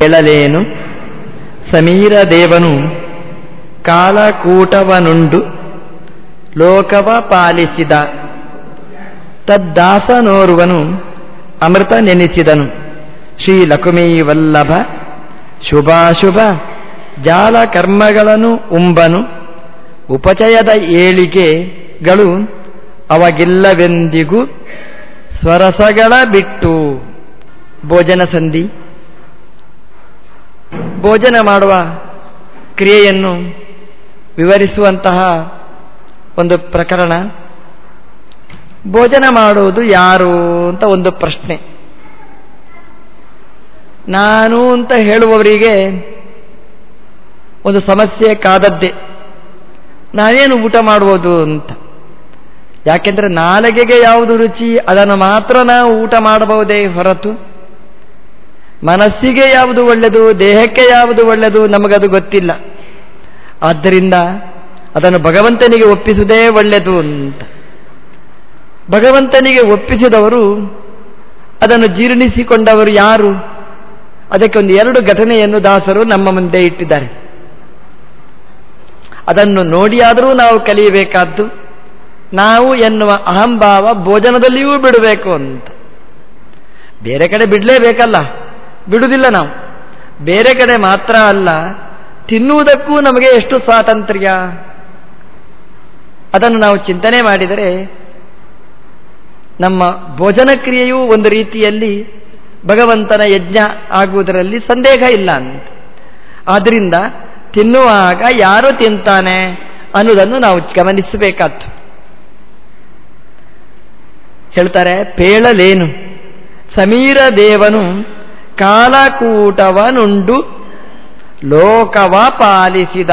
ಹೇಳಲೇನು? ಸಮೀರ ದೇವನು ಕಾಲಕೂಟವನುಂಡು ಲೋಕವ ಪಾಲಿಸಿದ. ತದ್ದಾಸನೋರ್ವನು ಅಮೃತ ನೆನೆಸಿದನು. ಶ್ರೀ ಲಕುಮೀ ವಲ್ಲಭ ಶುಭಾಶುಭ ಜಾಲ ಕರ್ಮಗಳನ್ನು ಉಂಬನು. ಉಪಚಯದ ಏಳಿಗೆಗಳು ಅವಗಿಲ್ಲವೆಂದಿಗೂ ಸ್ವರಸಗಳ ಬಿಟ್ಟು. ಭೋಜನ ಸಂಧಿ. ಭೋಜನ ಮಾಡುವ ಕ್ರಿಯೆಯನ್ನು ವಿವರಿಸುವಂತಹ ಒಂದು ಪ್ರಕರಣ. ಭೋಜನ ಮಾಡುವುದು ಯಾರು ಅಂತ ಒಂದು ಪ್ರಶ್ನೆ. ನಾನು ಅಂತ ಹೇಳುವವರಿಗೆ ಒಂದು ಸಮಸ್ಯೆ ಕಾದದ್ದೇ. ನಾನೇನು ಊಟ ಮಾಡುವುದು ಅಂತ. ಯಾಕೆಂದರೆ ನಾಲಿಗೆಗೆ ಯಾವುದು ರುಚಿ, ಅದನ್ನು ಮಾತ್ರ ನಾವು ಊಟ ಮಾಡಬಹುದೇ ಹೊರತು. ಮನಸ್ಸಿಗೆ ಯಾವುದು ಒಳ್ಳೆಯದು ದೇಹಕ್ಕೆ ಯಾವುದು ಒಳ್ಳೆಯದು ನಮಗದು ಗೊತ್ತಿಲ್ಲ. ಆದ್ದರಿಂದ ಅದನ್ನು ಭಗವಂತನಿಗೆ ಒಪ್ಪಿಸುವುದೇ ಒಳ್ಳೆಯದು ಅಂತ. ಭಗವಂತನಿಗೆ ಒಪ್ಪಿಸಿದವರು, ಅದನ್ನು ಜೀರ್ಣಿಸಿಕೊಂಡವರು ಯಾರು? ಅದಕ್ಕೆ ಒಂದು ಎರಡು ಘಟನೆಯನ್ನು ದಾಸರು ನಮ್ಮ ಮುಂದೆ ಇಟ್ಟಿದ್ದಾರೆ. ಅದನ್ನು ನೋಡಿಯಾದರೂ ನಾವು ಕಲಿಯಬೇಕಾದ್ದು, ನಾವು ಎನ್ನುವ ಅಹಂಭಾವ ಭೋಜನದಲ್ಲಿಯೂ ಬಿಡಬೇಕು ಅಂತ. ಬೇರೆ ಕಡೆ ಬಿಡಲೇಬೇಕಲ್ಲ. ಬಿಡುವುದಿಲ್ಲ ನಾವು. ಬೇರೆ ಕಡೆ ಮಾತ್ರ ಅಲ್ಲ, ತಿನ್ನುವುದಕ್ಕೂ ನಮಗೆ ಎಷ್ಟು ಸ್ವಾತಂತ್ರ್ಯ? ಅದನ್ನು ನಾವು ಚಿಂತನೆ ಮಾಡಿದರೆ, ನಮ್ಮ ಭೋಜನ ಕ್ರಿಯೆಯೂ ಒಂದು ರೀತಿಯಲ್ಲಿ ಭಗವಂತನ ಯಜ್ಞ ಆಗುವುದರಲ್ಲಿ ಸಂದೇಹ ಇಲ್ಲ ಅಂತ. ಆದ್ದರಿಂದ ತಿನ್ನುವಾಗ ಯಾರು ತಿಂತಾನೆ ಅನ್ನೋದನ್ನು ನಾವು ಗಮನಿಸಬೇಕಾದ್ದು. ಹೇಳ್ತಾರೆ, ಪೇಳಲೇನು, ಸಮೀರ ದೇವನು ಕಾಲಕೂಟವನುಂಡು ಲೋಕವ ಪಾಲಿಸಿದ.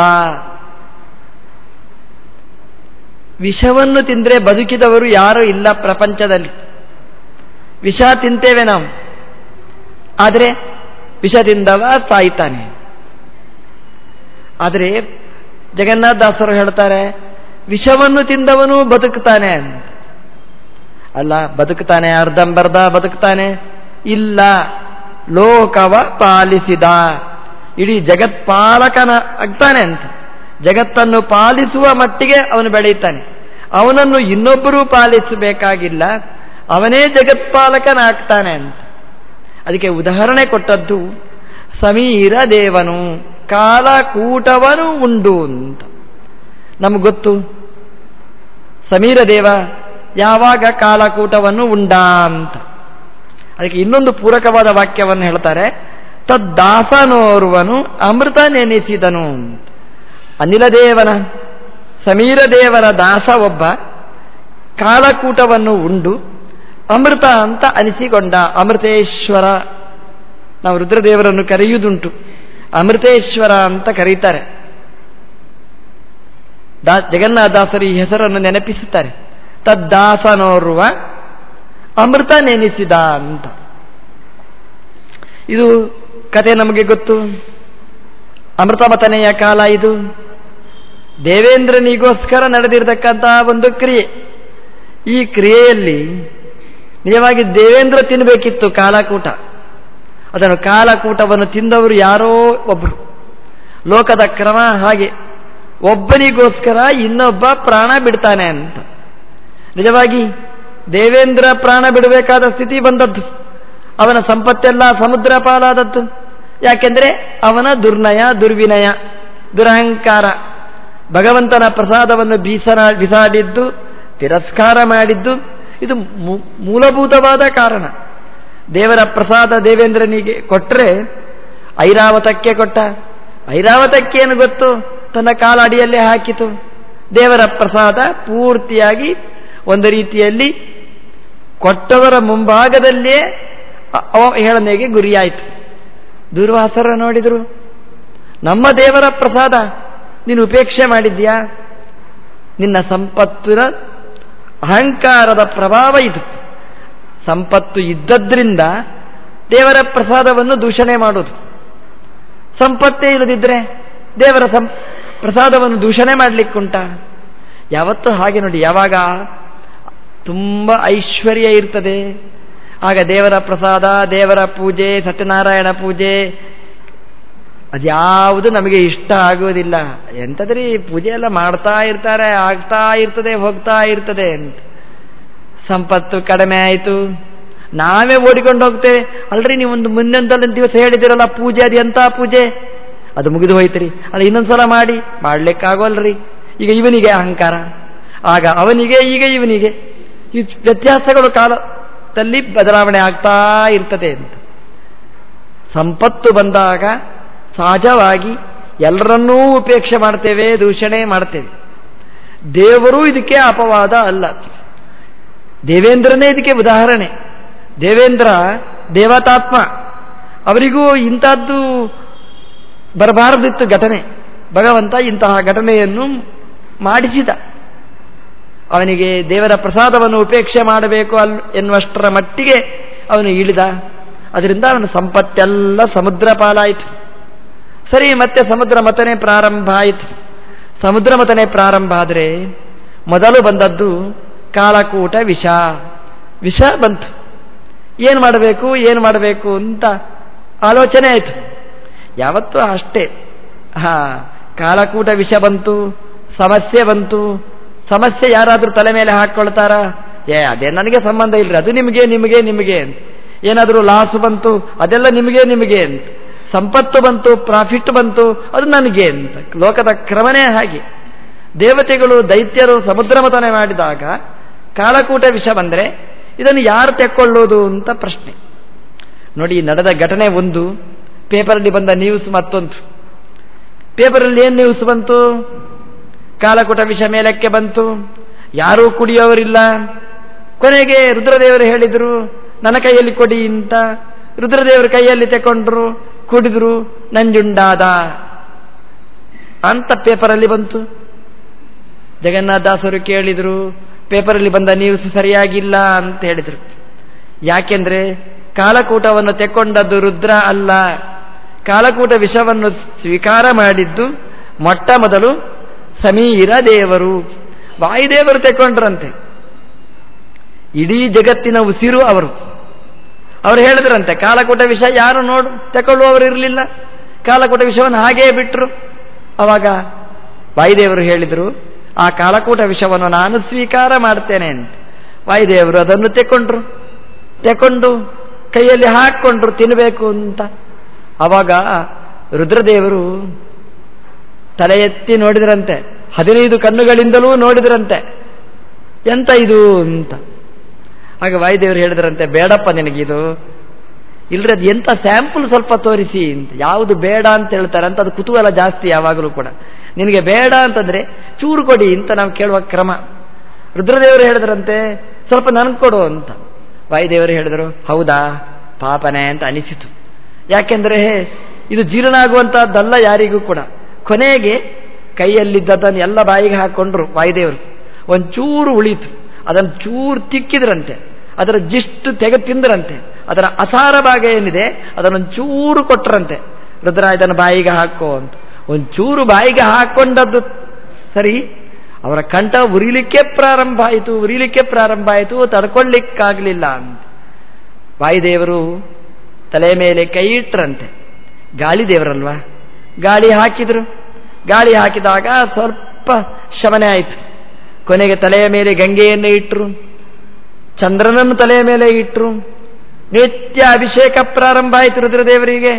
ವಿಷವನ್ನು ತಿಂದರೆ ಬದುಕಿದವರು ಯಾರು ಇಲ್ಲ ಪ್ರಪಂಚದಲ್ಲಿ. ವಿಷ ತಿಂತೇವೆ ನಾವು. ಆದರೆ ವಿಷದಿಂದವ ಸಾಯ್ತಾನೆ. ಆದರೆ ಜಗನ್ನಾಥದಾಸರು ಹೇಳ್ತಾರೆ, ವಿಷವನ್ನು ತಿಂದವನು ಬದುಕ್ತಾನೆ ಅಲ್ಲ, ಬದುಕ್ತಾನೆ ಅರ್ಧಂಬರ್ಧ ಬದುಕ್ತಾನೆ. ಇಲ್ಲ ಲೋಕವ ಪಾಲಿಸಿದ ಇಡೀ ಜಗತ್ಪಾಲಕನ ಆಗ್ತಾನೆ ಅಂತ. ಜಗತ್ತನ್ನು ಪಾಲಿಸುವ ಮಟ್ಟಿಗೆ ಅವನು ಬೆಳೆಯುತ್ತಾನೆ. ಅವನನ್ನು ಇನ್ನೊಬ್ಬರೂ ಪಾಲಿಸಬೇಕಾಗಿಲ್ಲ. ಅವನೇ ಜಗತ್ಪಾಲಕನಾಗ್ತಾನೆ ಅಂತ. ಅದಕ್ಕೆ ಉದಾಹರಣೆ ಕೊಟ್ಟದ್ದು, ಸಮೀರ ದೇವನು, ಕಾಲಕೂಟವನು ಉಂಡು ಅಂತ. ನಮ್ಗೆ ಗೊತ್ತು? ಸಮೀರ ದೇವ ಯಾವಾಗ ಕಾಲಕೂಟವನ್ನು ಉಂಡ ಅಂತ. ಅದಕ್ಕೆ ಇನ್ನೊಂದು ಪೂರಕವಾದ ವಾಕ್ಯವನ್ನು ಹೇಳ್ತಾರೆ ತದ್ದಾಸನೋರ್ವನು ಅಮೃತ ನೆನೆಸಿದನು ಅನಿಲ ದೇವನ, ಸಮೀರ ದೇವರ ದಾಸ ಒಬ್ಬ ಕಾಲಕೂಟವನ್ನು ಉಂಡು, ಅಮೃತ ಅಂತ ಅನಿಸಿಕೊಂಡ ಅಮೃತೇಶ್ವರ. ನಾವು ರುದ್ರದೇವರನ್ನು ಕರೆಯುವುದುಂಟು. ಅಮೃತೇಶ್ವರ ಅಂತ ಕರೀತಾರೆ. ದಾ ಜಗನ್ನಾಥದಾಸರು ಈ ಹೆಸರನ್ನು ನೆನಪಿಸುತ್ತಾರೆ. ತದ್ದಾಸನೋರ್ವ ಅಮೃತ ನೆನೆಸಿದ ಅಂತ. ಇದು ಕತೆ ನಮಗೆ ಗೊತ್ತು. ಅಮೃತಮತನೆಯ ಕಾಲ ಇದು. ದೇವೇಂದ್ರನಿಗೋಸ್ಕರ ನಡೆದಿರತಕ್ಕಂತಹ ಒಂದು ಕ್ರಿಯೆ. ಈ ಕ್ರಿಯೆಯಲ್ಲಿ ನಿಜವಾಗಿ ದೇವೇಂದ್ರ ತಿನ್ನಬೇಕಿತ್ತು ಕಾಲಕೂಟ. ಅದನ್ನು ಕಾಲಕೂಟವನ್ನು ತಿಂದವರು ಯಾರೋ ಒಬ್ಬರು ಲೋಕದ ಕ್ರಮ ಹಾಗೆ ಒಬ್ಬನಿಗೋಸ್ಕರ ಇನ್ನೊಬ್ಬ ಪ್ರಾಣ ಬಿಡ್ತಾನೆ ಅಂತ. ನಿಜವಾಗಿ ದೇವೇಂದ್ರ ಪ್ರಾಣ ಬಿಡಬೇಕಾದ ಸ್ಥಿತಿ ಬಂದದ್ದು. ಅವನ ಸಂಪತ್ತೆಲ್ಲ ಸಮುದ್ರ ಪಾಲಾದದ್ದು. ಯಾಕೆಂದರೆ ಅವನ ದುರ್ನಯ, ದುರ್ವಿನಯ, ದುರಹಂಕಾರ. ಭಗವಂತನ ಪ್ರಸಾದವನ್ನು ಬೀಸನ, ಬಿಸಾಡಿದ್ದು, ತಿರಸ್ಕಾರ ಮಾಡಿದ್ದು. ಇದು ಮೂಲಭೂತವಾದ ಕಾರಣ. ದೇವರ ಪ್ರಸಾದ ದೇವೇಂದ್ರನಿಗೆ ಕೊಟ್ಟರೆ ಐರಾವತಕ್ಕೆ ಕೊಟ್ಟ. ಐರಾವತಕ್ಕೇನು ಗೊತ್ತು? ತನ್ನ ಕಾಲ ಅಡಿಯಲ್ಲೇ ಹಾಕಿತು. ದೇವರ ಪ್ರಸಾದ ಪೂರ್ತಿಯಾಗಿ ಒಂದು ರೀತಿಯಲ್ಲಿ ಕೊಟ್ಟವರ ಮುಂಭಾಗದಲ್ಲೇ ಹೇಳನೆಗೆ ಗುರಿಯಾಯಿತು. ದುರ್ವಾಸರ ನೋಡಿದರು. ನಮ್ಮ ದೇವರ ಪ್ರಸಾದ, ನೀನು ಉಪೇಕ್ಷೆ ಮಾಡಿದ್ಯಾ ನಿನ್ನ ಸಂಪತ್ತಿನ ಅಹಂಕಾರದ ಪ್ರಭಾವ ಇದು. ಸಂಪತ್ತು ಇದ್ದದ್ರಿಂದ ದೇವರ ಪ್ರಸಾದವನ್ನು ದೂಷಣೆ ಮಾಡೋದು ಸಂಪತ್ತೇ ಇಲ್ಲದಿದ್ದರೆ ದೇವರ ಸಂ ಪ್ರಸಾದವನ್ನು ದೂಷಣೆ ಮಾಡಲಿಕ್ಕುಂಟ. ಯಾವತ್ತೂ ಹಾಗೆ ನೋಡಿ, ಯಾವಾಗ ತುಂಬ ಐಶ್ವರ್ಯ ಇರ್ತದೆ. ಆಗ ದೇವರ ಪ್ರಸಾದ, ದೇವರ ಪೂಜೆ, ಸತ್ಯನಾರಾಯಣ ಪೂಜೆ, ಅದ್ಯಾವುದು ನಮಗೆ ಇಷ್ಟ ಆಗುವುದಿಲ್ಲ. ಎಂಥದ್ರಿ ಪೂಜೆ ಎಲ್ಲ ಮಾಡ್ತಾ ಇರ್ತಾರೆ, ಆಗ್ತಾ ಇರ್ತದೆ, ಹೋಗ್ತಾ ಇರ್ತದೆ ಅಂತ. ಸಂಪತ್ತು ಕಡಿಮೆ ಆಯಿತು. ನಾವೇ ಓಡಿಕೊಂಡು ಹೋಗ್ತೇವೆ. ಅಲ್ರಿ, ನೀವು ಒಂದು ಮುಂದೊಂದಲ್ಲ ದಿವಸ ಹೇಳಿದಿರಲ್ಲ, ಪೂಜೆ ಅದು ಎಂಥ ಪೂಜೆ? ಅದು ಮುಗಿದು ಹೋಯ್ತರಿ. ಅದು ಇನ್ನೊಂದ್ಸಲ ಮಾಡಿ, ಮಾಡ್ಲಿಕ್ಕಾಗೋಲ್ರಿ. ಈಗ ಇವನಿಗೆ ಅಹಂಕಾರ. ಆಗ ಅವನಿಗೆ, ಈಗ ಇವನಿಗೆ. ಈ ವ್ಯತ್ಯಾಸಗಳು ಕಾಲದಲ್ಲಿ ಬದಲಾವಣೆ ಆಗ್ತಾ ಇರ್ತದೆ ಅಂತ. ಸಂಪತ್ತು ಬಂದಾಗ ಸಹಜವಾಗಿ ಎಲ್ಲರನ್ನೂ ಉಪೇಕ್ಷೆ ಮಾಡ್ತೇವೆ, ದೂಷಣೆ ಮಾಡ್ತೇವೆ. ದೇವರು ಇದಕ್ಕೆ ಅಪವಾದ ಅಲ್ಲ. ದೇವೇಂದ್ರನೇ ಇದಕ್ಕೆ ಉದಾಹರಣೆ. ದೇವೇಂದ್ರ ದೇವತಾತ್ಮ. ಅವರಿಗೂ ಇಂಥದ್ದು ಬರಬಾರದಿತ್ತು ಘಟನೆ. ಭಗವಂತ ಇಂತಹ ಘಟನೆಯನ್ನು ಮಾಡಿಸಿದ. ಅವನಿಗೆ ದೇವರ ಪ್ರಸಾದವನ್ನು ಉಪೇಕ್ಷೆ ಮಾಡಬೇಕು ಅಲ್ ಎನ್ನುವಷ್ಟರ ಮಟ್ಟಿಗೆ ಅವನು ಇಳಿದ. ಅದರಿಂದ ಅವನ ಸಂಪತ್ತೆಲ್ಲ ಸಮುದ್ರ ಪಾಲಾಯಿತು. ಸರಿ, ಮತ್ತೆ ಸಮುದ್ರ ಮತನೆ ಪ್ರಾರಂಭ ಆಯಿತು. ಸಮುದ್ರ ಮತನೆ ಪ್ರಾರಂಭ ಆದರೆ ಮೊದಲು ಬಂದದ್ದು ಕಾಳಕೂಟ ವಿಷ. ವಿಷ ಬಂತು. ಏನು ಮಾಡಬೇಕು ಏನು ಮಾಡಬೇಕು ಅಂತ ಆಲೋಚನೆ ಆಯಿತು. ಯಾವತ್ತೂ ಅಷ್ಟೇ. ಹಾ, ಕಾಳಕೂಟ ವಿಷ ಬಂತು, ಸಮಸ್ಯೆ ಬಂತು ಸಮಸ್ಯೆ ಯಾರಾದರೂ ತಲೆ ಮೇಲೆ ಹಾಕ್ಕೊಳ್ತಾರ ಏ, ಅದೇ ನನಗೆ ಸಂಬಂಧ ಇಲ್ಲರಿ ಅದು ನಿಮಗೆ ನಿಮಗೆ ನಿಮಗೆ ಅಂತ. ಏನಾದರೂ ಲಾಸ್ ಬಂತು, ಅದೆಲ್ಲ ನಿಮಗೆ ನಿಮಗೆ ಅಂತ. ಸಂಪತ್ತು ಬಂತು ಪ್ರಾಫಿಟ್ ಬಂತು, ಅದು ನನಗೆ ಅಂತ. ಲೋಕದ ಕ್ರಮನೇ ಹಾಗೆ. ದೇವತೆಗಳು, ದೈತ್ಯರು ಸಮುದ್ರ ಮತನೆ ಮಾಡಿದಾಗ ಕಾಲಕೂಟ ವಿಷ ಬಂದರೆ, ಇದನ್ನು ಯಾರು ತೆಕ್ಕೊಳ್ಳೋದು ಅಂತ ಪ್ರಶ್ನೆ. ನೋಡಿ, ನಡೆದ ಘಟನೆ ಒಂದು. ಪೇಪರಲ್ಲಿ ಬಂದ ನ್ಯೂಸ್ ಮತ್ತೊಂದು. ಪೇಪರಲ್ಲಿ ಏನು ನ್ಯೂಸ್ ಬಂತು? ಕಾಲಕೂಟ ವಿಷ ಮೇಲಕ್ಕೆ ಬಂತು. ಯಾರೂ ಕುಡಿಯೋರಿಲ್ಲ ಕೊನೆಗೆ ರುದ್ರದೇವರು ಹೇಳಿದರು, ನನ್ನ ಕೈಯಲ್ಲಿ ಕೊಡಿ ಅಂತ. ರುದ್ರದೇವರು ಕೈಯಲ್ಲಿ ತಕೊಂಡ್ರು, ಕುಡಿದ್ರು, ನಂಜುಂಡಾದ ಅಂತ ಪೇಪರಲ್ಲಿ ಬಂತು. ಜಗನ್ನಾಥದಾಸರು ಕೇಳಿದರು, ಪೇಪರಲ್ಲಿ ಬಂದ ನ್ಯೂಸ್ ಸರಿಯಾಗಿಲ್ಲ ಅಂತ ಹೇಳಿದರು. ಯಾಕೆಂದ್ರೆ, ಕಾಲಕೂಟವನ್ನು ತೆಕ್ಕೊಂಡದ್ದು ರುದ್ರ ಅಲ್ಲ. ಕಾಲಕೂಟ ವಿಷವನ್ನು ಸ್ವೀಕಾರ ಮಾಡಿದ್ದು ಮೊಟ್ಟ ಮೊದಲು ಸಮೀರ ದೇವರು, ವಾಯುದೇವರು ತೆಕ್ಕೊಂಡ್ರಂತೆ. ಇಡೀ ಜಗತ್ತಿನ ಉಸಿರು ಅವರು. ಅವರು ಹೇಳಿದ್ರಂತೆ, ಕಾಲಕೂಟ ವಿಷ ಯಾರು ನೋಡು ತಗೊಳ್ಳುವವರು ಇರಲಿಲ್ಲ. ಕಾಲಕೂಟ ವಿಷವನ್ನು ಹಾಗೇ ಬಿಟ್ಟರು ಅವಾಗ ವಾಯುದೇವರು ಹೇಳಿದರು, ಆ ಕಾಲಕೂಟ ವಿಷವನ್ನು ನಾನು ಸ್ವೀಕಾರ ಮಾಡ್ತೇನೆ ಅಂತ. ವಾಯುದೇವರು ಅದನ್ನು ತೆಕ್ಕೊಂಡ್ರು. ತೆಕೊಂಡು ಕೈಯಲ್ಲಿ ಹಾಕ್ಕೊಂಡ್ರು ತಿನ್ನಬೇಕು ಅಂತ. ಅವಾಗ ರುದ್ರದೇವರು ತಲೆ ಎತ್ತಿ ನೋಡಿದ್ರಂತೆ, ಹದಿನೈದು ಕಣ್ಣುಗಳಿಂದಲೂ ನೋಡಿದ್ರಂತೆ. ಎಂತ ಇದು ಅಂತ. ಆಗ ವಾಯುದೇವರು ಹೇಳಿದ್ರಂತೆ, ಬೇಡಪ್ಪ ನಿನಗಿದು. ಇಲ್ರಿ, ಅದು ಎಂಥ ಸ್ಯಾಂಪಲ್ ಸ್ವಲ್ಪ ತೋರಿಸಿ ಅಂತ. ಯಾವುದು ಬೇಡ ಅಂತ ಹೇಳ್ತಾರೆ ಅಂತ, ಅದು ಕುತೂಹಲ ಜಾಸ್ತಿ ಯಾವಾಗಲೂ ಕೂಡ. ನಿನಗೆ ಬೇಡ ಅಂತಂದ್ರೆ ಚೂರು ಕೊಡಿ ಅಂತ ನಾವು ಕೇಳುವ ಕ್ರಮ. ರುದ್ರದೇವರು ಹೇಳಿದ್ರಂತೆ, ಸ್ವಲ್ಪ ನನಗೆ ಕೊಡು ಅಂತ. ವಾಯುದೇವರು ಹೇಳಿದರು, ಹೌದಾ, ಪಾಪನೇ ಅಂತ ಅನಿಸಿತು. ಯಾಕೆಂದ್ರೆ, ಇದು ಜೀರ್ಣ ಆಗುವಂತಹದ್ದಲ್ಲ ಯಾರಿಗೂ ಕೂಡ. ಕೊನೆಗೆ ಕೈಯಲ್ಲಿದ್ದದನ್ನು ಎಲ್ಲ ಬಾಯಿಗೆ ಹಾಕೊಂಡ್ರು ವಾಯುದೇವರು. ಒಂಚೂರು ಉಳಿತು. ಅದನ್ನು ಚೂರು ತಿಕ್ಕಿದ್ರಂತೆ. ಅದರ ಜಿಷ್ಟು ತೆಗೆ ತಿಂದ್ರಂತೆ. ಅದರ ಅಸಾರ ಭಾಗ ಏನಿದೆ ಅದನ್ನೊಂಚೂರು ಕೊಟ್ರಂತೆ. ರುದ್ರ, ಇದನ್ನು ಬಾಯಿಗೆ ಹಾಕೋ ಅಂತ. ಒಂಚೂರು ಬಾಯಿಗೆ ಹಾಕೊಂಡದ್ದು ಸರಿ, ಅವರ ಕಂಠ ಉರಿಲಿಕ್ಕೆ ಪ್ರಾರಂಭ ಆಯಿತು, ಉರಿಲಿಕ್ಕೆ ಪ್ರಾರಂಭ ಆಯಿತು, ತಡ್ಕೊಳ್ಳಿಕ್ಕಾಗಲಿಲ್ಲ ಅಂತ. ವಾಯುದೇವರು ತಲೆ ಮೇಲೆ ಕೈ ಇಟ್ರಂತೆ. ಗಾಳಿ ದೇವರಲ್ವಾ ಗಾಳಿ ಹಾಕಿದ್ರು. ಗಾಳಿ ಹಾಕಿದಾಗ ಸ್ವಲ್ಪ ಶಮನೆ ಆಯಿತು. ಕೊನೆಗೆ ತಲೆಯ ಮೇಲೆ ಗಂಗೆಯನ್ನು ಇಟ್ಟರು ಚಂದ್ರನನ್ನು ತಲೆಯ ಮೇಲೆ ಇಟ್ಟರು ನಿತ್ಯ ಅಭಿಷೇಕ ಪ್ರಾರಂಭ ಆಯಿತು ರುದ್ರದೇವರಿಗೆ.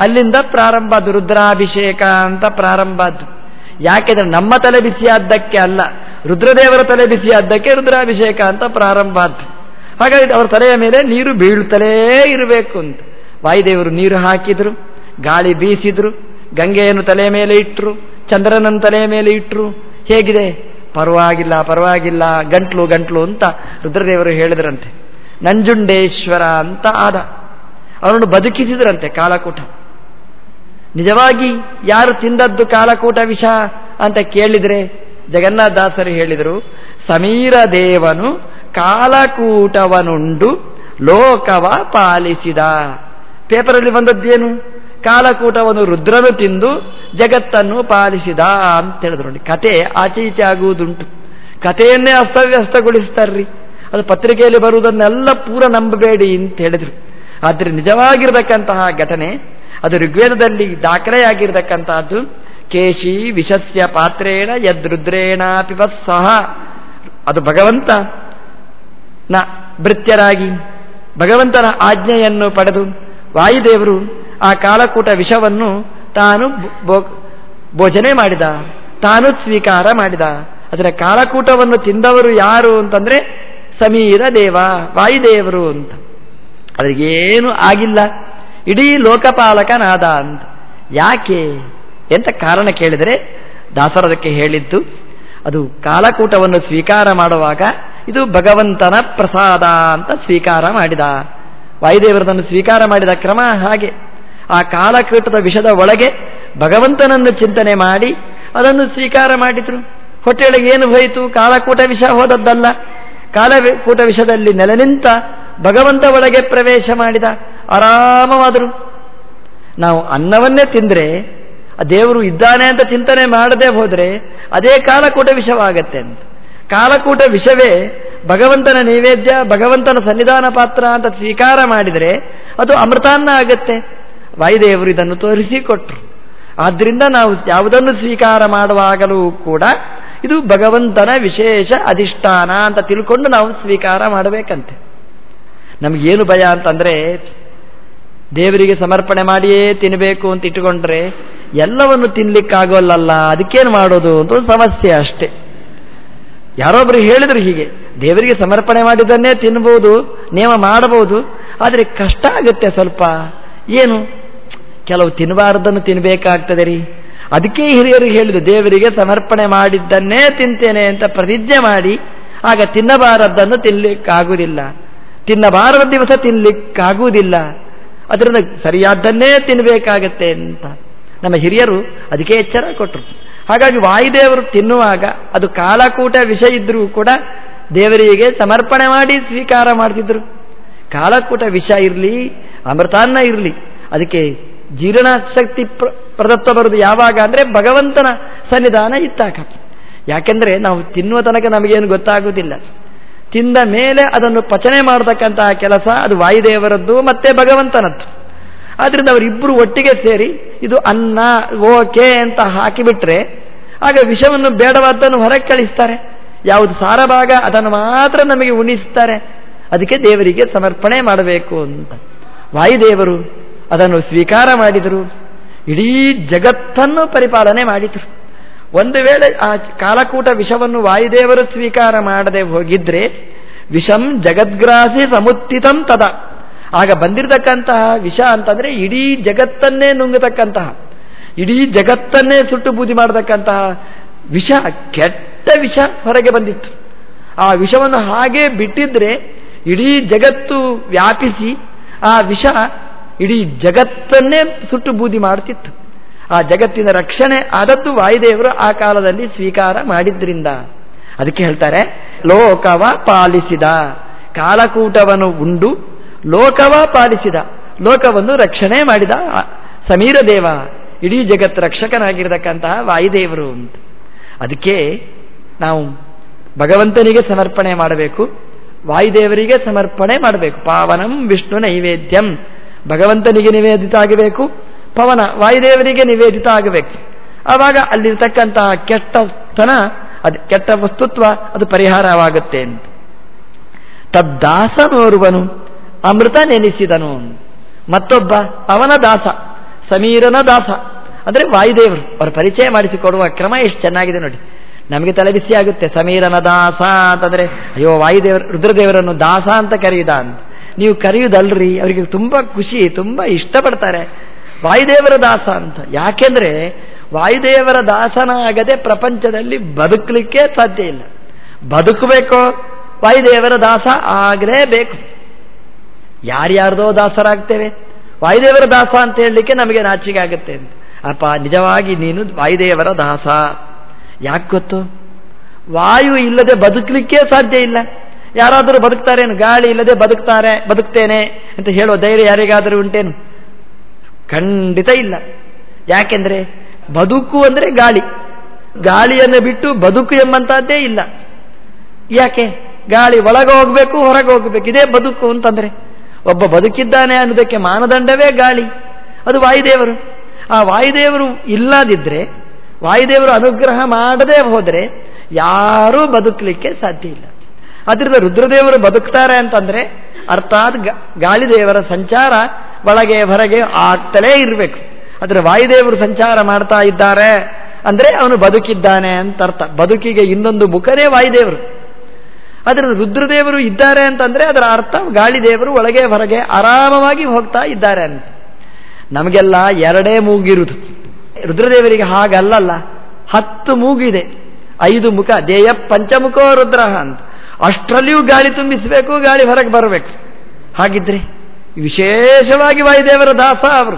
ಅಲ್ಲಿಂದ ಪ್ರಾರಂಭ ಅದು ರುದ್ರಾಭಿಷೇಕ ಅಂತ ಪ್ರಾರಂಭ ಆದ್ದು ಯಾಕೆಂದ್ರೆ ನಮ್ಮ ತಲೆ ಬಿಸಿಯಾದ್ದಕ್ಕೆ ಅಲ್ಲ, ರುದ್ರದೇವರ ತಲೆ ಬಿಸಿಯಾದ್ದಕ್ಕೆ ರುದ್ರಾಭಿಷೇಕ ಅಂತ ಪ್ರಾರಂಭ ಆದ್ದು ಹಾಗಾಗಿ ಅವರ ತಲೆಯ ಮೇಲೆ ನೀರು ಬೀಳುತ್ತಲೇ ಇರಬೇಕು ಅಂತ. ವಾಯುದೇವರು ನೀರು ಹಾಕಿದ್ರು, ಗಾಳಿ ಬೀಸಿದ್ರು. ಗಂಗೆಯನ್ನು ತಲೆಯ ಮೇಲೆ ಇಟ್ಟರು ಚಂದ್ರನನ್ನು ತಲೆಯ ಮೇಲೆ ಇಟ್ಟರು ಹೇಗಿದೆ? ಪರವಾಗಿಲ್ಲ ಪರವಾಗಿಲ್ಲ, ಗಂಟ್ಲು ಗಂಟ್ಲು ಅಂತ ರುದ್ರದೇವರು ಹೇಳಿದ್ರಂತೆ. ನಂಜುಂಡೇಶ್ವರ ಅಂತ ಆದ. ಅವನನ್ನು ಬದುಕಿಸಿದ್ರಂತೆ ಕಾಲಕೂಟ. ನಿಜವಾಗಿ ಯಾರು ತಿಂದದ್ದು ಕಾಲಕೂಟ ವಿಷ ಅಂತ ಕೇಳಿದರೆ ಜಗನ್ನಾಥದಾಸರು ಹೇಳಿದರು, ಸಮೀರ ದೇವನು ಕಾಲಕೂಟವನುಂಡು ಲೋಕವ ಪಾಲಿಸಿದ. ಪೇಪರಲ್ಲಿ ಬಂದದ್ದೇನು? ಕಾಲಕೂಟವನ್ನು ರುದ್ರನು ತಿಂದು ಜಗತ್ತನ್ನು ಪಾಲಿಸಿದ ಅಂತ ಹೇಳಿದ್ರು ನೋಡಿ. ಕತೆ ಆಚೆ ಈಚೆ ಆಗುವುದುಂಟು ಕಥೆಯನ್ನೇ ಅಸ್ತವ್ಯಸ್ತಗೊಳಿಸ್ತಾರ್ರಿ. ಅದು ಪತ್ರಿಕೆಯಲ್ಲಿ ಬರುವುದನ್ನೆಲ್ಲ ಪೂರ ನಂಬಬೇಡಿ ಅಂತ ಹೇಳಿದ್ರು. ಆದರೆ ನಿಜವಾಗಿರತಕ್ಕಂತಹ ಘಟನೆ, ಅದು ಋಗ್ವೇದದಲ್ಲಿ ದಾಖಲೆಯಾಗಿರ್ತಕ್ಕಂಥದ್ದು ಕೇಶಿ ವಿಷಸ್ಯ ಪಾತ್ರೇಣ ಯದ್ರುದ್ರೇಣ ಪಿಪತ್ಸಹ ಅದು ಭಗವಂತ ನ ಭೃತ್ಯರಾಗಿ ಭಗವಂತನ ಆಜ್ಞೆಯನ್ನು ಪಡೆದು ವಾಯುದೇವರು ಆ ಕಾಲಕೂಟ ವಿಷವನ್ನು ತಾನು ಭೋಜನೆ ಮಾಡಿದ, ತಾನು ಸ್ವೀಕಾರ ಮಾಡಿದ. ಅದರ ಕಾಲಕೂಟವನ್ನು ತಿಂದವರು ಯಾರು ಅಂತಂದ್ರೆ ಸಮೀರ ದೇವ, ವಾಯುದೇವರು ಅಂತ. ಅದರಿಗೇನು ಆಗಿಲ್ಲ. ಇಡೀ ಲೋಕಪಾಲಕನಾದ ಅಂತ. ಯಾಕೆ ಎಂತ ಕಾರಣ ಕೇಳಿದರೆ ದಾಸರದಕ್ಕೆ ಹೇಳಿದ್ದು, ಅದು ಕಾಲಕೂಟವನ್ನು ಸ್ವೀಕಾರ ಮಾಡುವಾಗ ಇದು ಭಗವಂತನ ಪ್ರಸಾದ ಅಂತ ಸ್ವೀಕಾರ ಮಾಡಿದ. ವಾಯುದೇವರದನ್ನು ಸ್ವೀಕಾರ ಮಾಡಿದ ಕ್ರಮ ಹಾಗೆ. ಆ ಕಾಲಕೂಟದ ವಿಷದ ಒಳಗೆ ಭಗವಂತನನ್ನು ಚಿಂತನೆ ಮಾಡಿ ಅದನ್ನು ಸ್ವೀಕಾರ ಮಾಡಿದ್ರು. ಹೊಟ್ಟೆಯೊಳಗೆ ಏನು ಹೋಯಿತು? ಕಾಲಕೂಟ ವಿಷ ಹೋದದ್ದಲ್ಲ. ಕಾಲಕೂಟ ವಿಷದಲ್ಲಿ ನೆಲೆ ನಿಂತ ಭಗವಂತ ಒಳಗೆ ಪ್ರವೇಶ ಮಾಡಿದ. ಆರಾಮವಾದರು. ನಾವು ಅನ್ನವನ್ನೇ ತಿಂದರೆ ದೇವರು ಇದ್ದಾನೆ ಅಂತ ಚಿಂತನೆ ಮಾಡದೆ ಹೋದರೆ ಅದೇ ಕಾಲಕೂಟ ವಿಷವಾಗತ್ತೆ ಅಂತ. ಕಾಲಕೂಟ ವಿಷವೇ ಭಗವಂತನ ನೈವೇದ್ಯ, ಭಗವಂತನ ಸನ್ನಿಧಾನ ಪಾತ್ರ ಅಂತ ಸ್ವೀಕಾರ ಮಾಡಿದರೆ ಅದು ಅಮೃತಾನ್ನ ಆಗತ್ತೆ. ವಾಯುದೇವರು ಇದನ್ನು ತೋರಿಸಿಕೊಟ್ರು. ಆದ್ದರಿಂದ ನಾವು ಯಾವುದನ್ನು ಸ್ವೀಕಾರ ಮಾಡುವಾಗಲೂ ಕೂಡ ಇದು ಭಗವಂತನ ವಿಶೇಷ ಅಧಿಷ್ಠಾನ ಅಂತ ತಿಳ್ಕೊಂಡು ನಾವು ಸ್ವೀಕಾರ ಮಾಡಬೇಕಂತೆ. ನಮಗೇನು ಭಯ ಅಂತಂದ್ರೆ, ದೇವರಿಗೆ ಸಮರ್ಪಣೆ ಮಾಡಿಯೇ ತಿನ್ನಬೇಕು ಅಂತ ಇಟ್ಟುಕೊಂಡ್ರೆ ಎಲ್ಲವನ್ನು ತಿನ್ಲಿಕ್ಕಾಗೋಲ್ಲಲ್ಲ, ಅದಕ್ಕೇನು ಮಾಡೋದು ಅಂತ ಒಂದು ಸಮಸ್ಯೆ ಅಷ್ಟೇ. ಯಾರೊಬ್ಬರು ಹೇಳಿದ್ರು ಹೀಗೆ, ದೇವರಿಗೆ ಸಮರ್ಪಣೆ ಮಾಡಿದ್ದನ್ನೇ ತಿನ್ಬೋದು, ನೇಮ ಮಾಡಬಹುದು, ಆದರೆ ಕಷ್ಟ ಆಗುತ್ತೆ ಸ್ವಲ್ಪ. ಏನು? ಕೆಲವು ತಿನ್ನಬಾರ್ದನ್ನು ತಿನ್ನಬೇಕಾಗ್ತದೆ ರೀ. ಅದಕ್ಕೆ ಹಿರಿಯರು ಹೇಳಿದ್ರು ದೇವರಿಗೆ ಸಮರ್ಪಣೆ ಮಾಡಿದ್ದನ್ನೇ ತಿಂತೇನೆ ಅಂತ ಪ್ರತಿಜ್ಞೆ ಮಾಡಿ, ಆಗ ತಿನ್ನಬಾರದ್ದನ್ನು ತಿನ್ಲಿಕ್ಕಾಗುವುದಿಲ್ಲ. ತಿನ್ನಬಾರದ ದಿವಸ ತಿನ್ಲಿಕ್ಕಾಗುವುದಿಲ್ಲ. ಅದರಿಂದ ಸರಿಯಾದ್ದನ್ನೇ ತಿನ್ನಬೇಕಾಗತ್ತೆ ಅಂತ. ನಮ್ಮ ಹಿರಿಯರು ಅದಕ್ಕೆ ಎಚ್ಚರ ಕೊಟ್ಟರು. ಹಾಗಾಗಿ ವಾಯುದೇವರು ತಿನ್ನುವಾಗ, ಅದು ಕಾಲಕೂಟ ವಿಷ ಇದ್ರೂ ಕೂಡ ದೇವರಿಗೆ ಸಮರ್ಪಣೆ ಮಾಡಿ ಸ್ವೀಕಾರ ಮಾಡ್ತಿದ್ರು. ಕಾಲಕೂಟ ವಿಷ ಇರಲಿ, ಅಮೃತಾನ್ನ ಇರಲಿ, ಅದಕ್ಕೆ ಜೀರ್ಣಶಕ್ತಿ ಪ್ರದತ್ವ ಬರುವುದು ಯಾವಾಗ ಅಂದರೆ ಭಗವಂತನ ಸನ್ನಿಧಾನ ಇತ್ತಾಗ ಯಾಕೆಂದರೆ ನಾವು ತಿನ್ನುವ ತನಕ ನಮಗೇನು ಗೊತ್ತಾಗುವುದಿಲ್ಲ. ತಿಂದ ಮೇಲೆ ಅದನ್ನು ಪಚನೆ ಮಾಡತಕ್ಕಂತಹ ಕೆಲಸ ಅದು ವಾಯುದೇವರದ್ದು ಮತ್ತೆ ಭಗವಂತನದ್ದು. ಆದ್ದರಿಂದ ಅವರಿಬ್ಬರು ಒಟ್ಟಿಗೆ ಸೇರಿ ಇದು ಅನ್ನ, ಓಕೆ ಅಂತ ಹಾಕಿಬಿಟ್ರೆ ಆಗ ವಿಷವನ್ನು ಬೇಡವಾದ್ದನ್ನು ಹೊರಗೆ ಕಳಿಸ್ತಾರೆ. ಯಾವುದು ಸಾರಭಾಗ ಅದನ್ನು ಮಾತ್ರ ನಮಗೆ ಉಣಿಸ್ತಾರೆ. ಅದಕ್ಕೆ ದೇವರಿಗೆ ಸಮರ್ಪಣೆ ಮಾಡಬೇಕು ಅಂತ. ವಾಯುದೇವರು ಅದನ್ನು ಸ್ವೀಕಾರ ಮಾಡಿದರು. ಇಡೀ ಜಗತ್ತನ್ನು ಪರಿಪಾಲನೆ ಮಾಡಿದರು ಒಂದು ವೇಳೆ ಆ ಕಾಲಕೂಟ ವಿಷವನ್ನು ವಾಯುದೇವರು ಸ್ವೀಕಾರ ಮಾಡದೆ ಹೋಗಿದ್ರೆ ವಿಷಂ ಜಗದ್ಗ್ರಾಸಿ ಸಮುತ್ತಿತಂ ತದ. ಆಗ ಬಂದಿರತಕ್ಕಂತಹ ವಿಷ ಅಂತಂದ್ರೆ ಇಡೀ ಜಗತ್ತನ್ನೇ ನುಂಗತಕ್ಕಂತಹ, ಇಡೀ ಜಗತ್ತನ್ನೇ ಸುಟ್ಟು ಬೂದಿ ಮಾಡತಕ್ಕಂತಹ ವಿಷ, ಕೆಟ್ಟ ವಿಷ ಹೊರಗೆ ಬಂದಿತ್ತು. ಆ ವಿಷವನ್ನು ಹಾಗೆ ಬಿಟ್ಟಿದ್ರೆ ಇಡೀ ಜಗತ್ತು ವ್ಯಾಪಿಸಿ ಆ ವಿಷ ಇಡೀ ಜಗತ್ತನ್ನೇ ಸುಟ್ಟು ಬೂದಿ ಮಾಡುತ್ತಿತ್ತು ಆ ಜಗತ್ತಿನ ರಕ್ಷಣೆ ಆದದ್ದು ವಾಯುದೇವರು ಆ ಕಾಲದಲ್ಲಿ ಸ್ವೀಕಾರ ಮಾಡಿದ್ರಿಂದ. ಅದಕ್ಕೆ ಹೇಳ್ತಾರೆ, ಲೋಕವ ಪಾಲಿಸಿದ. ಕಾಲಕೂಟವನ್ನು ಉಂಡು, ಲೋಕವ ಪಾಲಿಸಿದ. ಲೋಕವನ್ನು ರಕ್ಷಣೆ ಮಾಡಿದ ಸಮೀರ ದೇವ. ಇಡೀ ಜಗತ್ ರಕ್ಷಕನಾಗಿರತಕ್ಕಂತಹ ವಾಯುದೇವರು ಅಂತ. ಅದಕ್ಕೆ ನಾವು ಭಗವಂತನಿಗೆ ಸಮರ್ಪಣೆ ಮಾಡಬೇಕು, ವಾಯುದೇವರಿಗೆ ಸಮರ್ಪಣೆ ಮಾಡಬೇಕು. ಪಾವನಂ ವಿಷ್ಣು ನೈವೇದ್ಯಂ. ಭಗವಂತನಿಗೆ ನಿವೇದಿತ ಆಗಬೇಕು, ಪವನ ವಾಯುದೇವರಿಗೆ ನಿವೇದಿತ ಆಗಬೇಕು. ಆವಾಗ ಅಲ್ಲಿರ್ತಕ್ಕಂತಹ ಕೆಟ್ಟತನ ಅದು ಕೆಟ್ಟ ವಸ್ತುತ್ವ, ಅದು ಪರಿಹಾರವಾಗುತ್ತೆ ಅಂತ. ತದ್ದಾಸನೋರ್ವನು ಅಮೃತ ನೆನೆಸಿದನು. ಮತ್ತೊಬ್ಬ, ಅವನ ದಾಸ, ಸಮೀರನ ದಾಸ. ಅಂದರೆ ವಾಯುದೇವರು, ಅವರ ಪರಿಚಯ ಮಾಡಿಸಿಕೊಡುವ ಕ್ರಮ ಎಷ್ಟು ಚೆನ್ನಾಗಿದೆ ನೋಡಿ. ನಮಗೆ ತಲೆಬಿಸಿ ಆಗುತ್ತೆ ಸಮೀರನ ದಾಸ ಅಂತಂದರೆ, ಅಯ್ಯೋ, ವಾಯುದೇವರು, ರುದ್ರದೇವರನ್ನು ದಾಸ ಅಂತ ಕರೆಯುದ ಅಂತ. ನೀವು ಕರೆಯುವುದಲ್ರಿ ಅವರಿಗೆ ತುಂಬ ಖುಷಿ, ತುಂಬ ಇಷ್ಟಪಡ್ತಾರೆ. ವಾಯುದೇವರ ದಾಸ ಅಂತ. ಯಾಕೆಂದ್ರೆ ವಾಯುದೇವರ ದಾಸನಾಗದೆ ಪ್ರಪಂಚದಲ್ಲಿ ಬದುಕಲಿಕ್ಕೆ ಸಾಧ್ಯ ಇಲ್ಲ. ಬದುಕಬೇಕು, ವಾಯುದೇವರ ದಾಸ ಆಗಲೇಬೇಕು. ಯಾರ್ಯಾರ್ದೋ ದಾಸರಾಗ್ತೇವೆ. ವಾಯುದೇವರ ದಾಸ ಅಂತ ಹೇಳಲಿಕ್ಕೆ ನಮಗೆ ನಾಚಿಕೆ ಆಗುತ್ತೆ ಅಂತ. ಅಪ್ಪ, ನಿಜವಾಗಿ ನೀನು ವಾಯುದೇವರ ದಾಸ. ಯಾಕೆ ಗೊತ್ತು? ವಾಯು ಇಲ್ಲದೆ ಬದುಕಲಿಕ್ಕೆ ಸಾಧ್ಯ ಇಲ್ಲ. ಯಾರಾದರೂ ಬದುಕ್ತಾರೇನು? ಗಾಳಿ ಇಲ್ಲದೆ ಬದುಕ್ತಾರೆ, ಬದುಕ್ತೇನೆ ಅಂತ ಹೇಳೋ ಧೈರ್ಯ ಯಾರಿಗಾದರೂ ಉಂಟೇನು? ಖಂಡಿತ ಇಲ್ಲ. ಯಾಕೆಂದ್ರೆ ಬದುಕು ಅಂದರೆ ಗಾಳಿ. ಗಾಳಿಯನ್ನು ಬಿಟ್ಟು ಬದುಕು ಎಂಬಂತಹದ್ದೇ ಇಲ್ಲ. ಯಾಕೆ? ಗಾಳಿ ಒಳಗೆ ಹೋಗಬೇಕು ಹೊರಗೆ ಹೋಗಬೇಕು ಇದೇ ಬದುಕು ಅಂತಂದ್ರೆ ಒಬ್ಬ ಬದುಕಿದ್ದಾನೆ ಅನ್ನೋದಕ್ಕೆ ಮಾನದಂಡವೇ ಗಾಳಿ. ಅದು ವಾಯುದೇವರು. ಆ ವಾಯುದೇವರು ಇಲ್ಲದಿದ್ದರೆ ವಾಯುದೇವರು ಅನುಗ್ರಹ ಮಾಡದೇ ಹೋದರೆ ಯಾರೂ ಬದುಕಲಿಕ್ಕೆ ಸಾಧ್ಯ ಇಲ್ಲ. ಅದರಿಂದ ರುದ್ರದೇವರು ಬದುಕ್ತಾರೆ ಅಂತಂದ್ರೆ ಅರ್ಥಾತ್ ಗಾಳಿದೇವರ ಸಂಚಾರ ಒಳಗೆ ಹೊರಗೆ ಆಗ್ತಲೇ ಇರಬೇಕು. ಆದರೆ ವಾಯುದೇವರು ಸಂಚಾರ ಮಾಡ್ತಾ ಇದ್ದಾರೆ ಅಂದ್ರೆ ಅವನು ಬದುಕಿದ್ದಾನೆ ಅಂತ ಅರ್ಥ. ಬದುಕಿಗೆ ಇನ್ನೊಂದು ಮುಖನೇ ವಾಯುದೇವರು. ಅದರ ರುದ್ರದೇವರು ಇದ್ದಾರೆ ಅಂತಂದ್ರೆ ಅದರ ಅರ್ಥ ಗಾಳಿದೇವರು ಒಳಗೆ ಹೊರಗೆ ಆರಾಮವಾಗಿ ಹೋಗ್ತಾ ಇದ್ದಾರೆ ಅಂತ. ನಮಗೆಲ್ಲ ಎರಡೇ ಮೂಗಿರುವುದು ರುದ್ರದೇವರಿಗೆ ಹಾಗಲ್ಲಲ್ಲ. ಹತ್ತು ಮೂಗಿದೆ. ಐದು ಮುಖ. ದೇಯ ಪಂಚಮುಖೋ ರುದ್ರ ಅಂತ. ಅಷ್ಟರಲ್ಲಿಯೂ ಗಾಳಿ ತುಂಬಿಸಬೇಕು, ಗಾಳಿ ಹೊರಗೆ ಬರಬೇಕು. ಹಾಗಿದ್ರೆ ವಿಶೇಷವಾಗಿ ವಾಯುದೇವರ ದಾಸ ಅವರು.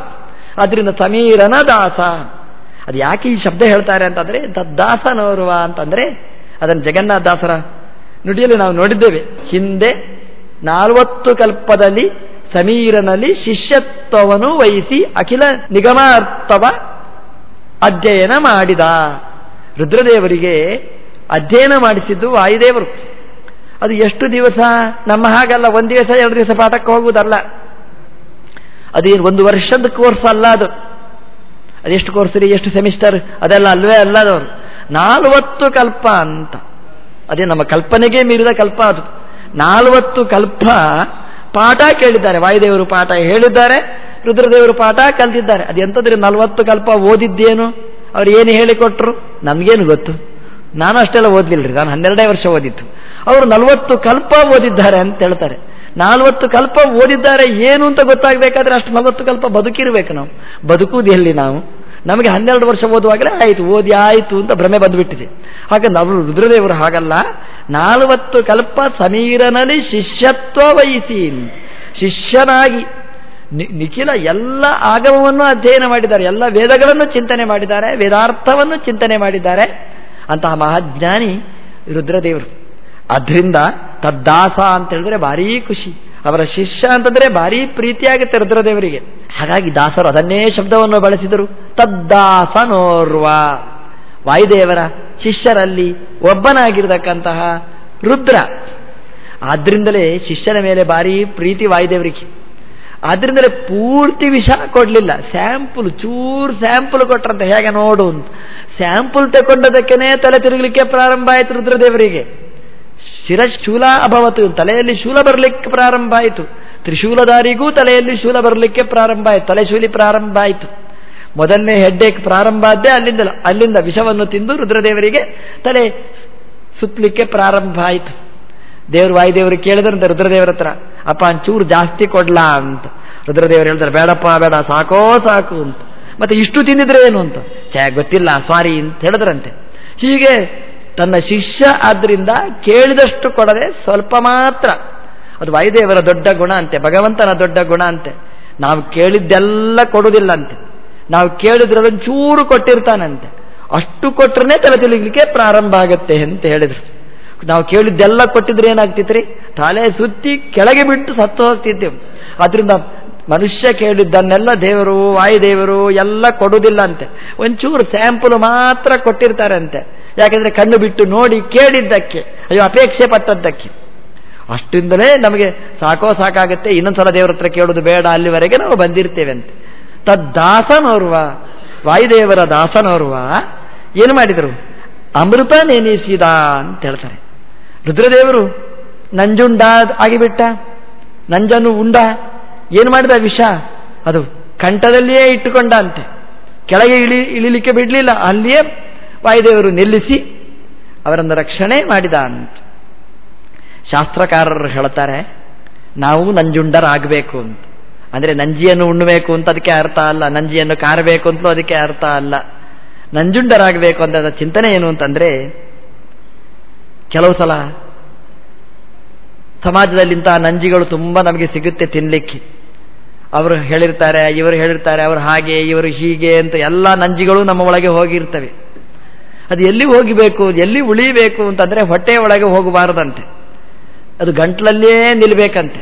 ಅದರಿಂದ ಸಮೀರನ ದಾಸ. ಅದು ಯಾಕೆ ಈ ಶಬ್ದ ಹೇಳ್ತಾರೆ ಅಂತಂದ್ರೆ ತದ್ದಾಸನೋರುವ ಅಂತಂದ್ರೆ, ಅದನ್ನು ಜಗನ್ನಾಥ ದಾಸರ ನುಡಿಯಲ್ಲಿ ನಾವು ನೋಡಿದ್ದೇವೆ. ಹಿಂದೆ ನಾಲ್ವತ್ತು ಕಲ್ಪದಲ್ಲಿ ಸಮೀರನಲ್ಲಿ ಶಿಷ್ಯತ್ವವನ್ನು ವಹಿಸಿ ಅಖಿಲ ನಿಗಮಾರ್ಥವ ಅಧ್ಯಯನ ಮಾಡಿದ. ರುದ್ರದೇವರಿಗೆ ಅಧ್ಯಯನ ಮಾಡಿಸಿದ್ದು ವಾಯುದೇವರು. ಅದು ಎಷ್ಟು ದಿವಸ? ನಮ್ಮ ಹಾಗಲ್ಲ, ಒಂದು ದಿವಸ, ಎರಡು ದಿವಸ ಪಾಠಕ್ಕೆ ಹೋಗುವುದಲ್ಲ. ಅದೇನು ಒಂದು ವರ್ಷದ ಕೋರ್ಸ್ ಅಲ್ಲ ಅದು. ಅದೆಷ್ಟು ಕೋರ್ಸ್ ರೀ, ಎಷ್ಟು ಸೆಮಿಸ್ಟರ್? ಅದೆಲ್ಲ ಅಲ್ವೇ ಅಲ್ಲ ಅದು ನಾಲ್ವತ್ತು ಕಲ್ಪ ಅಂತ. ಅದೇ ನಮ್ಮ ಕಲ್ಪನೆಗೆ ಮೀರಿದ ಕಲ್ಪ ಅದು. ನಾಲ್ವತ್ತು ಕಲ್ಪ ಪಾಠ ಕೇಳಿದ್ದಾರೆ. ವಾಯುದೇವರು ಪಾಠ ಹೇಳಿದ್ದಾರೆ, ರುದ್ರದೇವರು ಪಾಠ ಕಲ್ತಿದ್ದಾರೆ. ಅದೆಂತಂದ್ರೆ ನಲ್ವತ್ತು ಕಲ್ಪ ಓದಿದ್ದೇನು? ಅವ್ರು ಏನು ಹೇಳಿಕೊಟ್ರು? ನಮಗೇನು ಗೊತ್ತು? ನಾನು ಅಷ್ಟೆಲ್ಲ ಓದಲಿಲ್ಲ ರೀ ನಾನು ಹನ್ನೆರಡೇ ವರ್ಷ ಓದಿತ್ತು ಅವರು ನಲವತ್ತು ಕಲ್ಪ ಓದಿದ್ದಾರೆ ಅಂತ ಹೇಳ್ತಾರೆ. ನಾಲ್ವತ್ತು ಕಲ್ಪ ಓದಿದ್ದಾರೆ ಏನು ಅಂತ ಗೊತ್ತಾಗಬೇಕಾದ್ರೆ ಅಷ್ಟು ನಲವತ್ತು ಕಲ್ಪ ಬದುಕಿರಬೇಕು ನಾವು. ಬದುಕುವುದು ಎಲ್ಲಿ ನಾವು? ನಮಗೆ ಹನ್ನೆರಡು ವರ್ಷ ಓದುವಾಗಲೇ ಆಯಿತು. ಓದಿ ಆಯಿತು ಅಂತ ಭ್ರಮೆ ಬಂದುಬಿಟ್ಟಿದೆ. ಹಾಗೆ ನಾವು ರುದ್ರದೇವರು ಹಾಗಲ್ಲ. ನಾಲ್ವತ್ತು ಕಲ್ಪ ಸಮೀರನಲ್ಲಿ ಶಿಷ್ಯತ್ವ ವಹಿಸಿ ಶಿಷ್ಯನಾಗಿ ನಿಖಿಲ ಎಲ್ಲ ಆಗಮವನ್ನು ಅಧ್ಯಯನ ಮಾಡಿದ್ದಾರೆ. ಎಲ್ಲ ವೇದಗಳನ್ನು ಚಿಂತನೆ ಮಾಡಿದ್ದಾರೆ. ವೇದಾರ್ಥವನ್ನು ಚಿಂತನೆ ಮಾಡಿದ್ದಾರೆ. ಅಂತಹ ಮಹಾಜ್ಞಾನಿ ರುದ್ರದೇವರು. ಅದರಿಂದ ತದ್ದಾಸ ಅಂತ ಹೇಳಿದ್ರೆ ಭಾರೀ ಖುಷಿ. ಅವರ ಶಿಷ್ಯ ಅಂತಂದ್ರೆ ಭಾರೀ ಪ್ರೀತಿಯಾಗುತ್ತೆ ರುದ್ರದೇವರಿಗೆ. ಹಾಗಾಗಿ ದಾಸರು ಅದನ್ನೇ ಶಬ್ದವನ್ನು ಬಳಸಿದರು. ತದ್ದಾಸನೋರ್ವ ವಾಯುದೇವರ ಶಿಷ್ಯರಲ್ಲಿ ಒಬ್ಬನಾಗಿರತಕ್ಕಂತಹ ರುದ್ರ. ಆದ್ರಿಂದಲೇ ಶಿಷ್ಯನ ಮೇಲೆ ಭಾರೀ ಪ್ರೀತಿ ವಾಯುದೇವರಿಗೆ. ಆದ್ರಿಂದಲೇ ಪೂರ್ತಿ ವಿಷ ಕೊಡಲಿಲ್ಲ. ಸ್ಯಾಂಪಲ್, ಚೂರು ಸ್ಯಾಂಪಲ್ ಕೊಟ್ರಂತೆ. ಹೇಗೆ ನೋಡು ಅಂತ. ಸ್ಯಾಂಪಲ್ ತಗೊಂಡದಕ್ಕೇನೆ ತಲೆ ತಿರುಗಲಿಕ್ಕೆ ಪ್ರಾರಂಭ ಆಯಿತು ರುದ್ರದೇವರಿಗೆ. ಶಿರಶೂಲ ಅಭವತ್ತು ತಲೆಯಲ್ಲಿ ಶೂಲ ಬರಲಿಕ್ಕೆ ಪ್ರಾರಂಭ ಆಯಿತು. ತ್ರಿಶೂಲದಾರಿಗೂ ತಲೆಯಲ್ಲಿ ಶೂಲ ಬರಲಿಕ್ಕೆ ಪ್ರಾರಂಭ ಆಯಿತು. ತಲೆಶೂಲಿ ಪ್ರಾರಂಭ ಆಯಿತು. ಮೊದಲನೇ ಹೆಡ್ಡೇಕ್ ಪ್ರಾರಂಭ ಆದ್ದೇ ಅಲ್ಲಿಂದ ಅಲ್ಲಿಂದ ವಿಷವನ್ನು ತಿಂದು ರುದ್ರದೇವರಿಗೆ ತಲೆ ಸುತ್ತಲಿಕ್ಕೆ ಪ್ರಾರಂಭ ಆಯಿತು. ದೇವರು ವಾಯುದೇವರು ಕೇಳಿದ್ರಂತೆ ರುದ್ರದೇವರ ಹತ್ರ, ಅಪ್ಪ, ಒಂಚೂರು ಜಾಸ್ತಿ ಕೊಡ್ಲಾ ಅಂತ. ರುದ್ರದೇವರು ಹೇಳ್ತಾರೆ, ಬೇಡಪ್ಪ, ಬೇಡ, ಸಾಕೋ, ಸಾಕು ಅಂತ. ಮತ್ತೆ ಇಷ್ಟು ತಿಂದಿದ್ರೆ ಏನು ಅಂತ? ಛೇ, ಗೊತ್ತಿಲ್ಲ ಸಾರಿ ಅಂತ ಹೇಳಿದ್ರಂತೆ. ಹೀಗೆ ತನ್ನ ಶಿಷ್ಯ ಆದ್ರಿಂದ ಕೇಳಿದಷ್ಟು ಕೊಡದೆ ಸ್ವಲ್ಪ ಮಾತ್ರ. ಅದು ವಾಯುದೇವರ ದೊಡ್ಡ ಗುಣ ಅಂತೆ, ಭಗವಂತನ ದೊಡ್ಡ ಗುಣ ಅಂತೆ. ನಾವು ಕೇಳಿದ್ದೆಲ್ಲ ಕೊಡುವುದಿಲ್ಲ ಅಂತೆ. ನಾವು ಕೇಳಿದ್ರಲ್ಲಿ ಚೂರು ಕೊಟ್ಟಿರ್ತಾನಂತೆ. ಅಷ್ಟು ಕೊಟ್ಟರೆ ತಲೆ ತಿಳಿಲಿಕ್ಕೆ ಪ್ರಾರಂಭ ಆಗುತ್ತೆ ಅಂತ ಹೇಳಿದ್ರು. ನಾವು ಕೇಳಿದ್ದೆಲ್ಲ ಕೊಟ್ಟಿದ್ರೆ ಏನಾಗ್ತಿತ್ರಿ? ತಲೆ ಸುತ್ತಿ ಕೆಳಗೆ ಬಿಟ್ಟು ಸತ್ತು ಹೋಗ್ತಿದ್ದೆವು ಅದರಿಂದ ಮನುಷ್ಯ ಕೇಳಿದ್ದನ್ನೆಲ್ಲ ದೇವರು, ವಾಯುದೇವರು ಎಲ್ಲ ಕೊಡುವುದಿಲ್ಲ ಅಂತೆ ಒಂಚೂರು ಸ್ಯಾಂಪಲ್ ಮಾತ್ರ ಕೊಟ್ಟಿರ್ತಾರೆ ಅಂತೆ ಯಾಕಂದ್ರೆ ಕಣ್ಣು ಬಿಟ್ಟು ನೋಡಿ ಕೇಳಿದ್ದಕ್ಕೆ, ಅಯ್ಯೋ, ಅಪೇಕ್ಷೆ ಪಟ್ಟದ್ದಕ್ಕೆ. ಅಷ್ಟಿಂದಲೇ ನಮಗೆ ಸಾಕೋ ಸಾಕಾಗುತ್ತೆ. ಇನ್ನೊಂದ್ಸಲ ದೇವರ ಹತ್ರ ಕೇಳೋದು ಬೇಡ, ಅಲ್ಲಿವರೆಗೆ ನಾವು ಬಂದಿರ್ತೇವೆ ಅಂತ ತದ್ದಾಸನೋರ್ವ, ವಾಯುದೇವರ ದಾಸನೋರ್ವ, ಏನು ಮಾಡಿದರು? ಅಮೃತ ನೆನೆಸಿದ ಅಂತ ಹೇಳ್ತಾರೆ. ರುದ್ರದೇವರು, ನಂಜುಂಡ ಆಗಿಬಿಟ್ಟ. ನಂಜನು ಉಂಡ. ಏನು ಮಾಡಿದ ವಿಷ? ಅದು ಕಂಠದಲ್ಲಿಯೇ ಇಟ್ಟುಕೊಂಡ ಅಂತೆ ಕೆಳಗೆ ಇಳಿ, ಇಳಿಲಿಕ್ಕೆ ಬಿಡಲಿಲ್ಲ. ಅಲ್ಲಿಯೇ ವಾಯುದೇವರು ನಿಲ್ಲಿಸಿ ಅವರನ್ನು ರಕ್ಷಣೆ ಮಾಡಿದ ಅಂತ ಶಾಸ್ತ್ರಕಾರರು ಹೇಳ್ತಾರೆ, ನಾವು ನಂಜುಂಡರಾಗಬೇಕು ಅಂತ. ಅಂದರೆ ನಂಜಿಯನ್ನು ಉಣ್ಣಬೇಕು ಅಂತ ಅದಕ್ಕೆ ಅರ್ಥ ಅಲ್ಲ. ನಂಜಿಯನ್ನು ಕಾರಬೇಕು ಅಂತಲೂ ಅದಕ್ಕೆ ಅರ್ಥ ಅಲ್ಲ. ನಂಜುಂಡರಾಗಬೇಕು ಅಂತ ಚಿಂತನೆ ಏನು ಅಂತಂದ್ರೆ ಕೆಲವು ಸಲ ಸಮಾಜದಲ್ಲಿಂತಹ ನಂಜಿಗಳು ತುಂಬ ನಮಗೆ ಸಿಗುತ್ತೆ ತಿನ್ನಲಿಕ್ಕೆ ಅವರು ಹೇಳಿರ್ತಾರೆ, ಇವರು ಹೇಳಿರ್ತಾರೆ, ಅವರು ಹಾಗೆ, ಇವರು ಹೀಗೆ ಅಂತ ಎಲ್ಲ ನಂಜಿಗಳು ನಮ್ಮ ಒಳಗೆ ಹೋಗಿರ್ತವೆ. ಅದು ಎಲ್ಲಿ ಹೋಗಿಬೇಕು, ಎಲ್ಲಿ ಉಳಿಬೇಕು ಅಂತಂದರೆ ಹೊಟ್ಟೆ ಒಳಗೆ ಹೋಗಬಾರದಂತೆ. ಅದು ಗಂಟ್ಲಲ್ಲೇ ನಿಲ್ಲಬೇಕಂತೆ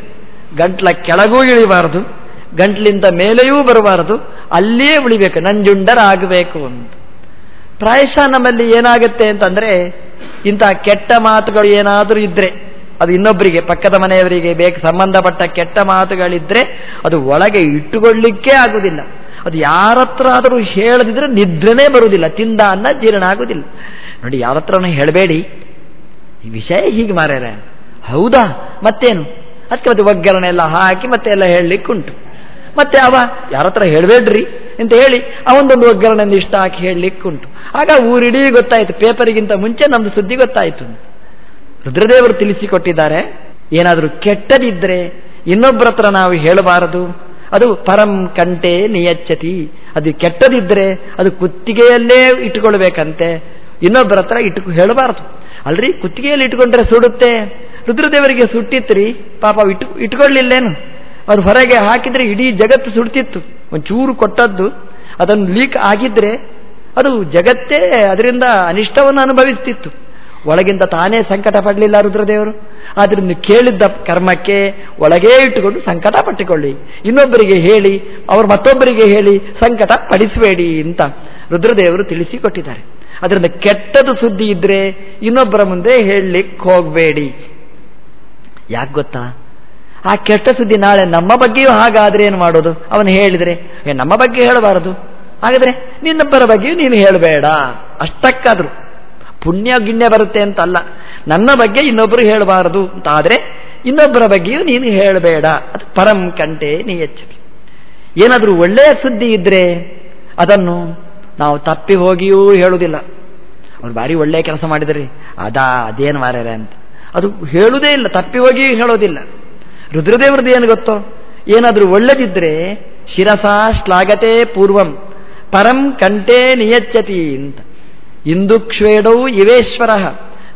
ಗಂಟ್ಲ ಕೆಳಗೂ ಇಳಿಬಾರದು, ಗಂಟ್ಲಿಂದ ಮೇಲೆಯೂ ಬರಬಾರದು ಅಲ್ಲಿಯೇ ಉಳಿಬೇಕು, ನಂಜುಂಡರಾಗಬೇಕು ಅಂತ. ಪ್ರಾಯಶಃ ನಮ್ಮಲ್ಲಿ ಏನಾಗುತ್ತೆ ಅಂತಂದ್ರೆ ಇಂತಹ ಕೆಟ್ಟ ಮಾತುಗಳು ಏನಾದರೂ ಇದ್ರೆ ಅದು ಇನ್ನೊಬ್ಬರಿಗೆ, ಪಕ್ಕದ ಮನೆಯವರಿಗೆ ಬೇಕು, ಸಂಬಂಧಪಟ್ಟ ಕೆಟ್ಟ ಮಾತುಗಳಿದ್ರೆ ಅದು ಒಳಗೆ ಇಟ್ಟುಕೊಳ್ಳಿಕ್ಕೇ ಆಗುವುದಿಲ್ಲ. ಅದು ಯಾರತ್ರ ಆದರೂ ಹೇಳದಿದ್ರೆ ನಿದ್ರೆನೇ ಬರುವುದಿಲ್ಲ, ತಿಂದ ಅನ್ನ ಜೀರ್ಣ ಆಗುವುದಿಲ್ಲ. ನೋಡಿ ಯಾರತ್ರ ಹೇಳಬೇಡಿ. ಈ ವಿಷಯ ಹೀಗೆ ಮಾರ್ಯಾರ ಹೌದಾ? ಮತ್ತೇನು? ಅದಕ್ಕೆ ಮತ್ತೆ ಒಗ್ಗರಣೆ ಎಲ್ಲ ಹಾಕಿ ಮತ್ತೆ ಎಲ್ಲ ಹೇಳಲಿಕ್ಕುಂಟು. ಮತ್ತೆ ಅವ ಯಾರತ್ರ ಹೇಳಬೇಡ್ರಿ? ಅಂತ ಹೇಳಿ ಅವನದೊಂದು ಒಗ್ಗರಣೆ ಇಷ್ಟ ಹಾಕಿ ಹೇಳಲಿಕ್ಕುಂಟು ಆಗ ಊರಿಡೀ ಗೊತ್ತಾಯಿತು. ಪೇಪರಿಗಿಂತ ಮುಂಚೆ ನಮ್ದು ಸುದ್ದಿ ಗೊತ್ತಾಯಿತು. ರುದ್ರದೇವರು ತಿಳಿಸಿಕೊಟ್ಟಿದ್ದಾರೆ, ಏನಾದರೂ ಕೆಟ್ಟದಿದ್ರೆ ಇನ್ನೊಬ್ಬರ ಹತ್ರ ನಾವು ಹೇಳಬಾರದು. ಅದು ಪರಂ ಕಂಟೆ ನಿಯಚ್ಚತಿ ಅದು ಕೆಟ್ಟದಿದ್ರೆ ಅದು ಕುತ್ತಿಗೆಯಲ್ಲೇ ಇಟ್ಟುಕೊಳ್ಬೇಕಂತೆ. ಇನ್ನೊಬ್ಬರ ಹತ್ರ ಇಟ್ಟು ಹೇಳಬಾರದು. ಅಲ್ರಿ, ಕುತ್ತಿಗೆಯಲ್ಲಿ ಇಟ್ಕೊಂಡ್ರೆ ಸುಡುತ್ತೆ. ರುದ್ರದೇವರಿಗೆ ಸುಟ್ಟಿತ್ರಿ. ಪಾಪ ಇಟ್ಟು ಇಟ್ಕೊಳ್ಳಿಲ್ಲೇನು ಅದು ಹೊರಗೆ ಹಾಕಿದ್ರೆ ಇಡೀ ಜಗತ್ತು ಸುಡ್ತಿತ್ತು. ಒಂಚೂರು ಕೊಟ್ಟದ್ದು, ಅದನ್ನು ಲೀಕ್ ಆಗಿದ್ರೆ ಅದು ಜಗತ್ತೇ ಅದರಿಂದ ಅನಿಷ್ಟವನ್ನು ಅನುಭವಿಸ್ತಿತ್ತು. ಒಳಗಿಂದ ತಾನೇ ಸಂಕಟ ಪಡಲಿಲ್ಲ ರುದ್ರದೇವರು. ಆದ್ರಿಂದ ಕೇಳಿದ್ದ ಕರ್ಮಕ್ಕೆ ಒಳಗೇ ಇಟ್ಟುಕೊಂಡು ಸಂಕಟ ಪಟ್ಟಿಕೊಳ್ಳಿ. ಇನ್ನೊಬ್ಬರಿಗೆ ಹೇಳಿ, ಅವರು ಮತ್ತೊಬ್ಬರಿಗೆ ಹೇಳಿ ಸಂಕಟ ಪಡಿಸಬೇಡಿ ಅಂತ ರುದ್ರದೇವರು ತಿಳಿಸಿಕೊಟ್ಟಿದ್ದಾರೆ. ಅದರಿಂದ ಕೆಟ್ಟದು ಸುದ್ದಿ ಇದ್ರೆ ಇನ್ನೊಬ್ಬರ ಮುಂದೆ ಹೇಳಲಿಕ್ಕೆ ಹೋಗಬೇಡಿ. ಯಾಕೆ ಗೊತ್ತಾ? ಆ ಕೆಟ್ಟ ಸುದ್ದಿ ನಾಳೆ ನಮ್ಮ ಬಗ್ಗೆಯೂ ಹಾಗಾದ್ರೆ ಏನು ಮಾಡೋದು? ಅವನು ಹೇಳಿದರೆ ನಮ್ಮ ಬಗ್ಗೆ ಹೇಳಬಾರದು. ಹಾಗಾದ್ರೆ, ನಿನ್ನೊಬ್ಬರ ಬಗ್ಗೆಯೂ ನೀನು ಹೇಳಬೇಡ. ಅಷ್ಟಕ್ಕಾದರೂ. ಪುಣ್ಯ ಗಿಣ್ಯ ಬರುತ್ತೆ ಅಂತ ಅಲ್ಲ ನನ್ನ ಬಗ್ಗೆ ಇನ್ನೊಬ್ಬರು ಹೇಳಬಾರದು ಅಂತ ಆದರೆ, ಇನ್ನೊಬ್ಬರ ಬಗ್ಗೆಯೂ ನೀನು ಹೇಳಬೇಡ. ಅದು ಪರಂ ಕಂಟೆ ನೀ ಎಚ್ಚರಿ ಏನಾದರೂ ಒಳ್ಳೆಯ ಸುದ್ದಿ ಇದ್ರೆ ಅದನ್ನು ನಾವು ತಪ್ಪಿ ಹೋಗಿಯೂ ಹೇಳುವುದಿಲ್ಲ. ಅವ್ರು ಭಾರಿ ಒಳ್ಳೆಯ ಕೆಲಸ ಮಾಡಿದ್ರಿ. ಅದಾ, ಅದೇನು ಮಾರ್ಯಾರೆ ಅಂತ. ಅದು ಹೇಳುವುದೇ ಇಲ್ಲ, ತಪ್ಪಿ ಹೋಗಿಯೂ ಹೇಳೋದಿಲ್ಲ ರುದ್ರದೇವ್ರದ್ದು ಏನು ಗೊತ್ತೋ? ಏನಾದರೂ ಒಳ್ಳೆದಿದ್ರೆ ಶಿರಸಾ ಶ್ಲಾಘತೆ ಪೂರ್ವಂ, ಪರಂ ಕಂಠೇ ನಿಯಚ್ಚತಿ ಅಂತ. ಇಂದುಕ್ಷೇಡವು ಇವೇಶ್ವರ.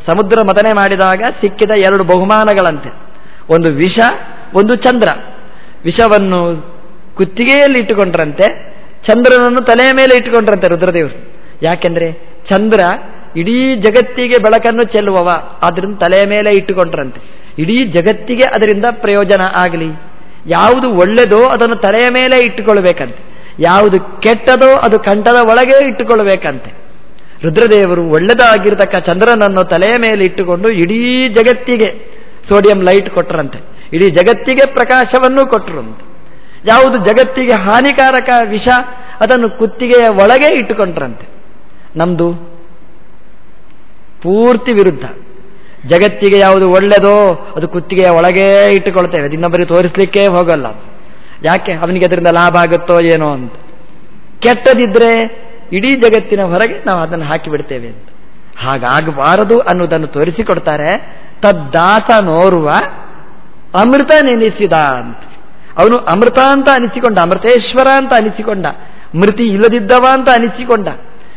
ಸಮುದ್ರ ಮತನೆ ಮಾಡಿದಾಗ ಸಿಕ್ಕಿದ ಎರಡು ಬಹುಮಾನಗಳಂತೆ. ಒಂದು ವಿಷ, ಒಂದು ಚಂದ್ರ. ವಿಷವನ್ನು ಕುತ್ತಿಗೆಯಲ್ಲಿ ಇಟ್ಟುಕೊಂಡ್ರಂತೆ, ಚಂದ್ರನನ್ನು ತಲೆಯ ಮೇಲೆ ಇಟ್ಟುಕೊಂಡ್ರಂತೆ ರುದ್ರದೇವರು. ಯಾಕೆಂದ್ರೆ ಚಂದ್ರ ಇಡೀ ಜಗತ್ತಿಗೆ ಬೆಳಕನ್ನು ಚೆಲ್ಲುವವ, ಆದ್ರಿಂದ ತಲೆಯ ಮೇಲೆ ಇಟ್ಟುಕೊಂಡ್ರಂತೆ. ಇಡೀ ಜಗತ್ತಿಗೆ ಅದರಿಂದ ಪ್ರಯೋಜನ ಆಗಲಿ. ಯಾವುದು ಒಳ್ಳೆಯದೋ ಅದನ್ನು ತಲೆಯ ಮೇಲೆ ಇಟ್ಟುಕೊಳ್ಬೇಕಂತೆ ಯಾವುದು ಕೆಟ್ಟದೋ ಅದು ಕಂಠದ ಒಳಗೆ ಇಟ್ಟುಕೊಳ್ಬೇಕಂತೆ ರುದ್ರದೇವರು ಒಳ್ಳೆದಾಗಿರ್ತಕ್ಕ ಚಂದ್ರನನ್ನು ತಲೆಯ ಮೇಲೆ ಇಟ್ಟುಕೊಂಡು ಇಡೀ ಜಗತ್ತಿಗೆ ಸೋಡಿಯಂ ಲೈಟ್ ಕೊಟ್ಟರಂತೆ ಇಡೀ ಜಗತ್ತಿಗೆ ಪ್ರಕಾಶವನ್ನು ಕೊಟ್ಟರಂತೆ ಯಾವುದು ಜಗತ್ತಿಗೆ ಹಾನಿಕಾರಕ ವಿಷ ಅದನ್ನು ಕುತ್ತಿಗೆಯ ಒಳಗೆ ಇಟ್ಟುಕೊಂಡ್ರಂತೆ. ನಮ್ದು ಪೂರ್ತಿ ವಿರುದ್ಧ. ಜಗತ್ತಿಗೆ ಯಾವುದು ಒಳ್ಳೆಯದೋ ಅದು ಕುತ್ತಿಗೆಯ ಒಳಗೇ ಇಟ್ಟುಕೊಳ್ತೇವೆ. ಇನ್ನೊಬ್ಬರಿಗೆ ತೋರಿಸ್ಲಿಕ್ಕೆ ಹೋಗಲ್ಲ ಯಾಕೆ? ಅವನಿಗೆ ಅದರಿಂದ ಲಾಭ ಆಗುತ್ತೋ ಏನೋ ಅಂತ. ಕೆಟ್ಟದಿದ್ರೆ ಇಡೀ ಜಗತ್ತಿನ ಹೊರಗೆ ನಾವು ಅದನ್ನು ಹಾಕಿಬಿಡ್ತೇವೆ ಅಂತ. ಹಾಗಾಗಬಾರದು ಅನ್ನೋದನ್ನು ತೋರಿಸಿಕೊಡ್ತಾರೆ. ತದ್ದಾಸನೋರ್ವ ಅಮೃತ ನೆನೆಸಿದ ಅಂತ. ಅವನು ಅಮೃತ ಅಂತ ಅನಿಸಿಕೊಂಡ, ಅಮೃತೇಶ್ವರ ಅಂತ ಅನಿಸಿಕೊಂಡ, ಮೃತಿ ಇಲ್ಲದಿದ್ದವ ಅಂತ ಅನಿಸಿಕೊಂಡ.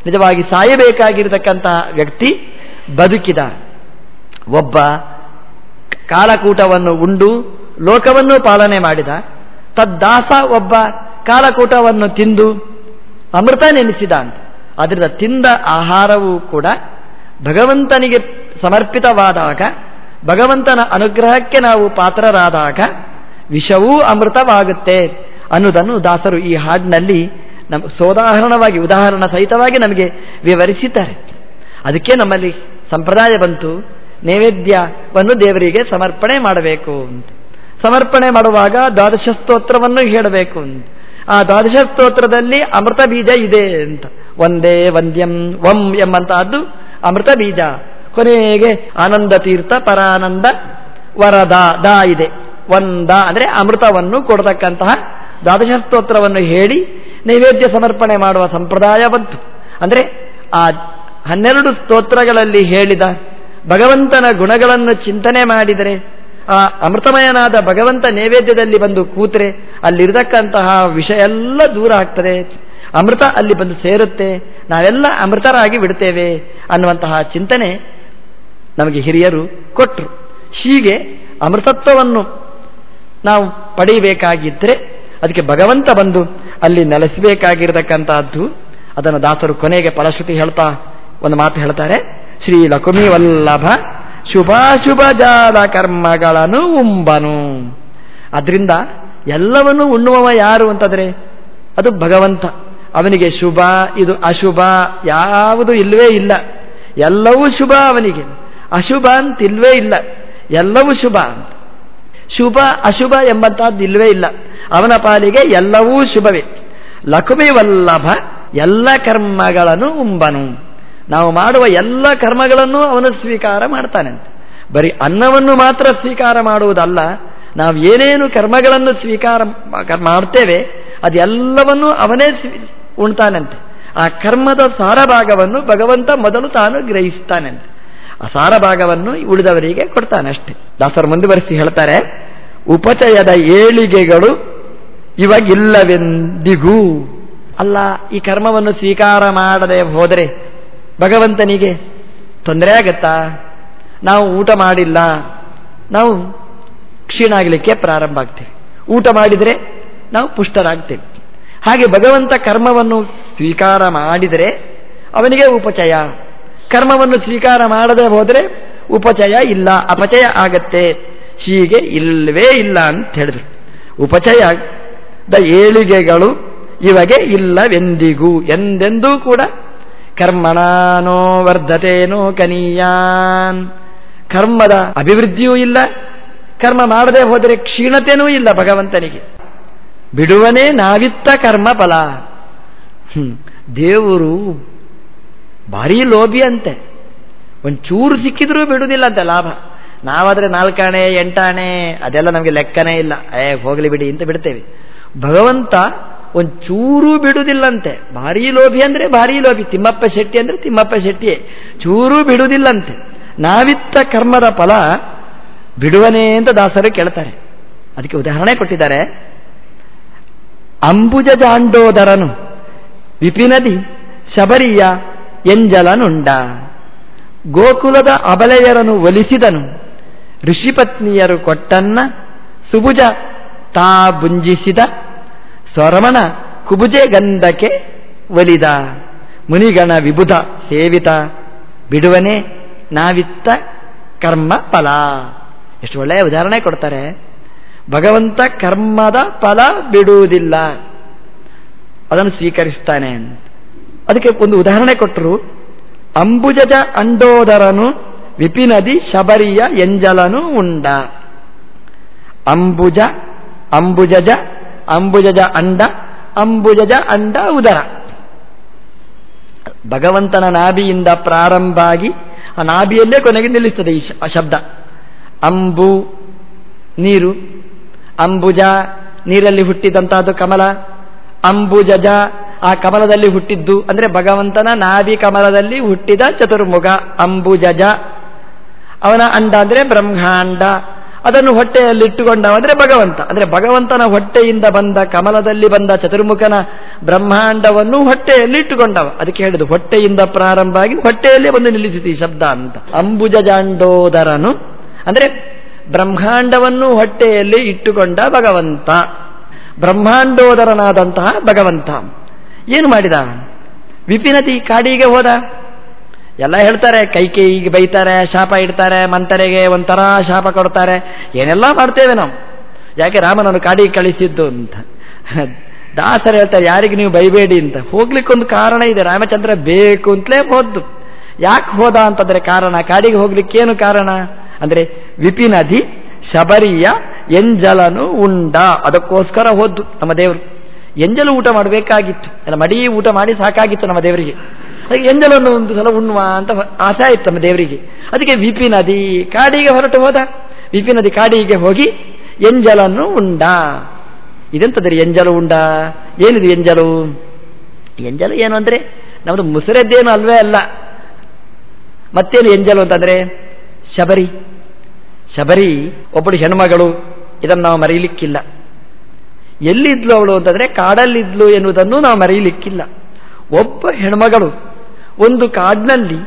ನಿಜವಾಗಿ ಸಾಯಬೇಕಾಗಿರತಕ್ಕಂತಹ ವ್ಯಕ್ತಿ ಬದುಕಿದ. ಒಬ್ಬ ಕಾಲಕೂಟವನ್ನು ಉಂಡು ಲೋಕವನ್ನು ಪಾಲನೆ ಮಾಡಿದ. ತದ್ದಾಸ ಒಬ್ಬ ಕಾಲಕೂಟವನ್ನು ತಿಂದು ಅಮೃತ ನೆನೆಸಿದ ಅಂತ. ಅದರಿಂದ ತಿಂದ ಆಹಾರವೂ ಕೂಡ ಭಗವಂತನಿಗೆ ಸಮರ್ಪಿತವಾದಾಗ, ಭಗವಂತನ ಅನುಗ್ರಹಕ್ಕೆ ನಾವು ಪಾತ್ರರಾದಾಗ ವಿಷವೂ ಅಮೃತವಾಗುತ್ತೆ ಅನ್ನೋದನ್ನು ದಾಸರು ಈ ಹಾಡಿನಲ್ಲಿ ನಮ್ಮ ಸೋದಾಹರಣವಾಗಿ, ಉದಾಹರಣ ಸಹಿತವಾಗಿ ನಮಗೆ ವಿವರಿಸಿದ್ದಾರೆ. ಅದಕ್ಕೆ ನಮ್ಮಲ್ಲಿ ಸಂಪ್ರದಾಯ ಬಂತು. ನೈವೇದ್ಯವನ್ನು ದೇವರಿಗೆ ಸಮರ್ಪಣೆ ಮಾಡಬೇಕು. ಅಂತ ಸಮರ್ಪಣೆ ಮಾಡುವಾಗ ದ್ವಾದಶ ಸ್ತೋತ್ರವನ್ನು ಹೇಳಬೇಕು. ಅಂತ ಆ ದ್ವಾದಶ ಸ್ತೋತ್ರದಲ್ಲಿ ಅಮೃತ ಬೀಜ ಇದೆ ಅಂತ. ಒಂದೇ ವಂದ್ಯಂ, ವಂ ಎಂಬಂತಹದ್ದು ಅಮೃತ ಬೀಜ. ಕೊನೆಗೆ ಆನಂದ ತೀರ್ಥ ಪರಾನಂದ ವರದ ದ ಇದೆ. ಒಂದ ಅಂದರೆ ಅಮೃತವನ್ನು ಕೊಡತಕ್ಕಂತಹ ದ್ವಾದಶ ಸ್ತೋತ್ರವನ್ನು ಹೇಳಿ ನೈವೇದ್ಯ ಸಮರ್ಪಣೆ ಮಾಡುವ ಸಂಪ್ರದಾಯ ಬಂತು. ಅಂದರೆ ಆ ಹನ್ನೆರಡು ಸ್ತೋತ್ರಗಳಲ್ಲಿ ಹೇಳಿದ ಭಗವಂತನ ಗುಣಗಳನ್ನು ಚಿಂತನೆ ಮಾಡಿದರೆ, ಆ ಅಮೃತಮಯನಾದ ಭಗವಂತ ನೈವೇದ್ಯದಲ್ಲಿ ಬಂದು ಕೂತರೆ, ಅಲ್ಲಿರತಕ್ಕಂತಹ ವಿಷಯ ಎಲ್ಲ ದೂರ ಆಗ್ತದೆ. ಅಮೃತ ಅಲ್ಲಿ ಬಂದು ಸೇರುತ್ತೆ. ನಾವೆಲ್ಲ ಅಮೃತರಾಗಿ ಬಿಡ್ತೇವೆ ಅನ್ನುವಂತಹ ಚಿಂತನೆ ನಮಗೆ ಹಿರಿಯರು ಕೊಟ್ಟರು ಹೀಗೆ ಅಮೃತತ್ವವನ್ನು ನಾವು ಪಡೆಯಬೇಕಾಗಿದ್ದರೆ ಅದಕ್ಕೆ ಭಗವಂತ ಬಂದು ಅಲ್ಲಿ ನೆಲೆಸಬೇಕಾಗಿರತಕ್ಕಂತಹದ್ದು. ಅದನ್ನು ದಾಸರು ಕೊನೆಗೆ ಫಲಶ್ರುತಿ ಹೇಳ್ತಾ ಒಂದು ಮಾತು ಹೇಳ್ತಾರೆ. ಶ್ರೀ ಲಕುಮಿ ವಲ್ಲಭ ಶುಭಾಶುಭ ಜಾಲ ಕರ್ಮಗಳನ್ನು ಉಂಬನು. ಅದರಿಂದ ಎಲ್ಲವನ್ನು ಉಣ್ಣುವವ ಯಾರು ಅಂತಂದರೆ ಅದು ಭಗವಂತ. ಅವನಿಗೆ ಶುಭ, ಇದು ಅಶುಭ, ಯಾವುದು ಇಲ್ಲವೇ ಇಲ್ಲ. ಎಲ್ಲವೂ ಶುಭ ಅವನಿಗೆ. ಅಶುಭ ಅಂತ ಇಲ್ವೇ ಇಲ್ಲ. ಎಲ್ಲವೂ ಶುಭ ಶುಭ, ಅಶುಭ ಎಂಬಂತಹದ್ದು ಇಲ್ಲವೇ ಇಲ್ಲ. ಅವನ ಪಾಲಿಗೆ ಎಲ್ಲವೂ ಶುಭವೇ. ಲಕುಮಿ ವಲ್ಲಭ ಎಲ್ಲ ಕರ್ಮಗಳನ್ನು ಉಂಬನು. ನಾವು ಮಾಡುವ ಎಲ್ಲ ಕರ್ಮಗಳನ್ನು ಅವನು ಸ್ವೀಕಾರ ಮಾಡ್ತಾನಂತೆ ಬರೀ ಅನ್ನವನ್ನು ಮಾತ್ರ ಸ್ವೀಕಾರ ಮಾಡುವುದಲ್ಲ, ನಾವು ಏನೇನು ಕರ್ಮಗಳನ್ನು ಸ್ವೀಕಾರ ಮಾಡ್ತೇವೆ, ಅದೆಲ್ಲವನ್ನೂ ಅವನೇ ಉಣ್ತಾನಂತೆ. ಆ ಕರ್ಮದ ಸಾರಭಾಗವನ್ನು ಭಗವಂತ ಮೊದಲು ತಾನು ಗ್ರಹಿಸ್ತಾನಂತೆ. ಆ ಸಾರಭಾಗವನ್ನು ಉಳಿದವರಿಗೆ ಕೊಡ್ತಾನೆ ಅಷ್ಟೇ. ದಾಸರು ಮುಂದುವರಿಸಿ ಹೇಳ್ತಾರೆ, ಉಪಚಯದ ಏಳಿಗೆಗಳು ಇವಾಗಿಲ್ಲವೆಂದಿಗೂ. ಅಲ್ಲ, ಈ ಕರ್ಮವನ್ನು ಸ್ವೀಕಾರ ಮಾಡದೆ ಹೋದರೆ ಭಗವಂತನಿಗೆ ತೊಂದರೆ ಆಗತ್ತಾ? ನಾವು ಊಟ ಮಾಡಿಲ್ಲ. ನಾವು ಕ್ಷೀಣ ಆಗಲಿಕ್ಕೆ ಪ್ರಾರಂಭ ಆಗ್ತೇವೆ. ಊಟ ಮಾಡಿದರೆ ನಾವು ಪುಷ್ಟರಾಗ್ತೇವೆ. ಹಾಗೆ ಭಗವಂತ ಕರ್ಮವನ್ನು ಸ್ವೀಕಾರ ಮಾಡಿದರೆ ಅವನಿಗೆ ಉಪಚಯ. ಕರ್ಮವನ್ನು ಸ್ವೀಕಾರ ಮಾಡದೆ ಹೋದರೆ ಉಪಚಯ ಇಲ್ಲ, ಅಪಚಯ ಆಗತ್ತೆ. ಹೀಗೆ ಇಲ್ಲವೇ ಇಲ್ಲ ಅಂತ ಹೇಳಿದ್ರು. ಉಪಚಯ ದ ಏಳಿಗೆಗಳು ಇವಾಗೆ ಇಲ್ಲವೆಂದಿಗೂ ಎಂದೆಂದೂ ಕೂಡ ಕರ್ಮಣಾನೋ ವರ್ಧತೇನೋ ಕನೀಯಾನ್. ಕರ್ಮದ ಅಭಿವೃದ್ಧಿಯೂ ಇಲ್ಲ, ಕರ್ಮ ಮಾಡದೆ ಹೋದರೆ ಕ್ಷೀಣತೆನೂ ಇಲ್ಲ ಭಗವಂತನಿಗೆ. ಬಿಡುವನೇ ನಾವಿತ್ತ ಕರ್ಮ ಫಲ. ದೇವರು ಭಾರೀ ಲೋಭಿ ಅಂತೆ. ಒಂಚೂರು ಸಿಕ್ಕಿದ್ರೂ ಬಿಡುವುದಿಲ್ಲ ಅಂತೆ ಲಾಭ. ನಾವಾದರೆ ನಾಲ್ಕಾಣೆ, ಎಂಟಾಣೆ, ಅದೆಲ್ಲ ನಮಗೆ ಲೆಕ್ಕನೇ ಇಲ್ಲ. ಏ, ಹೋಗಲಿ ಬಿಡಿ ಅಂತ ಬಿಡ್ತೇವೆ. ಭಗವಂತ ಒಂಚೂರು ಬಿಡುವುದಿಲ್ಲಂತೆ. ಭಾರೀ ಲೋಭಿ ಅಂದರೆ ಭಾರೀ ಲೋಭಿ. ತಿಮ್ಮಪ್ಪ ಶೆಟ್ಟಿ ಅಂದರೆ ತಿಮ್ಮಪ್ಪ ಶೆಟ್ಟಿಯೇ. ಚೂರು ಬಿಡುವುದಿಲ್ಲಂತೆ. ನಾವಿತ್ತ ಕರ್ಮದ ಫಲ ಬಿಡುವನೇ ಅಂತ ದಾಸರು ಕೇಳ್ತಾರೆ. ಅದಕ್ಕೆ ಉದಾಹರಣೆ ಕೊಟ್ಟಿದ್ದಾರೆ. ಅಂಬುಜ ಜಾಂಡೋದರನು, ವಿಪಿನದಿ, ಶಬರಿಯ, ಎಂಜಲನುಂಡ. ಗೋಕುಲದ ಅಬಲೆಯರನು ಒಲಿಸಿದನು, ಋಷಿಪತ್ನಿಯರು ಕೊಟ್ಟನ್ನ ಸುಭುಜ ತಾ ಬುಂಜಿಸಿದ ಸ್ವರಮಣ ಕುಬುಜೆ ಗಂಧಕ್ಕೆ ಒಲಿದ. ಮುನಿಗಣ ವಿಬುಧ ಸೇವಿತ. ಬಿಡುವನೆ ನಾವಿತ್ತ ಕರ್ಮ ಫಲ. ಎಷ್ಟು ಒಳ್ಳೆಯ ಉದಾಹರಣೆ ಕೊಡ್ತಾರೆ. ಭಗವಂತ ಕರ್ಮದ ಫಲ ಬಿಡುವುದಿಲ್ಲ. ಅದನ್ನು ಸ್ವೀಕರಿಸ್ತಾನೆ. ಅದಕ್ಕೆ ಒಂದು ಉದಾಹರಣೆ ಕೊಟ್ಟರು. ಅಂಬುಜಜ ಅಂಡೋದರನು ವಿಪಿನದಿ ಶಬರಿಯ ಎಂಜಲನು ಉಂಡ. ಅಂಬುಜ, ಅಂಬುಜಜ ಅಂಬುಜಜ ಅಂಡ ಅಂಬುಜಜ ಅಂಡ ಉದರ. ಭಗವಂತನ ನಾಭಿಯಿಂದ ಪ್ರಾರಂಭ ಆಗಿ ಆ ನಾಭಿಯಲ್ಲೇ ಕೊನೆಗೆ ನಿಲ್ಲಿಸ್ತದೆ ಈ ಶಬ್ದ. ಅಂಬು, ನೀರು. ಅಂಬುಜ, ನೀರಲ್ಲಿ ಹುಟ್ಟಿದಂತಹದ್ದು ಕಮಲ. ಅಂಬುಜಜ, ಆ ಕಮಲದಲ್ಲಿ ಹುಟ್ಟಿದ್ದು ಅಂದರೆ ಭಗವಂತನ ನಾಭಿ ಕಮಲದಲ್ಲಿ ಹುಟ್ಟಿದ ಚತುರ್ಮುಖ ಅಂಬುಜಜ. ಅವನ ಅಂಡ ಅಂದರೆ ಬ್ರಹ್ಮಾಂಡ. ಅದನ್ನು ಹೊಟ್ಟೆಯಲ್ಲಿಟ್ಟುಕೊಂಡವ ಅಂದರೆ ಭಗವಂತ. ಅಂದರೆ ಭಗವಂತನ ಹೊಟ್ಟೆಯಿಂದ ಬಂದ ಕಮಲದಲ್ಲಿ ಬಂದ ಚತುರ್ಮುಖನ ಬ್ರಹ್ಮಾಂಡವನ್ನು ಹೊಟ್ಟೆಯಲ್ಲಿ ಇಟ್ಟುಕೊಂಡವ. ಅದಕ್ಕೆ ಹೇಳಿದು ಹೊಟ್ಟೆಯಿಂದ ಪ್ರಾರಂಭ ಆಗಿ ಹೊಟ್ಟೆಯಲ್ಲೇ ಬಂದು ನಿಲ್ಲಿಸಿತು ಈ ಶಬ್ದ ಅಂತ. ಅಂಬುಜಾಂಡೋದರನು ಅಂದರೆ ಬ್ರಹ್ಮಾಂಡವನ್ನು ಹೊಟ್ಟೆಯಲ್ಲಿ ಇಟ್ಟುಕೊಂಡ ಭಗವಂತ. ಬ್ರಹ್ಮಾಂಡೋದರನಾದಂತಹ ಭಗವಂತ. ಏನು ಮಾಡಿದ? ವಿಪಿನತಿ ಕಾಡಿಗೆ ಹೋದ. ಎಲ್ಲ ಹೇಳ್ತಾರೆ, ಕೈ ಕೈಗೆ ಬೈತಾರೆ, ಶಾಪ ಇಡ್ತಾರೆ, ಮಂತರೆಗೆ ಒಂಥರ ಶಾಪ ಕೊಡ್ತಾರೆ. ಏನೆಲ್ಲ ಮಾಡ್ತೇವೆ ನಾವು? ಯಾಕೆ ರಾಮನನ್ನು ಕಾಡಿಗೆ ಕಳಿಸಿದ್ದು ಅಂತ? ದಾಸರು ಹೇಳ್ತಾರೆ, ಯಾರಿಗೆ ನೀವು ಬೈಬೇಡಿ ಅಂತ. ಹೋಗ್ಲಿಕ್ಕೊಂದು ಕಾರಣ ಇದೆ, ರಾಮಚಂದ್ರ ಬೇಕು ಅಂತಲೇ ಹೋದ್ದು. ಯಾಕೆ ಹೋದ ಅಂತಂದ್ರೆ ಕಾರಣ? ಕಾಡಿಗೆ ಹೋಗ್ಲಿಕ್ಕೇನು ಕಾರಣ? ಅಂದ್ರೆ ವಿಪಿನದಿ ಶಬರಿಯ, ಎಂಜಲನು ಉಂಡ. ಅದಕ್ಕೋಸ್ಕರ ಹೋದ್ದು ನಮ್ಮ ದೇವರು. ಎಂಜಲು ಊಟ ಮಾಡಬೇಕಾಗಿತ್ತು. ಎಲ್ಲ ಮಡಿ ಊಟ ಮಾಡಿ ಸಾಕಾಗಿತ್ತು ನಮ್ಮ ದೇವರಿಗೆ. ಎಂಜಲನ್ನು ಒಂದು ಸಲ ಉಣ್ಣುವ ಅಂತ ಆಸೆ ಆಯ್ತು ನಮ್ಮ ದೇವರಿಗೆ. ಅದಕ್ಕೆ ವಿಪಿ ನದಿ ಕಾಡಿಗೆ ಹೊರಟು ಹೋದ. ವಿಪಿ ನದಿ ಕಾಡಿಗೆ ಹೋಗಿ ಎಂಜಲನ್ನು ಉಂಡ. ಇದೆಂತದ್ರಿ ಎಂಜಲು ಉಂಡ? ಏನಿದು ಎಂಜಲು? ಎಂಜಲು ಏನು ಅಂದರೆ ನಮ್ಮದು ಮುಸುರೆದ್ದೇನು ಅಲ್ವೇ ಅಲ್ಲ. ಮತ್ತೇನು ಎಂಜಲು ಅಂತಂದ್ರೆ ಶಬರಿ. ಶಬರಿ ಒಬ್ಬಳು ಹೆಣ್ಮಗಳು, ಇದನ್ನು ನಾವು ಮರೆಯಲಿಕ್ಕಿಲ್ಲ ಎಲ್ಲಿದ್ಲು ಅವಳು ಅಂತಂದ್ರೆ ಕಾಡಲ್ಲಿದ್ಲು ಎನ್ನುವುದನ್ನು ನಾವು ಮರೆಯಲಿಕ್ಕಿಲ್ಲ ಒಬ್ಬ ಹೆಣ್ಮಗಳು ಒಂದು ಕಾಡಿನಲ್ಲಿ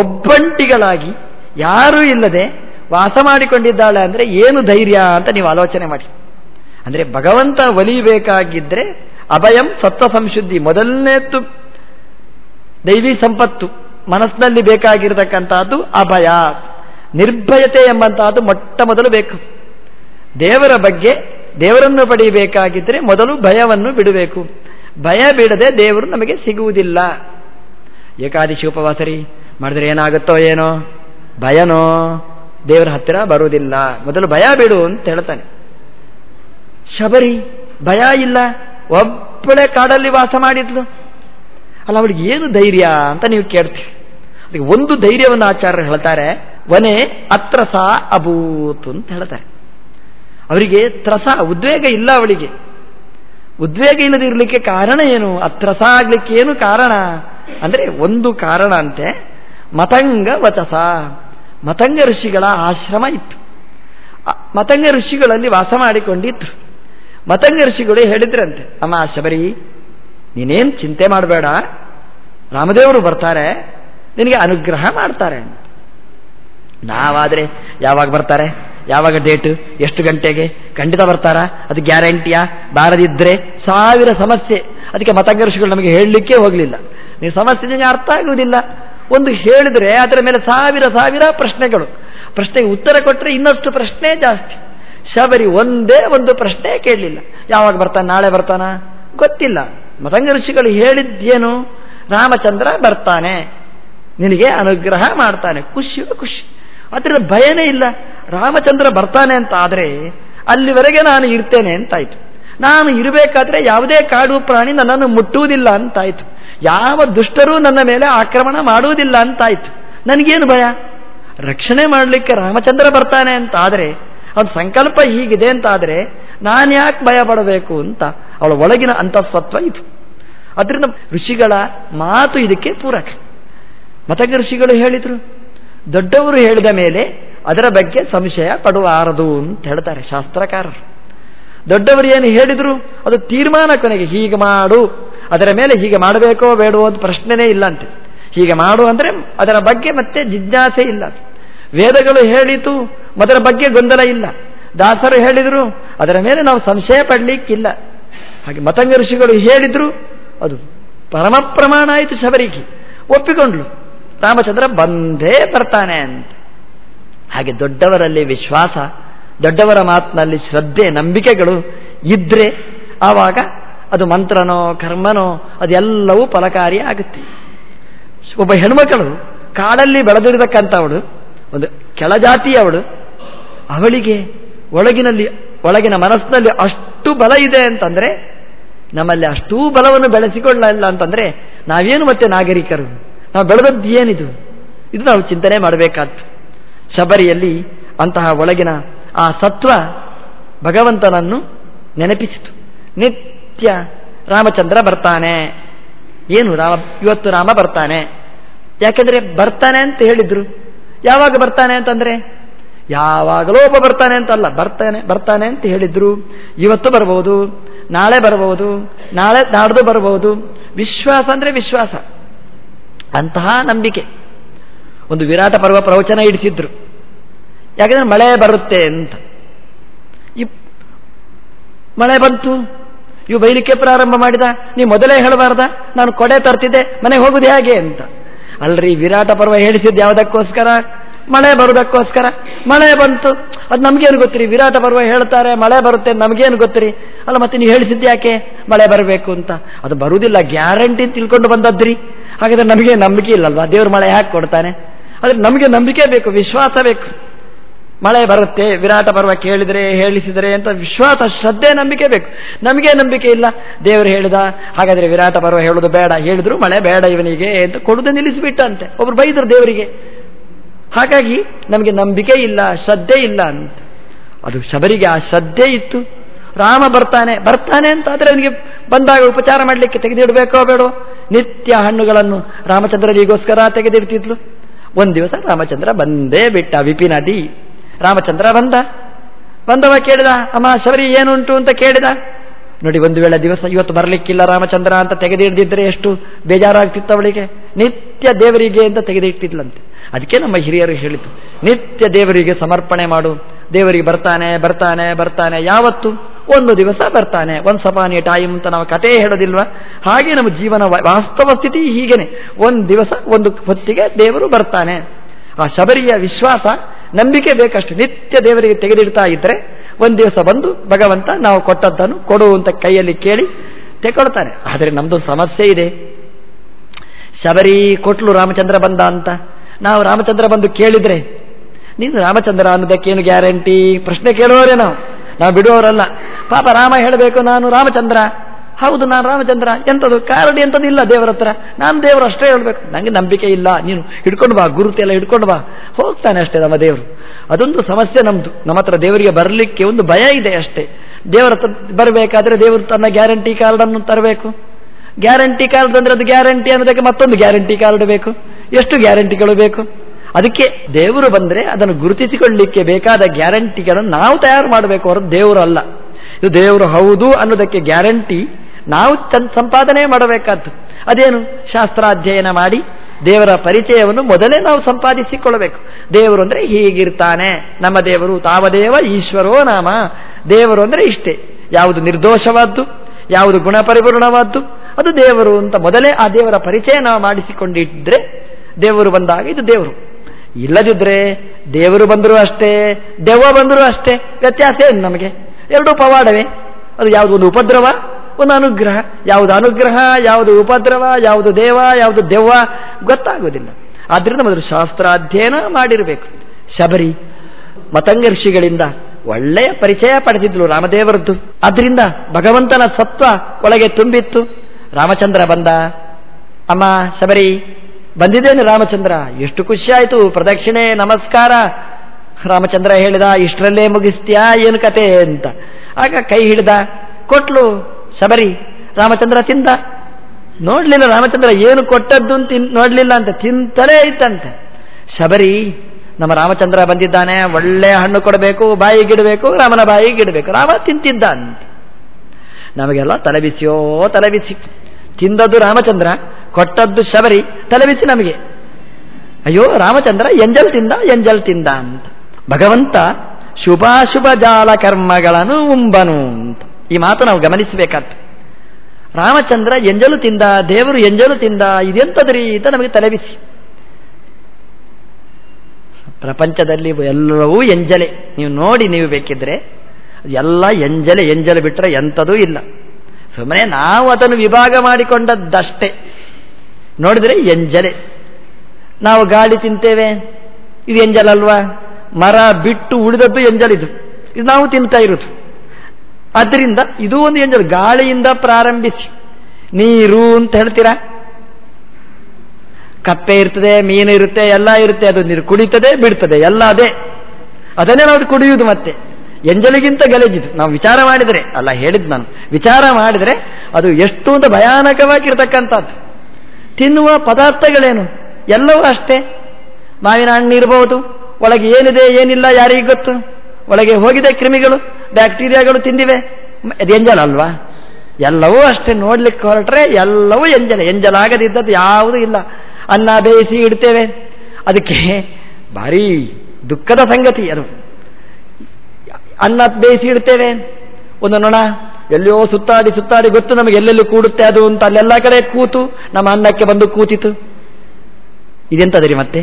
ಒಬ್ಬಂಟಿಗಳಾಗಿ ಯಾರೂ ಇಲ್ಲದೆ ವಾಸ ಮಾಡಿಕೊಂಡಿದ್ದಾಳೆ ಅಂದರೆ ಏನು ಧೈರ್ಯ ಅಂತ ನೀವು ಆಲೋಚನೆ ಮಾಡಿ. ಅಂದರೆ ಭಗವಂತ ಒಲಿಯಬೇಕಾಗಿದ್ದರೆ ಅಭಯಂ ಸತ್ವ ಸಂಶುದ್ಧಿ ಮೊದಲನೇದ್ದು ದೈವಿ ಸಂಪತ್ತು ಮನಸ್ಸಿನಲ್ಲಿ ಬೇಕಾಗಿರತಕ್ಕಂಥದ್ದು ಅಭಯ. ನಿರ್ಭಯತೆ ಎಂಬಂತಹದ್ದು ಮೊಟ್ಟ ಮೊದಲು ಬೇಕು. ದೇವರ ಬಗ್ಗೆ ದೇವರನ್ನು ಪಡೆಯಬೇಕಾಗಿದ್ದರೆ ಮೊದಲು ಭಯವನ್ನು ಬಿಡಬೇಕು. ಭಯ ಬಿಡದೆ ದೇವರು ನಮಗೆ ಸಿಗುವುದಿಲ್ಲ. ಏಕಾದಶಿ ಉಪವಾಸರಿ ಮಾಡಿದ್ರೆ ಏನಾಗುತ್ತೋ ಏನೋ? ಭಯನೋ? ದೇವರ ಹತ್ತಿರ ಬರುವುದಿಲ್ಲ. ಮೊದಲು ಭಯ ಬಿಡು ಅಂತ ಹೇಳ್ತಾನೆ. ಶಬರಿ, ಭಯ ಇಲ್ಲ. ಒಬ್ಬ ಒಬ್ಬಳೆ ಕಾಡಲ್ಲಿ ವಾಸ ಮಾಡಿದ್ಲು. ಅಲ್ಲ, ಅವಳಿಗೆ ಏನು ಧೈರ್ಯ ಅಂತ ನೀವು ಕೇಳ್ತೀವಿ ಅದಕ್ಕೆ ಒಂದು ಧೈರ್ಯವನ್ನು ಆಚಾರ್ಯರು ಹೇಳ್ತಾರೆ. ವನೆ ಅತ್ರಸ ಅಭೂತ್ ಅಂತ ಹೇಳ್ತಾರೆ. ಅವರಿಗೆ ತ್ರಸ, ಉದ್ವೇಗ ಇಲ್ಲ ಅವಳಿಗೆ. ಉದ್ವೇಗ ಇಲ್ಲದಿರಲಿಕ್ಕೆ ಕಾರಣ ಏನು? ಅತ್ರಸ ಆಗ್ಲಿಕ್ಕೆ ಏನು ಕಾರಣ? ಅಂದ್ರೆ ಒಂದು ಕಾರಣ ಅಂತೆ, ಮತಂಗ ವಚಸ. ಮತಂಗ ಋಷಿಗಳ ಆಶ್ರಮ ಇತ್ತು. ಮತಂಗ ಋಷಿಗಳಲ್ಲಿ ವಾಸ ಮಾಡಿಕೊಂಡಿದ್ರು. ಮತಂಗ ಋಷಿಗಳು ಹೇಳಿದ್ರಂತೆ, ಅಮ್ಮ ಶಬರಿ, ನೀನೇನ್ ಚಿಂತೆ ಮಾಡಬೇಡ. ರಾಮದೇವರು ಬರ್ತಾರೆ, ನಿನಗೆ ಅನುಗ್ರಹ ಮಾಡ್ತಾರೆ ನಾವಾದ್ರೆ ಯಾವಾಗ ಬರ್ತಾರೆ? ಯಾವಾಗ ಡೇಟು ಎಷ್ಟು ಗಂಟೆಗೆ? ಖಂಡಿತ ಬರ್ತಾರಾ? ಅದು ಗ್ಯಾರಂಟಿಯಾ ಬಾರದಿದ್ರೆ ಸಾವಿರ ಸಮಸ್ಯೆ. ಅದಕ್ಕೆ ಮತಂಗ ಋಷಿಗಳು ನಮಗೆ ಹೇಳಲಿಕ್ಕೆ ಹೋಗಲಿಲ್ಲ. ನೀವು ಸಮಸ್ಯೆ ಅರ್ಥ ಆಗುವುದಿಲ್ಲ. ಒಂದು ಹೇಳಿದ್ರೆ ಅದರ ಮೇಲೆ ಸಾವಿರ ಸಾವಿರ ಪ್ರಶ್ನೆಗಳು. ಪ್ರಶ್ನೆಗೆ ಉತ್ತರ ಕೊಟ್ಟರೆ ಇನ್ನಷ್ಟು ಪ್ರಶ್ನೆ ಜಾಸ್ತಿ. ಶಬರಿ ಒಂದೇ ಒಂದು ಪ್ರಶ್ನೆ ಕೇಳಲಿಲ್ಲ. ಯಾವಾಗ ಬರ್ತಾನೆ, ನಾಳೆ ಬರ್ತಾನ? ಗೊತ್ತಿಲ್ಲ. ಮತಂಗ ಋಷಿಗಳು ಹೇಳಿದ್ದೇನು? ರಾಮಚಂದ್ರ ಬರ್ತಾನೆ. ನಿನಗೆ ಅನುಗ್ರಹ ಮಾಡ್ತಾನೆ. ಖುಷಿ ಖುಷಿ. ಅದರಿಂದ ಭಯನೇ ಇಲ್ಲ. ರಾಮಚಂದ್ರ ಬರ್ತಾನೆ ಅಂತ ಆದರೆ ಅಲ್ಲಿವರೆಗೆ ನಾನು ಇರ್ತೇನೆ ಅಂತಾಯ್ತು ನಾನು ಇರಬೇಕಾದ್ರೆ ಯಾವುದೇ ಕಾಡು ಪ್ರಾಣಿ ನನ್ನನ್ನು ಮುಟ್ಟುವುದಿಲ್ಲ ಅಂತಾಯ್ತು. ಯಾವ ದುಷ್ಟರೂ ನನ್ನ ಮೇಲೆ ಆಕ್ರಮಣ ಮಾಡುವುದಿಲ್ಲ ಅಂತಾಯ್ತು. ನನಗೇನು ಭಯ? ರಕ್ಷಣೆ ಮಾಡಲಿಕ್ಕೆ ರಾಮಚಂದ್ರ ಬರ್ತಾನೆ ಅಂತ ಆದರೆ ಅವನ ಸಂಕಲ್ಪ ಹೀಗಿದೆ ಅಂತ ಆದರೆ ನಾನು ಯಾಕೆ ಭಯ ಪಡಬೇಕು ಅಂತ ಅವಳ ಒಳಗಿನ ಅಂತಸ್ತತ್ವ ಇದು. ಅದರಿಂದ ಋಷಿಗಳ ಮಾತು ಇದಕ್ಕೆ ಪೂರಕ. ಮತಗ ಋಷಿಗಳು ಹೇಳಿದರು, ದೊಡ್ಡವರು ಹೇಳಿದ ಮೇಲೆ ಅದರ ಬಗ್ಗೆ ಸಂಶಯ ಪಡಬಾರದು ಅಂತ ಹೇಳ್ತಾರೆ ಶಾಸ್ತ್ರಕಾರರು. ದೊಡ್ಡವರು ಏನು ಹೇಳಿದರು? ಅದು ತೀರ್ಮಾನ ಕೊನೆಗೆ, ಹೀಗೆ ಮಾಡು. ಅದರ ಮೇಲೆ ಹೀಗೆ ಮಾಡಬೇಕೋ ಬೇಡವೋ ಅಂತ ಪ್ರಶ್ನೆನೇ ಇಲ್ಲ ಅಂತೆ. ಹೀಗೆ ಮಾಡು ಅಂದರೆ ಅದರ ಬಗ್ಗೆ ಮತ್ತೆ ಜಿಜ್ಞಾಸೆ ಇಲ್ಲ. ವೇದಗಳು ಹೇಳಿತು ಅದರ ಬಗ್ಗೆ ಗೊಂದಲ ಇಲ್ಲ. ದಾಸರು ಹೇಳಿದರು, ಅದರ ಮೇಲೆ ನಾವು ಸಂಶಯ ಪಡಲಿಕ್ಕಿಲ್ಲ. ಹಾಗೆ ಮತಂಗ ಋಷಿಗಳು ಹೇಳಿದರು, ಅದು ಪರಮ ಪ್ರಮಾಣ ಆಯಿತು ಶಬರಿಗೆ. ಒಪ್ಪಿಕೊಂಡ್ಲು. ರಾಮಚಂದ್ರ ಬಂದೇ ಬರ್ತಾನೆ ಅಂತ. ಹಾಗೆ ದೊಡ್ಡವರಲ್ಲಿ ವಿಶ್ವಾಸ. ದೊಡ್ಡವರ ಮಾತಿನಲ್ಲಿ ಶ್ರದ್ಧೆ, ನಂಬಿಕೆಗಳು ಇದ್ರೆ ಆವಾಗ ಅದು ಮಂತ್ರನೋ, ಕರ್ಮನೋ, ಅದೆಲ್ಲವೂ ಫಲಕಾರಿ ಆಗುತ್ತೆ. ಒಬ್ಬ ಹೆಣ್ಮಕ್ಕಳು ಕಾಡಲ್ಲಿ ಬೆಳೆದಿರತಕ್ಕಂಥವಳು, ಒಂದು ಕೆಳಜಾತಿಯವಳು, ಅವಳಿಗೆ ಒಳಗಿನಲ್ಲಿ, ಒಳಗಿನ ಮನಸ್ಸಿನಲ್ಲಿ ಅಷ್ಟು ಬಲ ಇದೆ ಅಂತಂದ್ರೆ, ನಮ್ಮಲ್ಲಿ ಅಷ್ಟೂ ಬಲವನ್ನು ಬೆಳೆಸಿಕೊಳ್ಳಲ್ಲ ಅಂತಂದ್ರೆ, ನಾವೇನು ಮತ್ತೆ ನಾಗರಿಕರು? ನಾವು ಬೆಳೆದದ್ದು ಏನಿದು? ಇದು ನಾವು ಚಿಂತನೆ ಮಾಡಬೇಕಾದ್ದು. ಶಬರಿಯಲ್ಲಿ ಅಂತಹ ಒಳಗಿನ ಆ ಸತ್ವ ಭಗವಂತನನ್ನು ನೆನಪಿಸಿತು. ನಿತ್ಯ ರಾಮಚಂದ್ರ ಬರ್ತಾನೆ. ಏನು ರಾಮ, ಇವತ್ತು ರಾಮ ಬರ್ತಾನೆ. ಯಾಕೆಂದ್ರೆ ಬರ್ತಾನೆ ಅಂತ ಹೇಳಿದ್ರು. ಯಾವಾಗ ಬರ್ತಾನೆ ಅಂತಂದ್ರೆ? ಯಾವಾಗಲೋ ಒಬ್ಬ ಬರ್ತಾನೆ ಅಂತಲ್ಲ, ಬರ್ತಾನೆ ಬರ್ತಾನೆ ಅಂತ ಹೇಳಿದ್ರು. ಇವತ್ತು ಬರಬಹುದು ನಾಳೆ ಬರಬಹುದು ನಾಳೆ, ನಾಡ್ದು ಬರಬಹುದು ವಿಶ್ವಾಸ ಅಂದರೆ ವಿಶ್ವಾಸ. ಅಂತಹ ನಂಬಿಕೆ. ಒಂದು ವಿರಾಟ ಪರ್ವ ಪ್ರವಚನ ಇಡಿಸಿದ್ರು. ಯಾಕಂದ್ರೆ ಮಳೆ ಬರುತ್ತೆ ಅಂತ. ಮಳೆ ಬಂತು, ಇವು ಬೈಲಿಕ್ಕೆ ಪ್ರಾರಂಭ ಮಾಡಿದ ನೀವು ಮೊದಲೇ ಹೇಳಬಾರ್ದ, ನಾನು ಕೊಡೆ ತರ್ತಿದ್ದೆ, ಮನೆಗೆ ಹೋಗುದು ಹೇಗೆ ಅಂತ. ಅಲ್ರಿ, ವಿರಾಟ ಪರ್ವ ಹೇಳಿಸಿದ್ದು ಯಾವುದಕ್ಕೋಸ್ಕರ? ಮಳೆ ಬರುವುದಕ್ಕೋಸ್ಕರ. ಮಳೆ ಬಂತು, ಅದು ನಮಗೇನು ಗೊತ್ತಿರಿ? ವಿರಾಟ ಪರ್ವ ಹೇಳ್ತಾರೆ, ಮಳೆ ಬರುತ್ತೆ ನಮಗೇನು ಗೊತ್ತಿರಿ? ಅಲ್ಲ, ಮತ್ತೆ ನೀವು ಹೇಳಿಸಿದ್ದು ಯಾಕೆ? ಮಳೆ ಬರಬೇಕು ಅಂತ. ಅದು ಬರುವುದಿಲ್ಲ, ಗ್ಯಾರಂಟಿ ತಿಳ್ಕೊಂಡು ಬಂದದ್ರಿ. ಹಾಗಾದ್ರೆ ನಮಗೆ ನಂಬಿಕೆ ಇಲ್ಲಲ್ವಾ? ದೇವ್ರ ಮಳೆ ಹಾಕಿ ಕೊಡ್ತಾನೆ. ಆದರೆ ನಮಗೆ ನಂಬಿಕೆ ಬೇಕು, ವಿಶ್ವಾಸ ಬೇಕು. ಮಳೆ ಬರುತ್ತೆ, ವಿರಾಟ ಪರ್ವ ಕೇಳಿದರೆ, ಹೇಳಿಸಿದರೆ ಅಂತ ವಿಶ್ವಾಸ, ಶ್ರದ್ಧೆ, ನಂಬಿಕೆ ಬೇಕು. ನಮಗೆ ನಂಬಿಕೆ ಇಲ್ಲ. ದೇವರು ಹೇಳಿದ, ಹಾಗಾದರೆ ವಿರಾಟ ಪರ್ವ ಹೇಳೋದು ಬೇಡ, ಹೇಳಿದ್ರು ಮಳೆ ಬೇಡ ಇವನಿಗೆ ಅಂತ ಕೊಡದೆ ನಿಲ್ಲಿಸಿಬಿಟ್ಟಂತೆ. ಒಬ್ರು ಬೈದರು ದೇವರಿಗೆ. ಹಾಗಾಗಿ ನಮಗೆ ನಂಬಿಕೆ ಇಲ್ಲ, ಶ್ರದ್ಧೆ ಇಲ್ಲ ಅಂತ. ಅದು ಶಬರಿಗೆ ಆ ಶ್ರದ್ಧೆ ಇತ್ತು. ರಾಮ ಬರ್ತಾನೆ ಬರ್ತಾನೆ ಅಂತ ಆದರೆ ಅವನಿಗೆ ಬಂದಾಗ ಉಪಚಾರ ಮಾಡಲಿಕ್ಕೆ ತೆಗೆದಿಡಬೇಕೋ ಬೇಡೋ ನಿತ್ಯ ಹಣ್ಣುಗಳನ್ನು ರಾಮಚಂದ್ರರಿಗೋಸ್ಕರ ತೆಗೆದಿಡ್ತಿದ್ಲು. ಒಂದು ದಿವಸ ರಾಮಚಂದ್ರ ಬಂದೇ ಬಿಟ್ಟ ವಿಪಿನದಿ ರಾಮಚಂದ್ರ ಬಂದ. ಬಂದವ ಕೇಳಿದ, ಅಮ್ಮ, ಶಬರಿ ಏನುಂಟು ಅಂತ ಕೇಳಿದ? ನೋಡಿ, ಒಂದು ವೇಳೆ ದಿವಸ, ಇವತ್ತು ಬರಲಿಕ್ಕಿಲ್ಲ ರಾಮಚಂದ್ರ ಅಂತ ತೆಗೆದಿಡ್ದಿದ್ರೆ ಎಷ್ಟು ಬೇಜಾರಾಗ್ತಿತ್ತು ಅವಳಿಗೆ. ನಿತ್ಯ ದೇವರಿಗೆ ಅಂತ ತೆಗೆದಿಟ್ಟಿದ್ಲಂತೆ. ಅದಕ್ಕೆ ನಮ್ಮ ಹಿರಿಯರು ಹೇಳಿತು ನಿತ್ಯ ದೇವರಿಗೆ ಸಮರ್ಪಣೆ ಮಾಡು. ದೇವರಿಗೆ ಬರ್ತಾನೆ ಬರ್ತಾನೆ ಬರ್ತಾನೆ. ಯಾವತ್ತು? ಒಂದು ದಿವಸ ಬರ್ತಾನೆ. ಒಂದು ಸಪಾನಿ ಟೈಮ್ ಅಂತ ನಾವು ಕತೆ ಹೇಳೋದಿಲ್ವ? ಹಾಗೆ ನಮ್ಮ ಜೀವನ ವಾಸ್ತವ ಸ್ಥಿತಿ ಹೀಗೇನೆ. ಒಂದು ದಿವಸ, ಒಂದು ಹೊತ್ತಿಗೆ ದೇವರು ಬರ್ತಾನೆ. ಆ ಶಬರಿಯ ವಿಶ್ವಾಸ ನಂಬಿಕೆ ಬೇಕಷ್ಟು ನಿತ್ಯ ದೇವರಿಗೆ ತೆಗೆದಿಡ್ತಾ ಇದ್ರೆ ಒಂದು ದಿವಸ ಬಂದು ಭಗವಂತ ನಾವು ಕೊಟ್ಟದ್ದನ್ನು ಕೊಡು ಅಂತ ಕೈಯಲ್ಲಿ ಕೇಳಿ ತೆಕೊಳ್ತಾನೆ. ಆದರೆ ನಮ್ದು ಸಮಸ್ಯೆ ಇದೆ. ಶಬರಿ ಕೊಟ್ಲು ರಾಮಚಂದ್ರ ಬಂದ ಅಂತ. ನಾವು ರಾಮಚಂದ್ರ ಬಂದು ಕೇಳಿದ್ರೆ, ನೀನು ರಾಮಚಂದ್ರ ಅನ್ನೋದಕ್ಕೇನು ಗ್ಯಾರಂಟಿ? ಪ್ರಶ್ನೆ ಕೇಳುವವರೇ ನಾವು. ನಾವು ಬಿಡುವವರಲ್ಲ. ಪಾಪ ರಾಮ ಹೇಳಬೇಕು, ನಾನು ರಾಮಚಂದ್ರ. ಹೌದು, ನಾನು ರಾಮಚಂದ್ರ. ಎಂಥದ್ದು ಕಾರಡಿ ಎಂಥದ್ದು ಇಲ್ಲ ದೇವರ ಹತ್ರ. ನಾನು ದೇವರು ಅಷ್ಟೇ ಹೇಳ್ಬೇಕು. ನನಗೆ ನಂಬಿಕೆ ಇಲ್ಲ. ನೀನು ಹಿಡ್ಕೊಂಡು ಬಾ ಗುರುತೆಲ್ಲ ಹಿಡ್ಕೊಂಡು ಬಾ. ಹೋಗ್ತಾನೆ ಅಷ್ಟೇ ನಮ್ಮ ದೇವರು. ಅದೊಂದು ಸಮಸ್ಯೆ ನಮ್ಮದು ನಮ್ಮ ಹತ್ರ ದೇವರಿಗೆ ಬರಲಿಕ್ಕೆ ಒಂದು ಭಯ ಇದೆ ಅಷ್ಟೇ. ದೇವರ ಹತ್ರ ಬರಬೇಕಾದ್ರೆ ದೇವರು ತನ್ನ ಗ್ಯಾರಂಟಿ ಕಾರ್ಡನ್ನು ತರಬೇಕು. ಗ್ಯಾರಂಟಿ ಕಾರ್ಡ್ ಅಂದರೆ ಅದು ಗ್ಯಾರಂಟಿ ಅನ್ನೋದಕ್ಕೆ ಮತ್ತೊಂದು ಗ್ಯಾರಂಟಿ ಕಾರ್ಡ್ ಬೇಕು. ಎಷ್ಟು ಗ್ಯಾರಂಟಿಗಳು ಬೇಕು? ಅದಕ್ಕೆ ದೇವರು ಬಂದರೆ ಅದನ್ನು ಗುರುತಿಸಿಕೊಳ್ಳಲಿಕ್ಕೆ ಬೇಕಾದ ಗ್ಯಾರಂಟಿಗಳನ್ನು ನಾವು ತಯಾರು ಮಾಡಬೇಕು ಅವರು ದೇವರು ಅಲ್ಲ. ಇದು ದೇವರು ಹೌದು ಅನ್ನೋದಕ್ಕೆ ಗ್ಯಾರಂಟಿ ನಾವು ಸಂಪಾದನೆ ಮಾಡಬೇಕಾದ್ದು. ಅದೇನು? ಶಾಸ್ತ್ರಾಧ್ಯಯನ ಮಾಡಿ ದೇವರ ಪರಿಚಯವನ್ನು ಮೊದಲೇ ನಾವು ಸಂಪಾದಿಸಿಕೊಳ್ಳಬೇಕು. ದೇವರು ಅಂದರೆ ಹೀಗಿರ್ತಾನೆ. ನಮ್ಮ ದೇವರು ತಾವದೇವ, ಈಶ್ವರೋ ನಾಮ. ದೇವರು ಅಂದರೆ ಇಷ್ಟೇ. ಯಾವುದು ನಿರ್ದೋಷವಾದ್ದು, ಯಾವುದು ಗುಣಪರಿಪೂರ್ಣವಾದ್ದು, ಅದು ದೇವರು ಅಂತ ಮೊದಲೇ ಆ ದೇವರ ಪರಿಚಯ ನಾವು ಮಾಡಿಸಿಕೊಂಡಿದ್ರೆ ದೇವರು ಬಂದಾಗ ಇದು ದೇವರು. ಇಲ್ಲದಿದ್ರೆ ದೇವರು ಬಂದರೂ ಅಷ್ಟೇ, ದೆವ್ವ ಬಂದರೂ ಅಷ್ಟೇ ವ್ಯತ್ಯಾಸ ಏನು ನಮಗೆ? ಎರಡೂ ಪವಾಡವೇ? ಅದು ಯಾವುದು ಒಂದು ಉಪದ್ರವ? ಒಂದು ಅನುಗ್ರಹ. ಯಾವುದು ಅನುಗ್ರಹ, ಯಾವುದು ಉಪದ್ರವ, ಯಾವುದು ದೇವ, ಯಾವುದು ದೆವ್ವ ಗೊತ್ತಾಗೋದಿಲ್ಲ ಆದ್ದರಿಂದ ಮೊದಲು ಶಾಸ್ತ್ರಾಧ್ಯಯನ ಮಾಡಿರಬೇಕು. ಶಬರಿ ಮತಂಗ ಋಷಿಗಳಿಂದ ಒಳ್ಳೆಯ ಪರಿಚಯ ಪಡೆದಿದ್ಲು ರಾಮದೇವರದ್ದು. ಆದ್ರಿಂದ ಭಗವಂತನ ಸತ್ವ ಒಳಗೆ ತುಂಬಿತ್ತು. ರಾಮಚಂದ್ರ ಬಂದ. ಅಮ್ಮ, ಶಬರಿ, ಬಂದಿದ್ದೇನೆ ರಾಮಚಂದ್ರ. ಎಷ್ಟು ಖುಷಿ ಆಯಿತು ಪ್ರದಕ್ಷಿಣೆ, ನಮಸ್ಕಾರ. ರಾಮಚಂದ್ರ ಹೇಳಿದ, ಇಷ್ಟರಲ್ಲೇ ಮುಗಿಸ್ತೀಯಾ, ಏನು ಕತೆ ಅಂತ. ಆಗ ಕೈ ಹಿಡಿದ, ಕೊಟ್ಲು. ಶಬರಿ, ರಾಮಚಂದ್ರ ತಿಂದ ನೋಡ್ಲಿಲ್ಲ ರಾಮಚಂದ್ರ ಏನು ಕೊಟ್ಟದ್ದು ಅಂತ ನೋಡ್ಲಿಲ್ಲ ಅಂತ ತಿಂತಲೇ ಇತ್ತಂತೆ. ಶಬರಿ, ನಮ್ಮ ರಾಮಚಂದ್ರ ಬಂದಿದ್ದಾನೆ, ಒಳ್ಳೆ ಹಣ್ಣು ಕೊಡಬೇಕು ಬಾಯಿಗಿಡಬೇಕು ರಾಮನ ಬಾಯಿಗಿಡಬೇಕು ರಾಮ ತಿಂತಿದ್ದ ಅಂತ ನಮಗೆಲ್ಲ ತಲೆಬಿಸಿಯೋ ತಲೆಬಿಸಿ ತಿಂದದ್ದು ರಾಮಚಂದ್ರ, ಕೊಟ್ಟದ್ದು ಶಬರಿ ತಲೆಬಿಸಿ ನಮಗೆ. ಅಯ್ಯೋ, ರಾಮಚಂದ್ರ ಎಂಜಲ್ ತಿಂದ ಎಂಜಲ್ ತಿಂದ ಅಂತ. ಭಗವಂತ ಶುಭಾಶುಭ ಜಾಲ ಕರ್ಮಗಳನ್ನು ಉಂಬನು ಅಂತ. ಈ ಮಾತು ನಾವು ಗಮನಿಸಬೇಕಾದ್ದು. ರಾಮಚಂದ್ರ ಎಂಜಲು ತಿಂದ, ದೇವರು ಎಂಜಲು ತಿಂದ ಇದೆಂತದ್ರಿ ಅಂತ ನಮಗೆ ತಲೆಬಿಸಿ. ಪ್ರಪಂಚದಲ್ಲಿ ಎಲ್ಲವೂ ಎಂಜಲೆ. ನೀವು ನೋಡಿ ನೀವು ಬೇಕಿದ್ರೆ ಎಲ್ಲ ಎಂಜಲೆ, ಎಂಜಲು ಬಿಟ್ಟರೆ ಎಂಥದೂ ಇಲ್ಲ. ಸುಮ್ಮನೆ ನಾವು ಅದನ್ನು ವಿಭಾಗ ಮಾಡಿಕೊಂಡದ್ದಷ್ಟೇ. ನೋಡಿದ್ರೆ ಎಂಜಲೆ. ನಾವು ಗಾಳಿ ತಿಂತೇವೆ, ಇದು ಎಂಜಲಲ್ವಾ? ಮರ ಬಿಟ್ಟು ಉಳಿದದ್ದು ಎಂಜಲಿದು. ಇದು ನಾವು ತಿಂತಾ ಇರೋದು ಆದ್ದರಿಂದ ಇದು ಒಂದು ಎಂಜಲು, ಗಾಳಿಯಿಂದ ಪ್ರಾರಂಭಿಸಿ. ನೀರು ಅಂತ ಹೇಳ್ತೀರಾ? ಕಪ್ಪೆ ಇರ್ತದೆ, ಮೀನು ಇರುತ್ತೆ, ಎಲ್ಲ ಇರುತ್ತೆ, ಅದು ನೀರು ಕುಡಿತದೆ, ಬಿಡ್ತದೆ, ಎಲ್ಲ ಅದೇ. ಅದನ್ನೇ ನಾವು ಕುಡಿಯುವುದು ಮತ್ತೆ. ಎಂಜಲಿಗಿಂತ ಗಲೀಜಿದು. ನಾವು ವಿಚಾರ ಮಾಡಿದರೆ, ಅಲ್ಲ, ಹೇಳಿದ್ ನಾನು. ವಿಚಾರ ಮಾಡಿದರೆ ಅದು ಎಷ್ಟು ಅಂತ ಭಯಾನಕವಾಗಿರ್ತಕ್ಕಂಥದ್ದು. ತಿನ್ನುವ ಪದಾರ್ಥಗಳೇನು? ಎಲ್ಲವೂ ಅಷ್ಟೇ. ಮಾವಿನ ಹಣ್ಣು ಇರಬಹುದು ಒಳಗೆ ಏನಿದೆ, ಏನಿಲ್ಲ, ಯಾರಿಗೂ ಗೊತ್ತು? ಒಳಗೆ ಹೋಗಿದೆ ಕ್ರಿಮಿಗಳು. ಬ್ಯಾಕ್ಟೀರಿಯಾಗಳು ತಿಂದಿವೆ. ಎಂಜಲ್ ಅಲ್ವಾ? ಎಲ್ಲವೂ ಅಷ್ಟೇ ನೋಡ್ಲಿಕ್ಕೆ ಹೊರಟ್ರೆ ಎಲ್ಲವೂ ಎಂಜಲ. ಎಂಜಲಾಗದಿದ್ದದ್ದು ಯಾವುದೂ ಇಲ್ಲ. ಅನ್ನ ಬೇಯಿಸಿ ಇಡ್ತೇವೆ. ಅದಕ್ಕೆ ಭಾರಿ ದುಃಖದ ಸಂಗತಿ ಅದು. ಅನ್ನ ಬೇಯಿಸಿ ಇಡ್ತೇವೆ. ಒಂದು ನೊಣ ಎಲ್ಲೋ ಸುತ್ತಾಡಿ ಸುತ್ತಾಡಿ ಗೊತ್ತು ನಮಗೆ ಎಲ್ಲೆಲ್ಲಿ ಕೂಡುತ್ತೆ ಅದು ಅಂತ ಅಲ್ಲೆಲ್ಲ ಕಡೆ ಕೂತು ನಮ್ಮ ಅನ್ನಕ್ಕೆ ಬಂದು ಕೂತಿತು. ಇದೆಂತದರಿ ಮತ್ತೆ?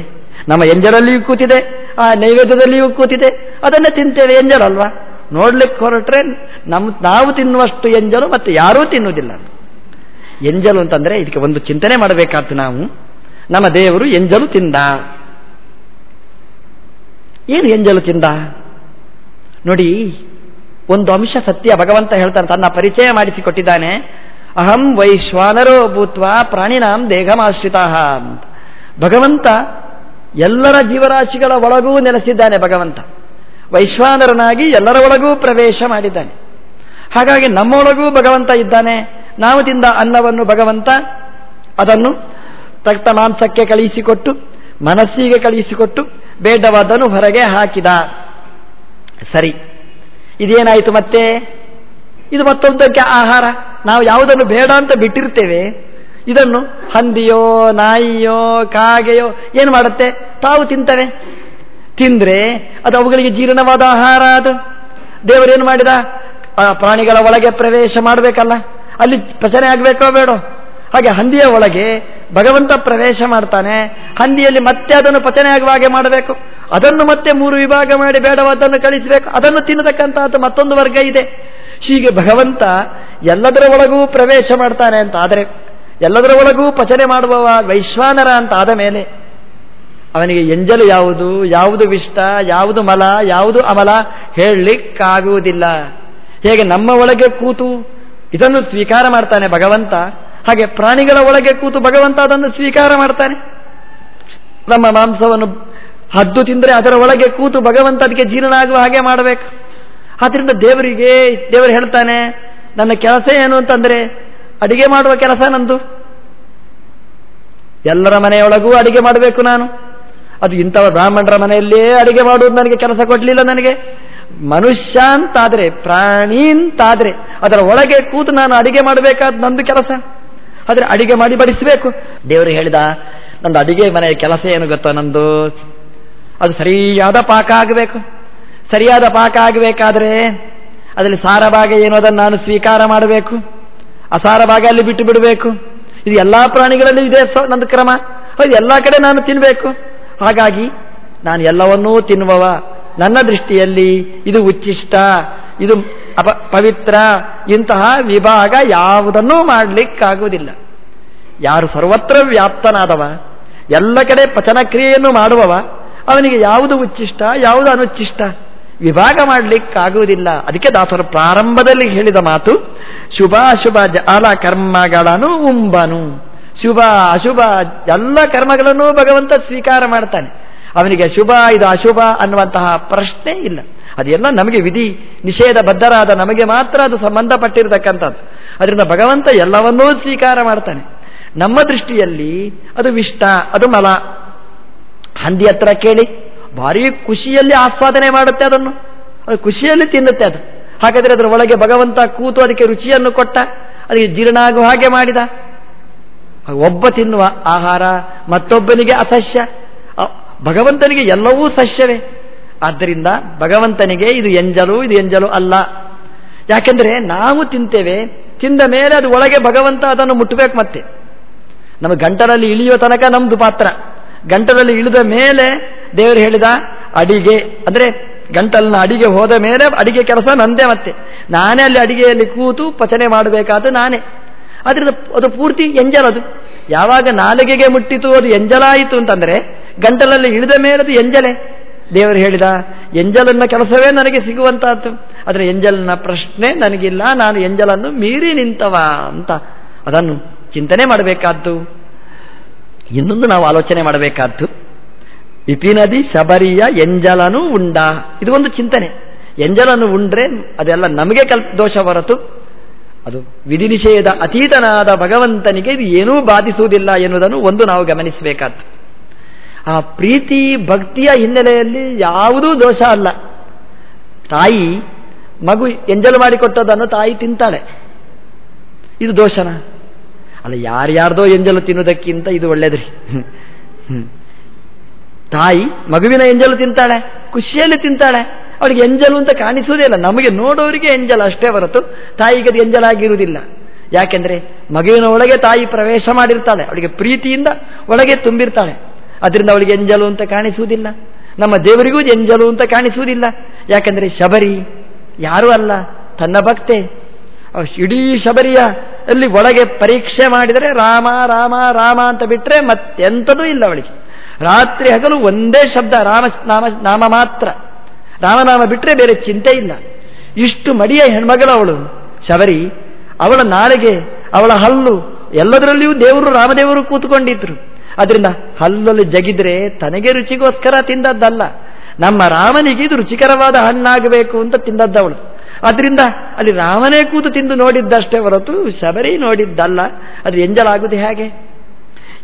ನಮ್ಮ ಎಂಜಲಲ್ಲಿಯೂ ಕೂತಿದೆ, ಆ ನೈವೇದ್ಯದಲ್ಲಿಯೂ ಕೂತಿದೆ. ಅದನ್ನೇ ತಿಂತೇವೆ ಎಂಜಲ್ ಅಲ್ವಾ? ನೋಡ್ಲಿಕ್ಕೆ ಹೊರಟ್ರೆ ನಮ್ ನಾವು ತಿನ್ನುವಷ್ಟು ಎಂಜಲು ಮತ್ತೆ ಯಾರೂ ತಿನ್ನುವುದಿಲ್ಲ. ಎಂಜಲು ಅಂತಂದ್ರೆ ಇದಕ್ಕೆ ಒಂದು ಚಿಂತನೆ ಮಾಡಬೇಕಾದ್ದು ನಾವು. ನಮ್ಮ ದೇವರು ಎಂಜಲು ತಿಂದ. ಏನು ಎಂಜಲು ತಿಂದ? ನೋಡಿ, ಒಂದು ಅಂಶ ಸತ್ಯ ಭಗವಂತ ಹೇಳ್ತಾನೆ, ತನ್ನ ಪರಿಚಯ ಮಾಡಿಸಿಕೊಟ್ಟಿದ್ದಾನೆ. ಅಹಂ ವೈಶ್ವಾನರೋ ಭೂತ್ವ ಪ್ರಾಣಿನಾಂ ದೇಹಮಾಶ್ರಿತ ಭಗವಂತ ಎಲ್ಲರ ಜೀವರಾಶಿಗಳ ಒಳಗೂ ನೆಲೆಸಿದ್ದಾನೆ ಭಗವಂತ. ವೈಶ್ವಾನರನಾಗಿ ಎಲ್ಲರ ಒಳಗೂ ಪ್ರವೇಶ ಮಾಡಿದ್ದಾನೆ. ಹಾಗಾಗಿ ನಮ್ಮೊಳಗೂ ಭಗವಂತ ಇದ್ದಾನೆ. ನಾವು ತಿಂದ ಅನ್ನವನ್ನು ಭಗವಂತ ಅದನ್ನು ತಕ್ತ ಮಾಂಸಕ್ಕೆ ಕಳುಹಿಸಿಕೊಟ್ಟು ಮನಸ್ಸಿಗೆ ಕಳುಹಿಸಿಕೊಟ್ಟು ಬೇಡವಾದನು ಹೊರಗೆ ಹಾಕಿದ. ಸರಿ. ಇದೇನಾಯಿತು ಮತ್ತೆ? ಇದು ಮತ್ತೊಂದಕ್ಕೆ ಆಹಾರ. ನಾವು ಯಾವುದನ್ನು ಬೇಡ ಅಂತ ಬಿಟ್ಟಿರ್ತೇವೆ. ಇದನ್ನು ಹಂದಿಯೋ, ನಾಯಿಯೋ, ಕಾಗೆಯೋ, ಏನು ಮಾಡುತ್ತೆ? ತಾವು ತಿಂತವೆ. ತಿಂದ್ರೆ ಅದು ಅವುಗಳಿಗೆ ಜೀರ್ಣವಾದ ಆಹಾರ ಅದು. ದೇವರೇನು ಮಾಡಿದ? ಪ್ರಾಣಿಗಳ ಒಳಗೆ ಪ್ರವೇಶ ಮಾಡಬೇಕಲ್ಲ. ಅಲ್ಲಿ ಪಚನೆ ಆಗಬೇಕೋ ಬೇಡೋ? ಹಾಗೆ ಹಂದಿಯ ಒಳಗೆ ಭಗವಂತ ಪ್ರವೇಶ ಮಾಡ್ತಾನೆ. ಹಂದಿಯಲ್ಲಿ ಮತ್ತೆ ಅದನ್ನು ಪಚನೆ ಆಗುವ ಹಾಗೆ ಮಾಡಬೇಕು. ಅದನ್ನು ಮತ್ತೆ ಮೂರು ವಿಭಾಗ ಮಾಡಿ ಬೇಡವಾದನ್ನು ಕಳಿಸಬೇಕು. ಅದನ್ನು ತಿನ್ನತಕ್ಕಂತಹದ್ದು ಮತ್ತೊಂದು ವರ್ಗ ಇದೆ. ಹೀಗೆ ಭಗವಂತ ಎಲ್ಲದರ ಒಳಗೂ ಪ್ರವೇಶ ಮಾಡ್ತಾನೆ ಅಂತ ಆದರೆ ಎಲ್ಲದರ ಒಳಗೂ ಪಚನೆ ಮಾಡುವವ ವೈಶ್ವಾನರ ಅಂತ ಆದ ಮೇಲೆ ಅವನಿಗೆ ಎಂಜಲು ಯಾವುದು? ಯಾವುದು ವಿಷ್ಟ? ಯಾವುದು ಮಲ? ಯಾವುದು ಅಮಲ? ಹೇಳಲಿಕ್ಕಾಗುವುದಿಲ್ಲ. ಹೇಗೆ ನಮ್ಮ ಒಳಗೆ ಕೂತು ಇದನ್ನು ಸ್ವೀಕಾರ ಮಾಡ್ತಾನೆ ಭಗವಂತ, ಹಾಗೆ ಪ್ರಾಣಿಗಳ ಒಳಗೆ ಕೂತು ಭಗವಂತ ಅದನ್ನು ಸ್ವೀಕಾರ ಮಾಡ್ತಾನೆ. ನಮ್ಮ ಮಾಂಸವನ್ನು ಹದ್ದು ತಿಂದರೆ ಅದರ ಒಳಗೆ ಕೂತು ಭಗವಂತ ಅದಕ್ಕೆ ಜೀರ್ಣ ಆಗುವ ಹಾಗೆ ಮಾಡಬೇಕು. ಆದ್ರಿಂದ ದೇವರಿಗೆ, ದೇವರು ಹೇಳ್ತಾನೆ, ನನ್ನ ಕೆಲಸ ಏನು ಅಂತಂದ್ರೆ ಅಡಿಗೆ ಮಾಡುವ ಕೆಲಸ ನಂದು. ಎಲ್ಲರ ಮನೆಯೊಳಗೂ ಅಡಿಗೆ ಮಾಡಬೇಕು ನಾನು. ಅದು ಇಂಥವ ಬ್ರಾಹ್ಮಣರ ಮನೆಯಲ್ಲೇ ಅಡಿಗೆ ಮಾಡುವುದು ನನಗೆ ಕೆಲಸ ಕೊಡಲಿಲ್ಲ ನನಗೆ. ಮನುಷ್ಯ ಅಂತಾದರೆ ಪ್ರಾಣಿ ಅಂತಾದರೆ ಅದರ ಒಳಗೆ ಕೂತು ನಾನು ಅಡಿಗೆ ಮಾಡಬೇಕಾದ ನಂದು ಕೆಲಸ. ಆದರೆ ಅಡಿಗೆ ಮಾಡಿ ಬಡಿಸಬೇಕು. ದೇವರು ಹೇಳಿದ, ನಂದು ಅಡಿಗೆ ಮನೆಯ ಕೆಲಸ ಏನು ಗೊತ್ತೋ ನಂದು? ಅದು ಸರಿಯಾದ ಪಾಕ ಆಗಬೇಕು. ಸರಿಯಾದ ಪಾಕ ಆಗಬೇಕಾದ್ರೆ ಅದರಲ್ಲಿ ಸಾರ ಭಾಗ ಏನು ಅದನ್ನು ನಾನು ಸ್ವೀಕಾರ ಮಾಡಬೇಕು. ಅಸಾರ ಭಾಗ ಅಲ್ಲಿ ಬಿಟ್ಟು ಬಿಡಬೇಕು. ಇದು ಎಲ್ಲ ಪ್ರಾಣಿಗಳಲ್ಲಿ ಇದೆ ನಂದು ಕ್ರಮ. ಅದು ಎಲ್ಲ ಕಡೆ ನಾನು ತಿನ್ನಬೇಕು ಹಾಗಾಗಿ ನಾನು ಎಲ್ಲವನ್ನೂ ತಿನ್ನುವವ. ನನ್ನ ದೃಷ್ಟಿಯಲ್ಲಿ ಇದು ಉಚ್ಚಿಷ್ಟ, ಇದು ಅಪ, ಪವಿತ್ರ, ಇಂತಹ ವಿಭಾಗ ಯಾವುದನ್ನೂ ಮಾಡಲಿಕ್ಕಾಗುವುದಿಲ್ಲ. ಯಾರು ಸರ್ವತ್ರ ವ್ಯಾಪ್ತನಾದವ, ಎಲ್ಲ ಕಡೆ ಪಚನ ಕ್ರಿಯೆಯನ್ನು ಮಾಡುವವ, ಅವನಿಗೆ ಯಾವುದು ಉಚ್ಚಿಷ್ಟ, ಯಾವುದು ಅನುಚ್ಚಿಷ್ಟ, ವಿಭಾಗ ಮಾಡಲಿಕ್ಕಾಗುವುದಿಲ್ಲ. ಅದಕ್ಕೆ ದಾಸರು ಪ್ರಾರಂಭದಲ್ಲಿ ಹೇಳಿದ ಮಾತು ಶುಭ ಅಶುಭ ಜಾಲ ಕರ್ಮಗಳನ್ನು ಉಂಬನು. ಶುಭ, ಅಶುಭ, ಎಲ್ಲ ಕರ್ಮಗಳನ್ನು ಭಗವಂತ ಸ್ವೀಕಾರ ಮಾಡ್ತಾನೆ. ಅವನಿಗೆ ಶುಭ, ಇದು ಅಶುಭ ಅನ್ನುವಂತಹ ಪ್ರಶ್ನೆ ಇಲ್ಲ. ಅದೆಲ್ಲ ನಮಗೆ ವಿಧಿ ನಿಷೇಧ ಬದ್ಧರಾದ ನಮಗೆ ಮಾತ್ರ ಅದು ಸಂಬಂಧಪಟ್ಟಿರತಕ್ಕಂಥದ್ದು. ಅದರಿಂದ ಭಗವಂತ ಎಲ್ಲವನ್ನೂ ಸ್ವೀಕಾರ ಮಾಡ್ತಾನೆ. ನಮ್ಮ ದೃಷ್ಟಿಯಲ್ಲಿ ಅದು ವಿಷ್ಟ, ಅದು ಮಲ. ಹಂದಿ ಹತ್ರ ಕೇಳಿ, ಭಾರಿ ಖುಷಿಯಲ್ಲಿ ಆಸ್ವಾದನೆ ಮಾಡುತ್ತೆ ಅದನ್ನು. ಅದು ಖುಷಿಯಲ್ಲಿ ತಿನ್ನುತ್ತೆ ಅದು. ಹಾಗಾದರೆ ಅದರ ಒಳಗೆ ಭಗವಂತ ಕೂತು ಅದಕ್ಕೆ ರುಚಿಯನ್ನು ಕೊಟ್ಟ, ಅದಕ್ಕೆ ಜೀರ್ಣ ಆಗುವ ಹಾಗೆ ಮಾಡಿದ. ಒಬ್ಬ ತಿನ್ನುವ ಆಹಾರ, ಮತ್ತೊಬ್ಬನಿಗೆ ಅಸಹ್ಯ. ಭಗವಂತನಿಗೆ ಎಲ್ಲವೂ ಸಸ್ಯವೇ ಆದ್ದರಿಂದ ಭಗವಂತನಿಗೆ ಇದು ಎಂಜಲು ಇದು ಎಂಜಲು ಅಲ್ಲ. ಯಾಕೆಂದ್ರೆ ನಾವು ತಿಂತೇವೆ, ತಿಂದ ಮೇಲೆ ಅದು ಒಳಗೆ ಭಗವಂತ ಅದನ್ನು ಮುಟ್ಟಬೇಕು ಮತ್ತೆ. ನಮ್ಮ ಗಂಟಲಲ್ಲಿ ಇಳಿಯುವ ತನಕ ನಮ್ದು ಪಾತ್ರ. ಗಂಟಲಲ್ಲಿ ಇಳಿದ ಮೇಲೆ ದೇವರು ಹೇಳಿದ ಅಡಿಗೆ. ಅಂದ್ರೆ ಗಂಟಲಿನ ಅಡಿಗೆ ಹೋದ ಮೇಲೆ ಅಡಿಗೆ ಕೆಲಸ ನಂದೇ ಮತ್ತೆ. ನಾನೇ ಅಲ್ಲಿ ಅಡಿಗೆಯಲ್ಲಿ ಕೂತು ಪಚನೆ ಮಾಡಬೇಕಾದ ನಾನೇ. ಅದರಿಂದ ಅದು ಪೂರ್ತಿ ಎಂಜಲದು ಯಾವಾಗ ನಾಲಿಗೆಗೆ ಮುಟ್ಟಿತು, ಅದು ಎಂಜಲಾಯಿತು ಅಂತಂದ್ರೆ, ಗಂಟಲಲ್ಲಿ ಇಳಿದ ಮೇಲೆ ಅದು ಎಂಜಲೆ. ದೇವರು ಹೇಳಿದ, ಎಂಜಲನ್ನ ಕೆಲಸವೇ ನನಗೆ ಸಿಗುವಂತಹದ್ದು. ಆದರೆ ಎಂಜಲ್ನ ಪ್ರಶ್ನೆ ನನಗಿಲ್ಲ, ನಾನು ಎಂಜಲನ್ನು ಮೀರಿ ನಿಂತವ ಅಂತ. ಅದನ್ನು ಚಿಂತನೆ ಮಾಡಬೇಕಾದ್ದು. ಇನ್ನೊಂದು ನಾವು ಆಲೋಚನೆ ಮಾಡಬೇಕಾದ್ದು ವಿಪಿನದಿ ಶಬರಿಯ ಎಂಜಲನು ಉಂಡ. ಇದು ಒಂದು ಚಿಂತನೆ. ಎಂಜಲನ್ನು ಉಂಡ್ರೆ ಅದೆಲ್ಲ ನಮಗೆ ಕಲ್, ದೋಷ ಹೊರತು ಅದು ವಿಧಿ ನಿಷೇಧ ಅತೀತನಾದ ಭಗವಂತನಿಗೆ ಇದು ಏನೂ ಬಾಧಿಸುವುದಿಲ್ಲ ಎನ್ನುವುದನ್ನು ಒಂದು ನಾವು ಗಮನಿಸಬೇಕಾದ್ದು. ಆ ಪ್ರೀತಿ ಭಕ್ತಿಯ ಹಿನ್ನೆಲೆಯಲ್ಲಿ ಯಾವುದೂ ದೋಷ ಅಲ್ಲ. ತಾಯಿ ಮಗು ಎಂಜಲು ಮಾಡಿಕೊಟ್ಟದನ್ನು ತಾಯಿ ತಿಂತಾಳೆ. ಇದು ದೋಷನ. ಅಲ್ಲ, ಯಾರ್ಯಾರ್ದೋ ಎಂಜಲು ತಿನ್ನುವುದಕ್ಕಿಂತ ಇದು ಒಳ್ಳೇದ್ರಿ. ತಾಯಿ ಮಗುವಿನ ಎಂಜಲು ತಿಂತಾಳೆ, ಖುಷಿಯಲ್ಲಿ ತಿಂತಾಳೆ. ಅವಳಿಗೆ ಎಂಜಲು ಅಂತ ಕಾಣಿಸುವುದೇ ಇಲ್ಲ. ನಮಗೆ ನೋಡೋರಿಗೆ ಎಂಜಲು ಅಷ್ಟೇ ಹೊರತು ತಾಯಿಗೆ ಅದು ಎಂಜಲಾಗಿರುವುದಿಲ್ಲ. ಯಾಕೆಂದ್ರೆ ಮಗುವಿನ ಒಳಗೆ ತಾಯಿ ಪ್ರವೇಶ ಮಾಡಿರ್ತಾಳೆ. ಅವಳಿಗೆ ಪ್ರೀತಿಯಿಂದ ಒಳಗೆ ತುಂಬಿರ್ತಾಳೆ. ಅದರಿಂದ ಅವಳಿಗೆ ಎಂಜಲು ಅಂತ ಕಾಣಿಸುವುದಿಲ್ಲ. ನಮ್ಮ ದೇವರಿಗೂ ಎಂಜಲು ಅಂತ ಕಾಣಿಸುವುದಿಲ್ಲ. ಯಾಕೆಂದರೆ ಶಬರಿ ಯಾರೂ ಅಲ್ಲ, ತನ್ನ ಭಕ್ತೆ. ಇಡೀ ಶಬರಿಯ ಅಲ್ಲಿ ಒಳಗೆ ಪರೀಕ್ಷೆ ಮಾಡಿದರೆ ರಾಮ ರಾಮ ರಾಮ ಅಂತ ಬಿಟ್ಟರೆ ಮತ್ತೆಂಥದೂ ಇಲ್ಲ ಅವಳಿಗೆ. ರಾತ್ರಿ ಹಗಲು ಒಂದೇ ಶಬ್ದ, ರಾಮ, ನಾಮ ನಾಮ ಮಾತ್ರ. ರಾಮನಾಮ ಬಿಟ್ಟರೆ ಬೇರೆ ಚಿಂತೆ ಇಲ್ಲ. ಇಷ್ಟು ಮಡಿಯ ಹೆಣ್ಮಗಳು ಅವಳು. ಶಬರಿ, ಅವಳ ನಾಳೆಗೆ ಅವಳ ಹಲ್ಲು, ಎಲ್ಲದರಲ್ಲಿಯೂ ದೇವರು ರಾಮದೇವರು ಕೂತ್ಕೊಂಡಿದ್ರು. ಅದರಿಂದ ಹಲ್ಲಲ್ಲಿ ಜಗಿದ್ರೆ ತನಗೆ ರುಚಿಗೋಸ್ಕರ ತಿಂದದ್ದಲ್ಲ. ನಮ್ಮ ರಾಮನಿಗೆ ಇದು ರುಚಿಕರವಾದ ಹಣ್ಣಾಗಬೇಕು ಅಂತ ತಿಂದದ್ದವಳು. ಅದರಿಂದ ಅಲ್ಲಿ ರಾಮನೇ ಕೂತು ತಿಂದು ನೋಡಿದ್ದಷ್ಟೇ ಹೊರತು ಶಬರಿ ನೋಡಿದ್ದಲ್ಲ. ಅದು ಎಂಜಲಾಗುವುದು ಹೇಗೆ?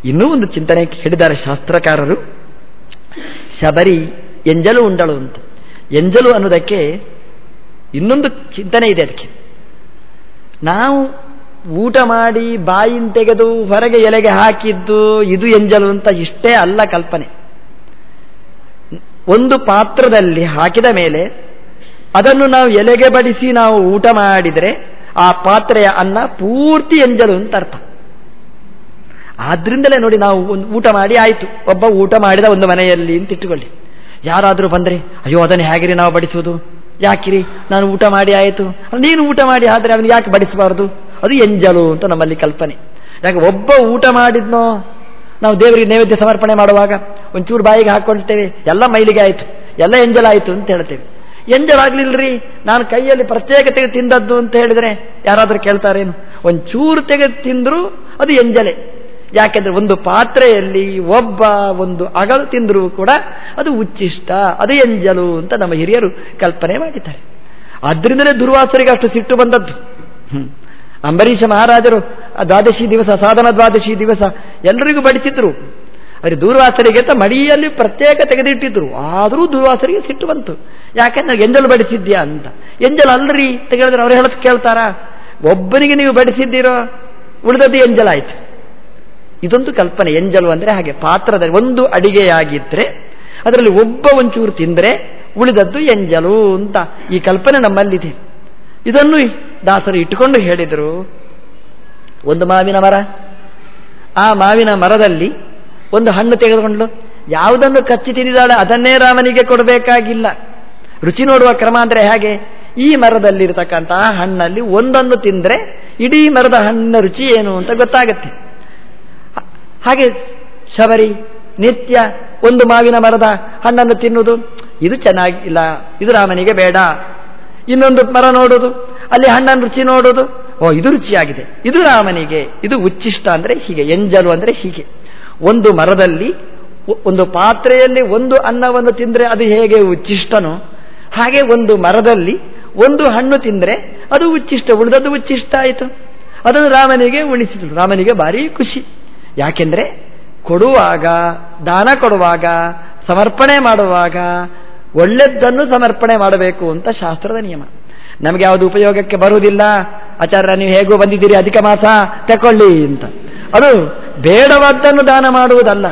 ಇನ್ನೂ ಒಂದು ಚಿಂತನೆ ಹೇಳಿದ್ದಾರೆ ಶಾಸ್ತ್ರಕಾರರು. ಶಬರಿ ಎಂಜಲು ಉಂಡಳು ಅಂತ. ಎಂಜಲು ಅನ್ನೋದಕ್ಕೆ ಇನ್ನೊಂದು ಚಿಂತನೆ ಇದೆ ಅದಕ್ಕೆ. ನಾವು ಊಟ ಮಾಡಿ ಬಾಯಿನ ತೆಗೆದು ಹೊರಗೆ ಎಲೆಗೆ ಹಾಕಿದ್ದು ಇದು ಎಂಜಲು ಅಂತ ಇಷ್ಟೇ ಅಲ್ಲ ಕಲ್ಪನೆ. ಒಂದು ಪಾತ್ರದಲ್ಲಿ ಹಾಕಿದ ಮೇಲೆ ಅದನ್ನು ನಾವು ಎಲೆಗೆ ಬಡಿಸಿ ನಾವು ಊಟ ಮಾಡಿದರೆ ಆ ಪಾತ್ರೆಯ ಅನ್ನ ಪೂರ್ತಿ ಎಂಜಲು ಅಂತ ಅರ್ಥ. ಆದ್ರಿಂದಲೇ ನೋಡಿ ನಾವು ಒಂದು ಊಟ ಮಾಡಿ ಆಯಿತು. ಒಬ್ಬ ಊಟ ಮಾಡಿದ ಒಂದು ಮನೆಯಲ್ಲಿ ಅಂತ ಇಟ್ಟುಕೊಳ್ಳಿ. ಯಾರಾದರೂ ಬಂದರೆ, ಅಯ್ಯೋ, ಅದನ್ನು ಹೇಗಿರಿ ನಾವು ಬಡಿಸುವುದು? ಯಾಕಿರಿ? ನಾನು ಊಟ ಮಾಡಿ ಆಯಿತು. ನೀನು ಊಟ ಮಾಡಿ, ಆದರೆ ಅವನು ಯಾಕೆ ಬಡಿಸಬಾರ್ದು? ಅದು ಎಂಜಲು ಅಂತ ನಮ್ಮಲ್ಲಿ ಕಲ್ಪನೆ. ಯಾಕೆ, ಒಬ್ಬ ಊಟ ಮಾಡಿದ್ನೋ, ನಾವು ದೇವರಿಗೆ ನೈವೇದ್ಯ ಸಮರ್ಪಣೆ ಮಾಡುವಾಗ ಒಂಚೂರು ಬಾಯಿಗೆ ಹಾಕ್ಕೊಳ್ತೇವೆ, ಎಲ್ಲ ಮೈಲಿಗೆ ಆಯಿತು, ಎಲ್ಲ ಎಂಜಲಾಯಿತು ಅಂತ ಹೇಳ್ತೇವೆ. ಎಂಜಲಾಗ್ಲಿಲ್ರಿ ನಾನು ಕೈಯಲ್ಲಿ ಪ್ರತ್ಯೇಕ ತೆಗೆದು ತಿಂದದ್ದು ಅಂತ ಹೇಳಿದರೆ ಯಾರಾದರೂ ಕೇಳ್ತಾರೇನು? ಒಂಚೂರು ತೆಗೆದು ತಿಂದರೂ ಅದು ಎಂಜಲೆ. ಯಾಕೆಂದ್ರೆ ಒಂದು ಪಾತ್ರೆಯಲ್ಲಿ ಒಬ್ಬ ಒಂದು ಅಗಳು ತಿಂದರೂ ಕೂಡ ಅದು ಉಚ್ಚಿಷ್ಟ, ಅದು ಎಂಜಲು ಅಂತ ನಮ್ಮ ಹಿರಿಯರು ಕಲ್ಪನೆ ಮಾಡಿದ್ದಾರೆ. ಅದರಿಂದಲೇ ದುರ್ವಾಸರಿಗೆ ಅಷ್ಟು ಸಿಟ್ಟು ಬಂದದ್ದು. ಅಂಬರೀಷ ಮಹಾರಾಜರು ದ್ವಾದಶಿ ದಿವಸ, ಸಾಧನ ದ್ವಾದಶಿ ದಿವಸ ಎಲ್ಲರಿಗೂ ಬಡಿಸಿದ್ರು. ಆದರೆ ದೂರ್ವಾಸರಿಗೆ ಅಂತ ಮಡಿಯಲ್ಲಿ ಪ್ರತ್ಯೇಕ ತೆಗೆದಿಟ್ಟಿದ್ರು. ಆದರೂ ದೂರ್ವಾಸರಿಗೆ ಸಿಟ್ಟು ಬಂತು. ಯಾಕೆಂದ್ರೆ ಎಂಜಲು ಬಡಿಸಿದ್ಯಾ ಅಂತ. ಎಂಜಲ್ ಅಲ್ರಿ ತೆಗೆದ್ರೆ ಅವ್ರು ಹೇಳ ಕೇಳ್ತಾರಾ? ಒಬ್ಬನಿಗೆ ನೀವು ಬಡಿಸಿದ್ದೀರೋ? ಉಳಿದದ್ದು ಎಂಜಲಾಯ್ತು. ಇದೊಂದು ಕಲ್ಪನೆ. ಎಂಜಲು ಅಂದರೆ ಹಾಗೆ ಪಾತ್ರದ ಒಂದು ಅಡಿಗೆಯಾಗಿದ್ರೆ ಅದರಲ್ಲಿ ಒಬ್ಬ ಒಂಚೂರು ತಿಂದರೆ ಉಳಿದದ್ದು ಎಂಜಲು ಅಂತ ಈ ಕಲ್ಪನೆ ನಮ್ಮಲ್ಲಿದೆ. ಇದನ್ನು ದಾಸರು ಇಟ್ಟುಕೊಂಡು ಹೇಳಿದರು. ಒಂದು ಮಾವಿನ ಮರ. ಆ ಮಾವಿನ ಮರದಲ್ಲಿ ಒಂದು ಹಣ್ಣು ತೆಗೆದುಕೊಂಡು ಯಾವುದನ್ನು ಕಚ್ಚಿ ತಿಂದಿದ್ದಾಳೆ ಅದನ್ನೇ ರಾಮನಿಗೆ ಕೊಡಬೇಕಾಗಿಲ್ಲ. ರುಚಿ ನೋಡುವ ಕ್ರಮ ಅಂದರೆ ಹೇಗೆ? ಈ ಮರದಲ್ಲಿರತಕ್ಕಂತಹ ಹಣ್ಣಲ್ಲಿ ಒಂದನ್ನು ತಿಂದರೆ ಇಡೀ ಮರದ ಹಣ್ಣಿನ ರುಚಿ ಏನು ಅಂತ ಗೊತ್ತಾಗತ್ತೆ. ಹಾಗೆ ಶಬರಿ, ನಿತ್ಯ, ಒಂದು ಮಾವಿನ ಮರದ ಹಣ್ಣನ್ನು ತಿನ್ನುವುದು. ಇದು ಚೆನ್ನಾಗಿಲ್ಲ ಇದು ರಾಮನಿಗೆ ಬೇಡ. ಇನ್ನೊಂದು ಮರ ನೋಡೋದು ಅಲ್ಲಿ ಹಣ್ಣನ್ನು ರುಚಿ ನೋಡೋದು ಓ, ಇದು ರುಚಿಯಾಗಿದೆ. ಇದು ರಾಮನಿಗೆ, ಇದು ಉಚ್ಚಿಷ್ಟ ಅಂದರೆ ಹೀಗೆ, ಎಂಜಲು ಅಂದರೆ ಹೀಗೆ. ಒಂದು ಮರದಲ್ಲಿ ಒಂದು ಪಾತ್ರೆಯಲ್ಲಿ ಒಂದು ಅನ್ನವನ್ನು ತಿಂದರೆ ಅದು ಹೇಗೆ ಉಚ್ಚಿಷ್ಟನೋ, ಹಾಗೆ ಒಂದು ಮರದಲ್ಲಿ ಒಂದು ಹಣ್ಣು ತಿಂದರೆ ಅದು ಉಚ್ಚಿಷ್ಟ, ಉಳಿದದ್ದು ಉಚ್ಚಿಷ್ಟ ಆಯಿತು. ಅದನ್ನು ರಾಮನಿಗೆ ಉಣಿಸಿತು ರಾಮನಿಗೆ ಭಾರಿ ಖುಷಿ. ಯಾಕೆಂದ್ರೆ ಕೊಡುವಾಗ, ದಾನ ಕೊಡುವಾಗ, ಸಮರ್ಪಣೆ ಮಾಡುವಾಗ ಒಳ್ಳೆದ್ದನ್ನು ಸಮರ್ಪಣೆ ಮಾಡಬೇಕು ಅಂತ ಶಾಸ್ತ್ರದ ನಿಯಮ. ನಮಗೆ ಯಾವುದು ಉಪಯೋಗಕ್ಕೆ ಬರುವುದಿಲ್ಲ. ಆಚಾರ್ಯ, ನೀವು ಹೇಗೂ ಬಂದಿದ್ದೀರಿ, ಅಧಿಕ ಮಾಸ, ತಕೊಳ್ಳಿ ಅಂತ. ಅದು ಬೇಡವಾದ್ದನ್ನು ದಾನ ಮಾಡುವುದಲ್ಲ.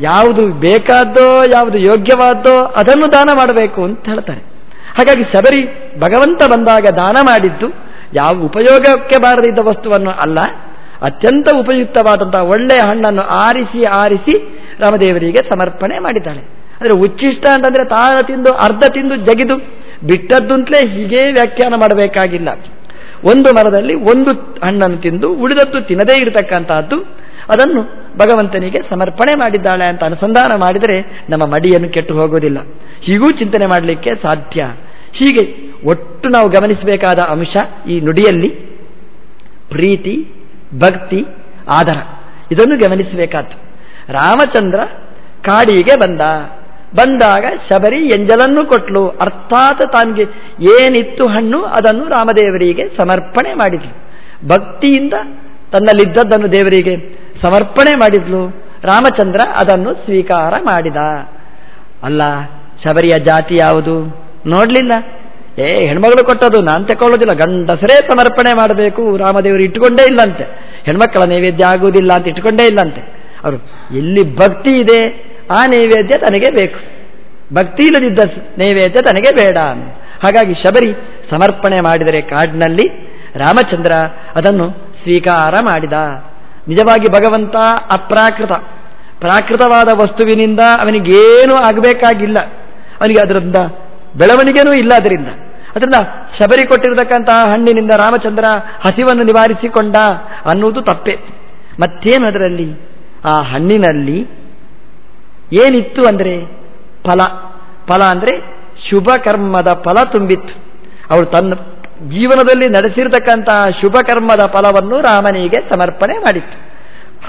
ಯಾವುದು ಬೇಕಾದ್ದೋ, ಯಾವುದು ಯೋಗ್ಯವಾದ್ದೋ ಅದನ್ನು ದಾನ ಮಾಡಬೇಕು ಅಂತ ಹೇಳ್ತಾರೆ. ಹಾಗಾಗಿ ಶಬರಿ ಭಗವಂತ ಬಂದಾಗ ದಾನ ಮಾಡಿದ್ದು ಯಾವ ಉಪಯೋಗಕ್ಕೆ ಬಾರದಿದ್ದ ವಸ್ತುವನ್ನು ಅಲ್ಲ ಅತ್ಯಂತ ಉಪಯುಕ್ತವಾದಂತಹ ಒಳ್ಳೆಯ ಹಣ್ಣನ್ನು ಆರಿಸಿ ಆರಿಸಿ ರಾಮದೇವರಿಗೆ ಸಮರ್ಪಣೆ ಮಾಡಿದ್ದಾಳೆ. ಅಂದರೆ ಉಚ್ಚಿಷ್ಟ ಅಂತಂದ್ರೆ ತಾಳ ತಿಂದು, ಅರ್ಧ ತಿಂದು ಜಗಿದು ಬಿಟ್ಟದ್ದುಂತಲೇ ಹೀಗೇ ವ್ಯಾಖ್ಯಾನ ಮಾಡಬೇಕಾಗಿಲ್ಲ. ಒಂದು ಮರದಲ್ಲಿ ಒಂದು ಹಣ್ಣನ್ನು ತಿಂದು, ಉಳಿದದ್ದು ತಿನ್ನದೇ ಇರತಕ್ಕಂತಹದ್ದು, ಅದನ್ನು ಭಗವಂತನಿಗೆ ಸಮರ್ಪಣೆ ಮಾಡಿದ್ದಾಳೆ ಅಂತ ಅನುಸಂಧಾನ ಮಾಡಿದರೆ ನಮ್ಮ ಮಡಿಯನ್ನು ಕೆಟ್ಟು ಹೋಗೋದಿಲ್ಲ. ಹೀಗೂ ಚಿಂತನೆ ಮಾಡಲಿಕ್ಕೆ ಸಾಧ್ಯ. ಹೀಗೆ ಒಟ್ಟು ನಾವು ಗಮನಿಸಬೇಕಾದ ಅಂಶ ಈ ನುಡಿಯಲ್ಲಿ ಪ್ರೀತಿ ಭಕ್ತಿ, ಆದರ. ಇದನ್ನು ಗಮನಿಸಬೇಕಾದ್ದು. ರಾಮಚಂದ್ರ ಕಾಡಿಗೆ ಬಂದ. ಬಂದಾಗ ಶಬರಿ ಎಂಜಲನ್ನು ಕೊಟ್ಲು. ಅರ್ಥಾತ್ ತಾನಿಗೆ ಏನಿತ್ತು ಹಣ್ಣು ಅದನ್ನು ರಾಮದೇವರಿಗೆ ಸಮರ್ಪಣೆ ಮಾಡಿದ್ಲು. ಭಕ್ತಿಯಿಂದ ತನ್ನಲ್ಲಿದ್ದದ್ದನ್ನು ದೇವರಿಗೆ ಸಮರ್ಪಣೆ ಮಾಡಿದ್ಲು. ರಾಮಚಂದ್ರ ಅದನ್ನು ಸ್ವೀಕಾರ ಮಾಡಿದ. ಅಲ್ಲ, ಶಬರಿಯ ಜಾತಿ ಯಾವುದು? ನೋಡ್ಲಿಲ್ಲ. ಏ, ಹೆಣ್ಮಗಳು ಕೊಟ್ಟದು ನಾನು ತಕೊಳ್ಳೋದಿಲ್ಲ. ಗಂಡಸರೇ ಸಮರ್ಪಣೆ ಮಾಡಬೇಕು. ರಾಮದೇವರು ಇಟ್ಟುಕೊಂಡೇ ಇಲ್ಲಂತೆ. ಹೆಣ್ಮಕ್ಕಳ ನೈವೇದ್ಯ ಆಗುವುದಿಲ್ಲ ಅಂತ ಇಟ್ಟುಕೊಂಡೇ ಇಲ್ಲಂತೆ. ಅವರು, ಎಲ್ಲಿ ಭಕ್ತಿ ಇದೆ, ಆ ನೈವೇದ್ಯ ತನಗೆ ಬೇಕು. ಭಕ್ತಿ ಇಲ್ಲದಿದ್ದ ನೈವೇದ್ಯ ತನಗೆ ಬೇಡ ಹಾಗಾಗಿ ಶಬರಿ ಸಮರ್ಪಣೆ ಮಾಡಿದರೆ ಕಾಡಿನಲ್ಲಿ ರಾಮಚಂದ್ರ ಅದನ್ನು ಸ್ವೀಕಾರ ಮಾಡಿದ. ನಿಜವಾಗಿ ಭಗವಂತ ಅಪ್ರಾಕೃತ. ಪ್ರಾಕೃತವಾದ ವಸ್ತುವಿನಿಂದ ಅವನಿಗೇನೂ ಆಗಬೇಕಾಗಿಲ್ಲ. ಅವನಿಗೆ ಅದರಿಂದ ಬೆಳವಣಿಗೆನೂ ಇಲ್ಲ ಅದರಿಂದ. ಅದರಿಂದ ಶಬರಿ ಕೊಟ್ಟಿರತಕ್ಕಂತಹ ಹಣ್ಣಿನಿಂದ ರಾಮಚಂದ್ರ ಹಸಿವನ್ನು ನಿವಾರಿಸಿಕೊಂಡ ಅನ್ನುವುದು ತಪ್ಪೆ. ಮತ್ತೇನು ಅದರಲ್ಲಿ? ಆ ಹಣ್ಣಿನಲ್ಲಿ ಏನಿತ್ತು ಅಂದರೆ ಫಲ. ಫಲ ಅಂದರೆ ಶುಭ ಕರ್ಮದ ಫಲ ತುಂಬಿತ್ತು. ಅವಳು ತನ್ನ ಜೀವನದಲ್ಲಿ ನಡೆಸಿರತಕ್ಕಂತಹ ಶುಭ ಕರ್ಮದ ಫಲವನ್ನು ರಾಮನಿಗೆ ಸಮರ್ಪಣೆ ಮಾಡಿತ್ತು.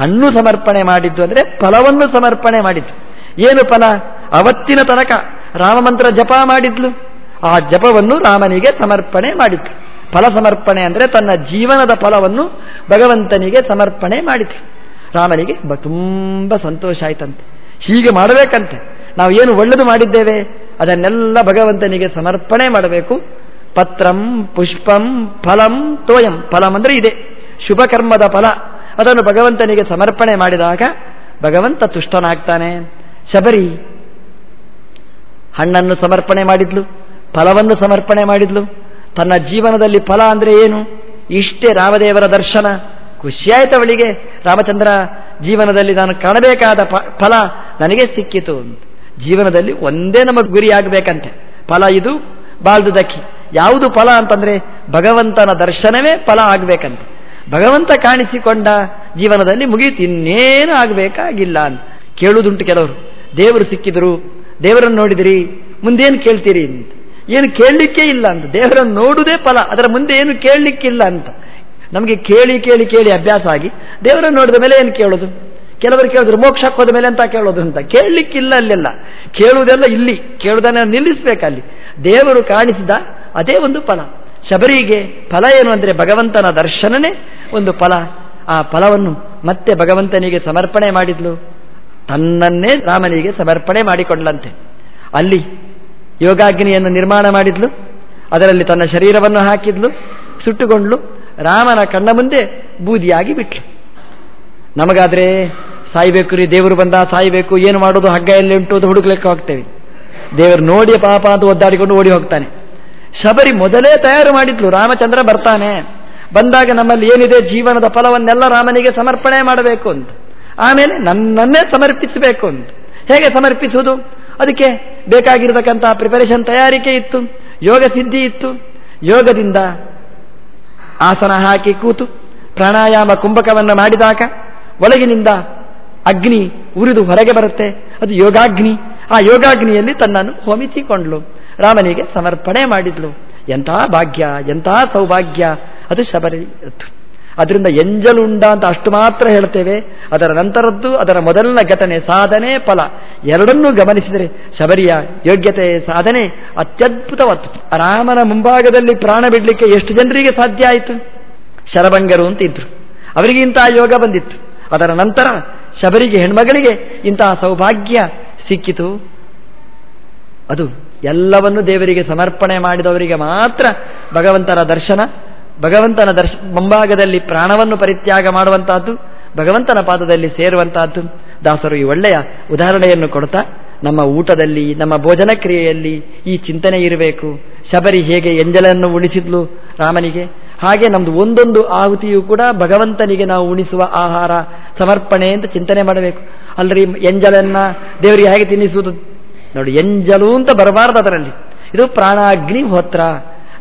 ಹಣ್ಣು ಸಮರ್ಪಣೆ ಮಾಡಿದ್ದು ಅಂದರೆ ಫಲವನ್ನು ಸಮರ್ಪಣೆ ಮಾಡಿತ್ತು. ಏನು ಫಲ? ಅವತ್ತಿನ ತನಕ ರಾಮಮಂತ್ರ ಜಪ ಮಾಡಿದ್ಲು. ಆ ಜಪವನ್ನು ರಾಮನಿಗೆ ಸಮರ್ಪಣೆ ಮಾಡಿತು. ಫಲ ಸಮರ್ಪಣೆ ಅಂದರೆ ತನ್ನ ಜೀವನದ ಫಲವನ್ನು ಭಗವಂತನಿಗೆ ಸಮರ್ಪಣೆ ಮಾಡಿತು. ರಾಮನಿಗೆ ತುಂಬ ಸಂತೋಷ ಆಯ್ತಂತೆ. ಹೀಗೆ ಮಾಡಬೇಕಂತೆ. ನಾವು ಏನು ಒಳ್ಳೆದು ಮಾಡಿದ್ದೇವೆ, ಅದನ್ನೆಲ್ಲ ಭಗವಂತನಿಗೆ ಸಮರ್ಪಣೆ ಮಾಡಬೇಕು. ಪತ್ರಂ, ಪುಷ್ಪಂ, ಫಲಂ, ತೋಯಂ. ಫಲಂ ಅಂದರೆ ಇದೆ. ಶುಭ ಕರ್ಮದ ಫಲ. ಅದನ್ನು ಭಗವಂತನಿಗೆ ಸಮರ್ಪಣೆ ಮಾಡಿದಾಗ ಭಗವಂತ ತುಷ್ಟನಾಗ್ತಾನೆ. ಶಬರಿ, ಹಣ್ಣನ್ನು ಸಮರ್ಪಣೆ ಮಾಡಿದ್ಲು. ಫಲವನ್ನು ಸಮರ್ಪಣೆ ಮಾಡಿದ್ಲು. ತನ್ನ ಜೀವನದಲ್ಲಿ ಫಲ ಅಂದರೆ ಏನು? ಇಷ್ಟೇ ರಾಮದೇವರ ದರ್ಶನ. ಖುಷಿಯಾಯಿತು ಅವಳಿಗೆ. ರಾಮಚಂದ್ರ ಜೀವನದಲ್ಲಿ ನಾನು ಕಾಣಬೇಕಾದ ಫಲ ನನಗೆ ಸಿಕ್ಕಿತು. ಜೀವನದಲ್ಲಿ ಒಂದೇ ನಮಗೆ ಗುರಿ ಆಗಬೇಕಂತೆ ಫಲ ಇದು ಬಾಳ್ದುದಕ್ಕಿ ಯಾವುದು ಫಲ ಅಂತಂದ್ರೆ ಭಗವಂತನ ದರ್ಶನವೇ ಫಲ ಆಗಬೇಕಂತೆ. ಭಗವಂತ ಕಾಣಿಸಿಕೊಂಡ ಜೀವನದಲ್ಲಿ ಮುಗಿಯುತ್ತೆ ಇನ್ನೇನು ಆಗಬೇಕಾಗಿಲ್ಲ ಅಂತ ಕೇಳುವುದುಂಟು ಕೆಲವರು. ದೇವರು ಸಿಕ್ಕಿದರು. ದೇವರನ್ನು ನೋಡಿದಿರಿ. ಮುಂದೇನು ಕೇಳ್ತೀರಿ ಅಂತ. ಏನು ಕೇಳಲಿಕ್ಕೆ ಇಲ್ಲ ಅಂತ. ದೇವರನ್ನು ನೋಡುವುದೇ ಫಲ, ಅದರ ಮುಂದೆ ಏನು ಕೇಳಲಿಕ್ಕಿಲ್ಲ ಅಂತ. ನಮಗೆ ಕೇಳಿ ಕೇಳಿ ಕೇಳಿ ಅಭ್ಯಾಸ ಆಗಿ, ದೇವರನ್ನು ನೋಡಿದ ಮೇಲೆ ಏನು ಕೇಳೋದು? ಕೆಲವರು ಕೇಳಿದ್ರು, ಮೋಕ್ಷಕ್ಕೆ ಹೋದ ಮೇಲೆ ಅಂತ ಕೇಳೋದು ಅಂತ. ಕೇಳಲಿಕ್ಕಿಲ್ಲ ಅಲ್ಲೆಲ್ಲ. ಕೇಳುವುದೆಲ್ಲ ಇಲ್ಲಿ, ಕೇಳುವುದನ್ನು ನಿಲ್ಲಿಸಬೇಕಲ್ಲಿ ದೇವರು ಕಾಣಿಸಿದ ಅದೇ ಒಂದು ಫಲ. ಶಬರಿಗೆ ಫಲ ಏನು ಅಂದರೆ ಭಗವಂತನ ದರ್ಶನನೇ ಒಂದು ಫಲ. ಆ ಫಲವನ್ನು ಮತ್ತೆ ಭಗವಂತನಿಗೆ ಸಮರ್ಪಣೆ ಮಾಡಿದ್ಲು. ತನ್ನನ್ನೇ ರಾಮನಿಗೆ ಸಮರ್ಪಣೆ ಮಾಡಿಕೊಂಡ್ಲಂತೆ ಅಲ್ಲಿ ಯೋಗಾಗ್ನಿಯನ್ನು ನಿರ್ಮಾಣ ಮಾಡಿದ್ಲು. ಅದರಲ್ಲಿ ತನ್ನ ಶರೀರವನ್ನು ಹಾಕಿದ್ಲು ಸುಟ್ಟುಕೊಂಡ್ಲು ರಾಮನ ಕಣ್ಣ ಮುಂದೆ ಬೂದಿಯಾಗಿ ಬಿಟ್ಲು. ನಮಗಾದ್ರೆ ಸಾಯ್ಬೇಕು ರೀ, ದೇವರು ಬಂದ ಸಾಯ್ಬೇಕು, ಏನು ಮಾಡೋದು, ಹಗ್ಗ ಎಲ್ಲಿ ಉಂಟು ಅದು ಹುಡುಕ್ಲಿಕ್ಕೆ ಹೋಗ್ತೇವೆ ದೇವರು ನೋಡಿ ಪಾಪ ಅಂತ ಒದ್ದಾಡಿಕೊಂಡು ಓಡಿ ಹೋಗ್ತಾನೆ. ಶಬರಿ ಮೊದಲೇ ತಯಾರು ಮಾಡಿದ್ಲು, ರಾಮಚಂದ್ರ ಬರ್ತಾನೆ. ಬಂದಾಗ ನಮ್ಮಲ್ಲಿ ಏನಿದೆ, ಜೀವನದ ಫಲವನ್ನೆಲ್ಲ ರಾಮನಿಗೆ ಸಮರ್ಪಣೆ ಮಾಡಬೇಕು ಅಂತ. ಆಮೇಲೆ ನನ್ನನ್ನೇ ಸಮರ್ಪಿಸಬೇಕು ಅಂತ. ಹೇಗೆ ಸಮರ್ಪಿಸುವುದು? ಅದಕ್ಕೆ ಬೇಕಾಗಿರತಕ್ಕಂಥ ಪ್ರಿಪರೇಷನ್ ತಯಾರಿಕೆ ಇತ್ತು, ಯೋಗ ಸಿದ್ಧಿ ಇತ್ತು. ಯೋಗದಿಂದ ಆಸನ ಹಾಕಿ ಕೂತು, ಪ್ರಾಣಾಯಾಮ ಕುಂಭಕವನ್ನು ಮಾಡಿದಾಗ ಒಳಗಿನಿಂದ ಅಗ್ನಿ ಉರಿದು ಹೊರಗೆ ಬರುತ್ತೆ. ಅದು ಯೋಗಾಗ್ನಿ. ಆ ಯೋಗಾಗ್ನಿಯಲ್ಲಿ ತನ್ನನ್ನು ಹೋಮಿಸಿಕೊಂಡ್ಲು ರಾಮನಿಗೆ ಸಮರ್ಪಣೆ ಮಾಡಿದ್ಲು. ಎಂಥ ಭಾಗ್ಯ, ಎಂಥ ಸೌಭಾಗ್ಯ. ಅದು ಶಬರಿ ಅದರಿಂದ ಎಂಜಲು ಉಂಡ ಅಂತ ಅಷ್ಟು ಮಾತ್ರ ಹೇಳ್ತೇವೆ. ಅದರ ನಂತರದ್ದು, ಅದರ ಮೊದಲಿನ ಘಟನೆ, ಸಾಧನೆ, ಫಲ. ಎರಡನ್ನೂ ಗಮನಿಸಿದರೆ ಶಬರಿಯ ಯೋಗ್ಯತೆ, ಸಾಧನೆ ಅತ್ಯದ್ಭುತವಾದ ರಾಮನ ಮುಂಭಾಗದಲ್ಲಿ ಪ್ರಾಣ ಬಿಡಲಿಕ್ಕೆ ಎಷ್ಟು ಜನರಿಗೆ ಸಾಧ್ಯ ಆಯಿತು? ಶರಭಂಗರು ಅಂತ ಇದ್ರು. ಅವರಿಗೆ ಇಂತಹ ಯೋಗ ಬಂದಿತ್ತು. ಅದರ ನಂತರ ಶಬರಿಗೆ ಹೆಣ್ಮಗಳಿಗೆ ಇಂತಹ ಸೌಭಾಗ್ಯ ಸಿಕ್ಕಿತು. ಅದು ಎಲ್ಲವನ್ನು ದೇವರಿಗೆ ಸಮರ್ಪಣೆ ಮಾಡಿದವರಿಗೆ ಮಾತ್ರ ಭಗವಂತನ ದರ್ಶನ. ಭಗವಂತನ ದರ್ಶ, ಮುಂಭಾಗದಲ್ಲಿ ಪ್ರಾಣವನ್ನು ಪರಿತ್ಯಾಗ ಮಾಡುವಂತಹದ್ದು ಭಗವಂತನ ಪಾದದಲ್ಲಿ ಸೇರುವಂತಹದ್ದು ದಾಸರು ಈ ಒಳ್ಳೆಯ ಉದಾಹರಣೆಯನ್ನು ಕೊಡ್ತಾ, ನಮ್ಮ ಊಟದಲ್ಲಿ, ನಮ್ಮ ಭೋಜನ ಕ್ರಿಯೆಯಲ್ಲಿ ಈ ಚಿಂತನೆ ಇರಬೇಕು. ಶಬರಿ ಹೇಗೆ ಎಂಜಲನ್ನು ಉಣಿಸಿದ್ಲು ರಾಮನಿಗೆ? ಹಾಗೆ ನಮ್ದು ಒಂದೊಂದು ಆಹುತಿಯು ಕೂಡ ಭಗವಂತನಿಗೆ ನಾವು ಉಣಿಸುವ ಆಹಾರ, ಸಮರ್ಪಣೆ ಅಂತ ಚಿಂತನೆ ಮಾಡಬೇಕು. ಅಲ್ರಿ, ಎಂಜಲನ್ನ ದೇವರಿಗೆ ಹೇಗೆ ತಿನ್ನಿಸುವುದು? ನೋಡಿ, ಎಂಜಲು ಅಂತ ಬರಬಾರ್ದು ಅದರಲ್ಲಿ. ಇದು ಪ್ರಾಣಾಗ್ನಿ ಹೋತ್ರ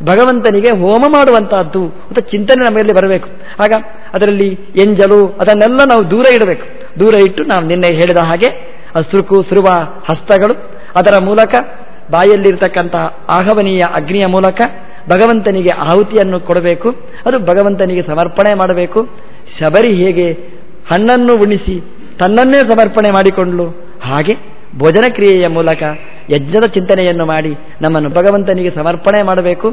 ಭಗವಂತನಿಗೆ ಹೋಮ ಮಾಡುವಂತಹದ್ದು ಅಂತ ಚಿಂತನೆ ನಮ್ಮಲ್ಲಿ ಬರಬೇಕು. ಆಗ ಅದರಲ್ಲಿ ಎಂಜಲು ಅದನ್ನೆಲ್ಲ ನಾವು ದೂರ ಇಡಬೇಕು. ದೂರ ಇಟ್ಟು ನಾವು ನಿನ್ನೆ ಹೇಳಿದ ಹಾಗೆ ಅಸುರುಕು ಸುರುವ ಹಸ್ತಗಳು, ಅದರ ಮೂಲಕ ಬಾಯಲ್ಲಿರ್ತಕ್ಕಂತಹ ಆಹವನೀಯ ಅಗ್ನಿಯ ಮೂಲಕ ಭಗವಂತನಿಗೆ ಆಹುತಿಯನ್ನು ಕೊಡಬೇಕು. ಅದು ಭಗವಂತನಿಗೆ ಸಮರ್ಪಣೆ ಮಾಡಬೇಕು. ಶಬರಿ ಹೇಗೆ ಹಣ್ಣನ್ನು ಉಣಿಸಿ ತನ್ನನ್ನೇ ಸಮರ್ಪಣೆ ಮಾಡಿಕೊಂಡಳು. ಹಾಗೆ ಭೋಜನ ಕ್ರಿಯೆಯ ಮೂಲಕ ಯಜ್ಞದ ಚಿಂತನೆಯನ್ನು ಮಾಡಿ ನಮ್ಮನ್ನು ಭಗವಂತನಿಗೆ ಸಮರ್ಪಣೆ ಮಾಡಬೇಕು.